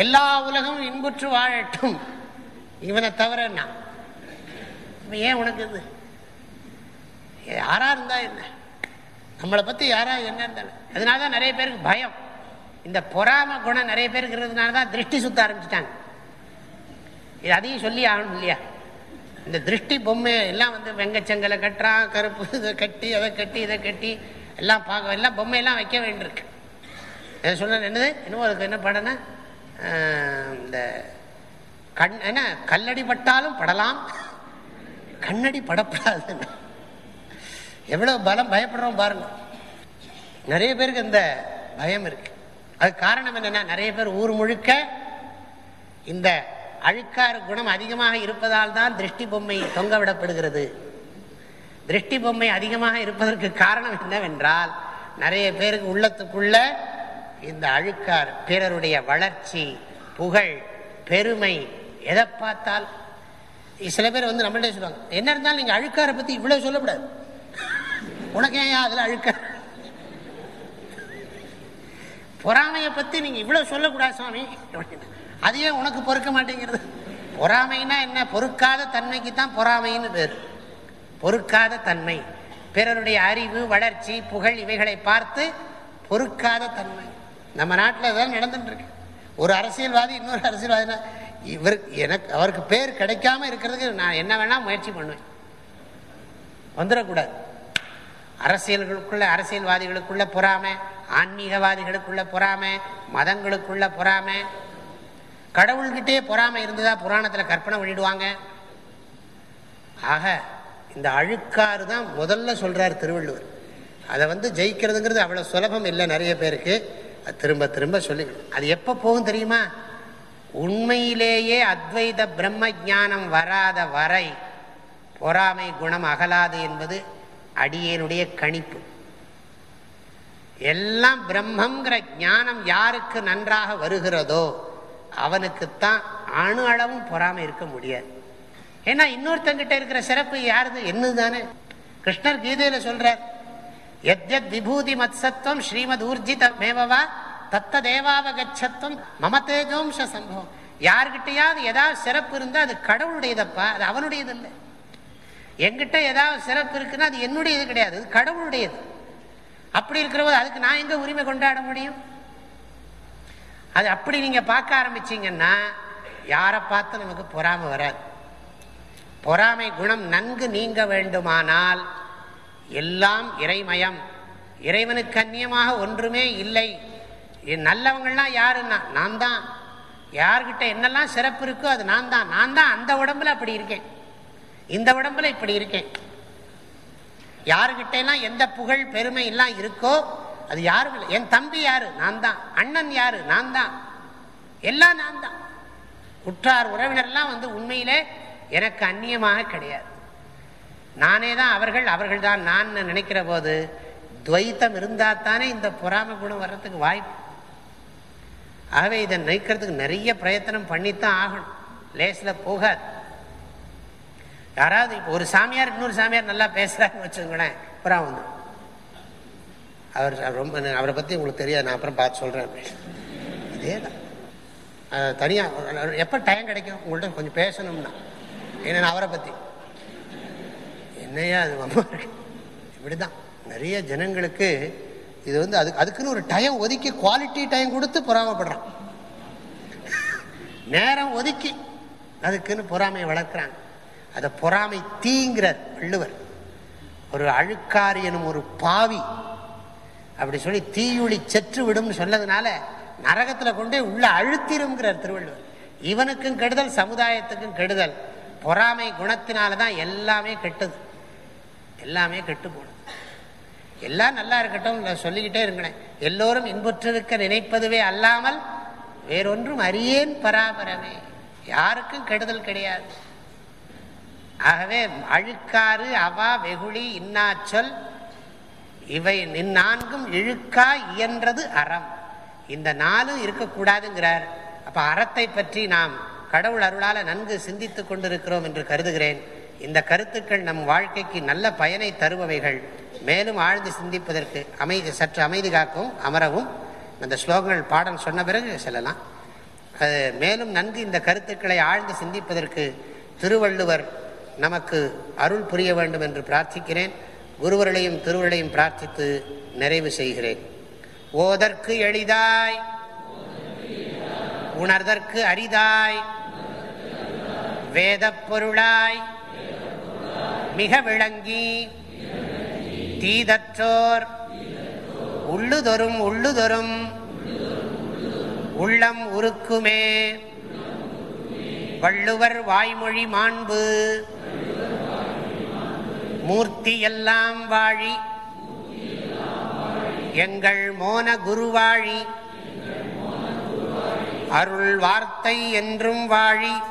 எல்லா உலகம் இன்புற்று வாழட்டும். இவனை தவிர நான். ஏன் உனக்கு இது? யாரா இருந்தா என்ன? நம்மளை பத்தி யாரா என்ன இருந்தாலும் அதனாலதான் நிறைய பேருக்கு பயம். இந்த பொறாம குணம் நிறைய பேர் இருக்கிறதுனால தான் திருஷ்டி சுத்த ஆரம்பிச்சிட்டாங்க. இது அதையும் சொல்லி ஆகணும் இல்லையா? இந்த திருஷ்டி பொம்மை எல்லாம் வந்து வெங்கச்சங்கலை கட்டுறான் கருப்பு இதை கட்டி அதை கட்டி இதை கட்டி எல்லாம் பார்க்க எல்லாம் பொம்மையெல்லாம் வைக்க வேண்டியிருக்கு. என்ன சொன்ன என்னது? இன்னும் அதுக்கு என்ன படனா? இந்த கண் என்ன? கல்லடி பட்டாலும் படலாம். கண்ணடி படப்படாதுன்னு. எவ்வளோ பலம் பயப்படுறோம் பாருங்க. நிறைய பேருக்கு இந்த பயம் இருக்கு. அது காரணம் என்னன்னா நிறைய பேர் ஊர் முழுக்க இந்த அழுக்காறு குணம் அதிகமாக இருப்பதால் தான் திருஷ்டி பொம்மை தொங்க விடப்படுகிறது திருஷ்டி பொம்மை அதிகமாக இருப்பதற்கு காரணம் என்னவென்றால் நிறைய பேருக்கு உள்ளத்துக்குள்ள இந்த அழுக்கார் பிறருடைய வளர்ச்சி புகழ் பெருமை எதை பார்த்தால்? சில பேர் வந்து நம்மள்டே சொல்லுவாங்க என்ன இருந்தாலும் நீங்க அழுக்காரை பத்தி இவ்வளவு சொல்லக்கூடாது. உனக்கு ஏன் அதுல அழுக்கார் பொறாமையை பற்றி நீங்கள் இவ்வளோ சொல்லக்கூடாது சுவாமி. அதையே உனக்கு பொறுக்க மாட்டேங்கிறது. பொறாமைனா என்ன? பொறுக்காத தன்மைக்கு தான் பொறாமைன்னு பேர். பொறுக்காத தன்மை. பிறருடைய அறிவு வளர்ச்சி புகழ் இவைகளை பார்த்து பொறுக்காத தன்மை. நம்ம நாட்டில் தான் நடந்துட்டுருக்கு ஒரு அரசியல்வாதி இன்னொரு அரசியல்வாதினா இவர் எனக்கு அவருக்கு பேர் கிடைக்காம இருக்கிறதுக்கு நான் என்ன வேணால் முயற்சி பண்ணுவேன். வந்துடக்கூடாது. அரசியல்களுக்குள்ள அரசியல்வாதிகளுக்குள்ள பொறாமை ஆன்மீகவாதிகளுக்குள்ள பொறாமை மதங்களுக்குள்ள பொறாமை கடவுள்கிட்டே பொறாமை இருந்ததா புராணத்தில் கற்பனை பண்ணிடுவாங்க? ஆக இந்த அழுக்காறு தான் முதல்ல சொல்றார் திருவள்ளுவர். அதை வந்து ஜெயிக்கிறதுங்கிறது அவ்வளோ சுலபம் இல்லை நிறைய பேருக்கு. அது திரும்ப திரும்ப சொல்லிக்கணும். அது எப்போ போகும் தெரியுமா? உண்மையிலேயே அத்வைத பிரம்ம ஜானம் வராத வரை பொறாமை குணம் அகலாது என்பது அடியனுடைய கணிப்பு. எல்லாம் பிரம்மங்கிற ஞானம் யாருக்கு நன்றாக வருகிறதோ அவனுக்குத்தான் அணு அளவும் பொறாமை இருக்க முடியாது. ஏன்னா இன்னொருத்தங்கிட்ட இருக்கிற சிறப்பு யாருது? என்னது தானே கிருஷ்ணர் கீதையில சொல்றார் எத்யத் விபூதி மத்சத்துவம் ஸ்ரீமத் ஊர்ஜித மேவவா தத்த தேவாவகச்சத்துவம் மமதேஜோம்ச சம்பவம். யார்கிட்டயாவது ஏதாவது சிறப்பு இருந்தா அது கடவுளுடையதப்பா? அது அவனுடையது இல்லை எங்கிட்ட ஏதாவது சிறப்பு இருக்குன்னா அது என்னுடையது கிடையாது. அது கடவுளுடையது. அப்படி இருக்கிற போது அதுக்கு நான் எங்க உரிமை கொண்டாட முடியும்? அது அப்படி நீங்க பார்க்க ஆரம்பிச்சீங்கன்னா யாரை பார்த்து நமக்கு பொறாமை வராது. பொறாமை குணம் நன்கு நீங்க வேண்டுமானால் எல்லாம் இறைமயம். இறைவனுக்கு அந்நியமாக ஒன்றுமே இல்லை. நல்லவங்கள்லாம் யாருன்னா நான் தான். யார்கிட்ட என்னெல்லாம் சிறப்பு இருக்கோ அது நான் தான். நான் தான் அந்த உடம்புல அப்படி இருக்கேன். இந்த உடம்புல இப்படி இருக்கேன். யாருகிட்டலாம் எந்த புகழ் பெருமை எல்லாம் இருக்கோ அது யாரும் இல்லை என் தம்பி யாரு? நான் தான். அண்ணன் யாரு? நான் தான். எல்லாம் நான் தான். உற்றார் உறவினர்லாம் வந்து உண்மையிலே எனக்கு அந்நியமாக கிடையாது. நானே தான் அவர்கள் அவர்கள் தான் நான் நினைக்கிற போது துவைத்தம் இருந்தால் தானே இந்த பொறாம குணம் வர்றதுக்கு வாய்ப்பு. ஆகவே இதை நினைக்கிறதுக்கு நிறைய பிரயத்தனம் பண்ணித்தான் ஆகணும். லேசில் போகாது. யாராவது இப்போ ஒரு சாமியார் இன்னொரு சாமியார் நல்லா பேசுறாருன்னு வச்சுக்கோங்களேன் அப்புறம் வந்து. அவர் ரொம்ப அவரை பற்றி உங்களுக்கு தெரியாது நான் அப்புறம் பார்த்து சொல்கிறேன் இதே தான் தனியாக எப்போ டைம் கிடைக்கும்? உங்கள்கிட்ட கொஞ்சம் பேசணும்னா. ஏன்னா அவரை பற்றி என்னையா அது ரொம்ப இப்படி தான் நிறைய ஜனங்களுக்கு இது வந்து அது அதுக்குன்னு ஒரு டைம் ஒதுக்கி குவாலிட்டி டைம் கொடுத்து பொறாமப்படுறான். நேரம் ஒதுக்கி அதுக்குன்னு பொறாமையை வளர்க்குறாங்க. அதை பொறாமை தீங்கிறார் வள்ளுவர். ஒரு அழுக்காறு எனும் ஒரு பாவி அப்படி சொல்லி தீயுளி செற்று விடும் சொன்னதுனால நரகத்தில் கொண்டே உள்ள அழுத்திருங்கிறார் திருவள்ளுவர். இவனுக்கும் கெடுதல் சமுதாயத்துக்கும் கெடுதல். பொறாமை குணத்தினால தான் எல்லாமே கெட்டது. எல்லாமே கெட்டு போனது. எல்லாம் நல்லா இருக்கட்டும் சொல்லிக்கிட்டே இருங்களேன். எல்லோரும் இன்புற்றிருக்க நினைப்பதுவே அல்லாமல் வேறொன்றும் அறியேன் பராபரமே. யாருக்கும் கெடுதல் கிடையாது. ஆகவே அழுக்காறு அவா வெகுளி இன்னாச்சொல் இவை நான்கும் இழுக்கா இயன்றது அறம். இந்த நாளும் இருக்கக்கூடாதுங்கிறார். அப்ப அறத்தை பற்றி நாம் கடவுள் அருளால நன்கு சிந்தித்துக் கொண்டிருக்கிறோம் என்று கருதுகிறேன். இந்த கருத்துக்கள் நம் வாழ்க்கைக்கு நல்ல பயனை தருபவைகள். மேலும் ஆழ்ந்து சிந்திப்பதற்கு அமைதி சற்று அமைதி காக்கவும் அமரவும். அந்த ஸ்லோகங்கள் பாடம் சொன்ன பிறகு செல்லலாம். அது மேலும் நன்கு இந்த கருத்துக்களை ஆழ்ந்து சிந்திப்பதற்கு திருவள்ளுவர் நமக்கு அருள் புரிய வேண்டும் என்று பிரார்த்திக்கிறேன். குருவர்களையும் திருவர்களையும் பிரார்த்தித்து நிறைவு செய்கிறேன். ஓதற்கு எளிதாய். உணர்தற்கு அரிதாய். வேத பொருளாய். மிக விளங்கி. தீதற்றோர். உள்ளுதொரும் உள்ளுதொரும். உள்ளம் உருக்குமே. வள்ளுவர் வாய்மொழி மாண்பு. மூர்த்தி எல்லாம் வாழி. எங்கள் மோன குருவாழி. அருள் வார்த்தை என்றும் வாழி.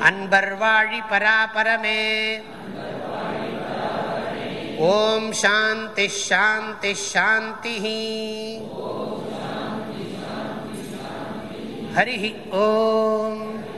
அன்பர் வாழி பராபரமே. ஓம் சாந்தி ஷாந்தி ஷாந்தி हरिः ओम्।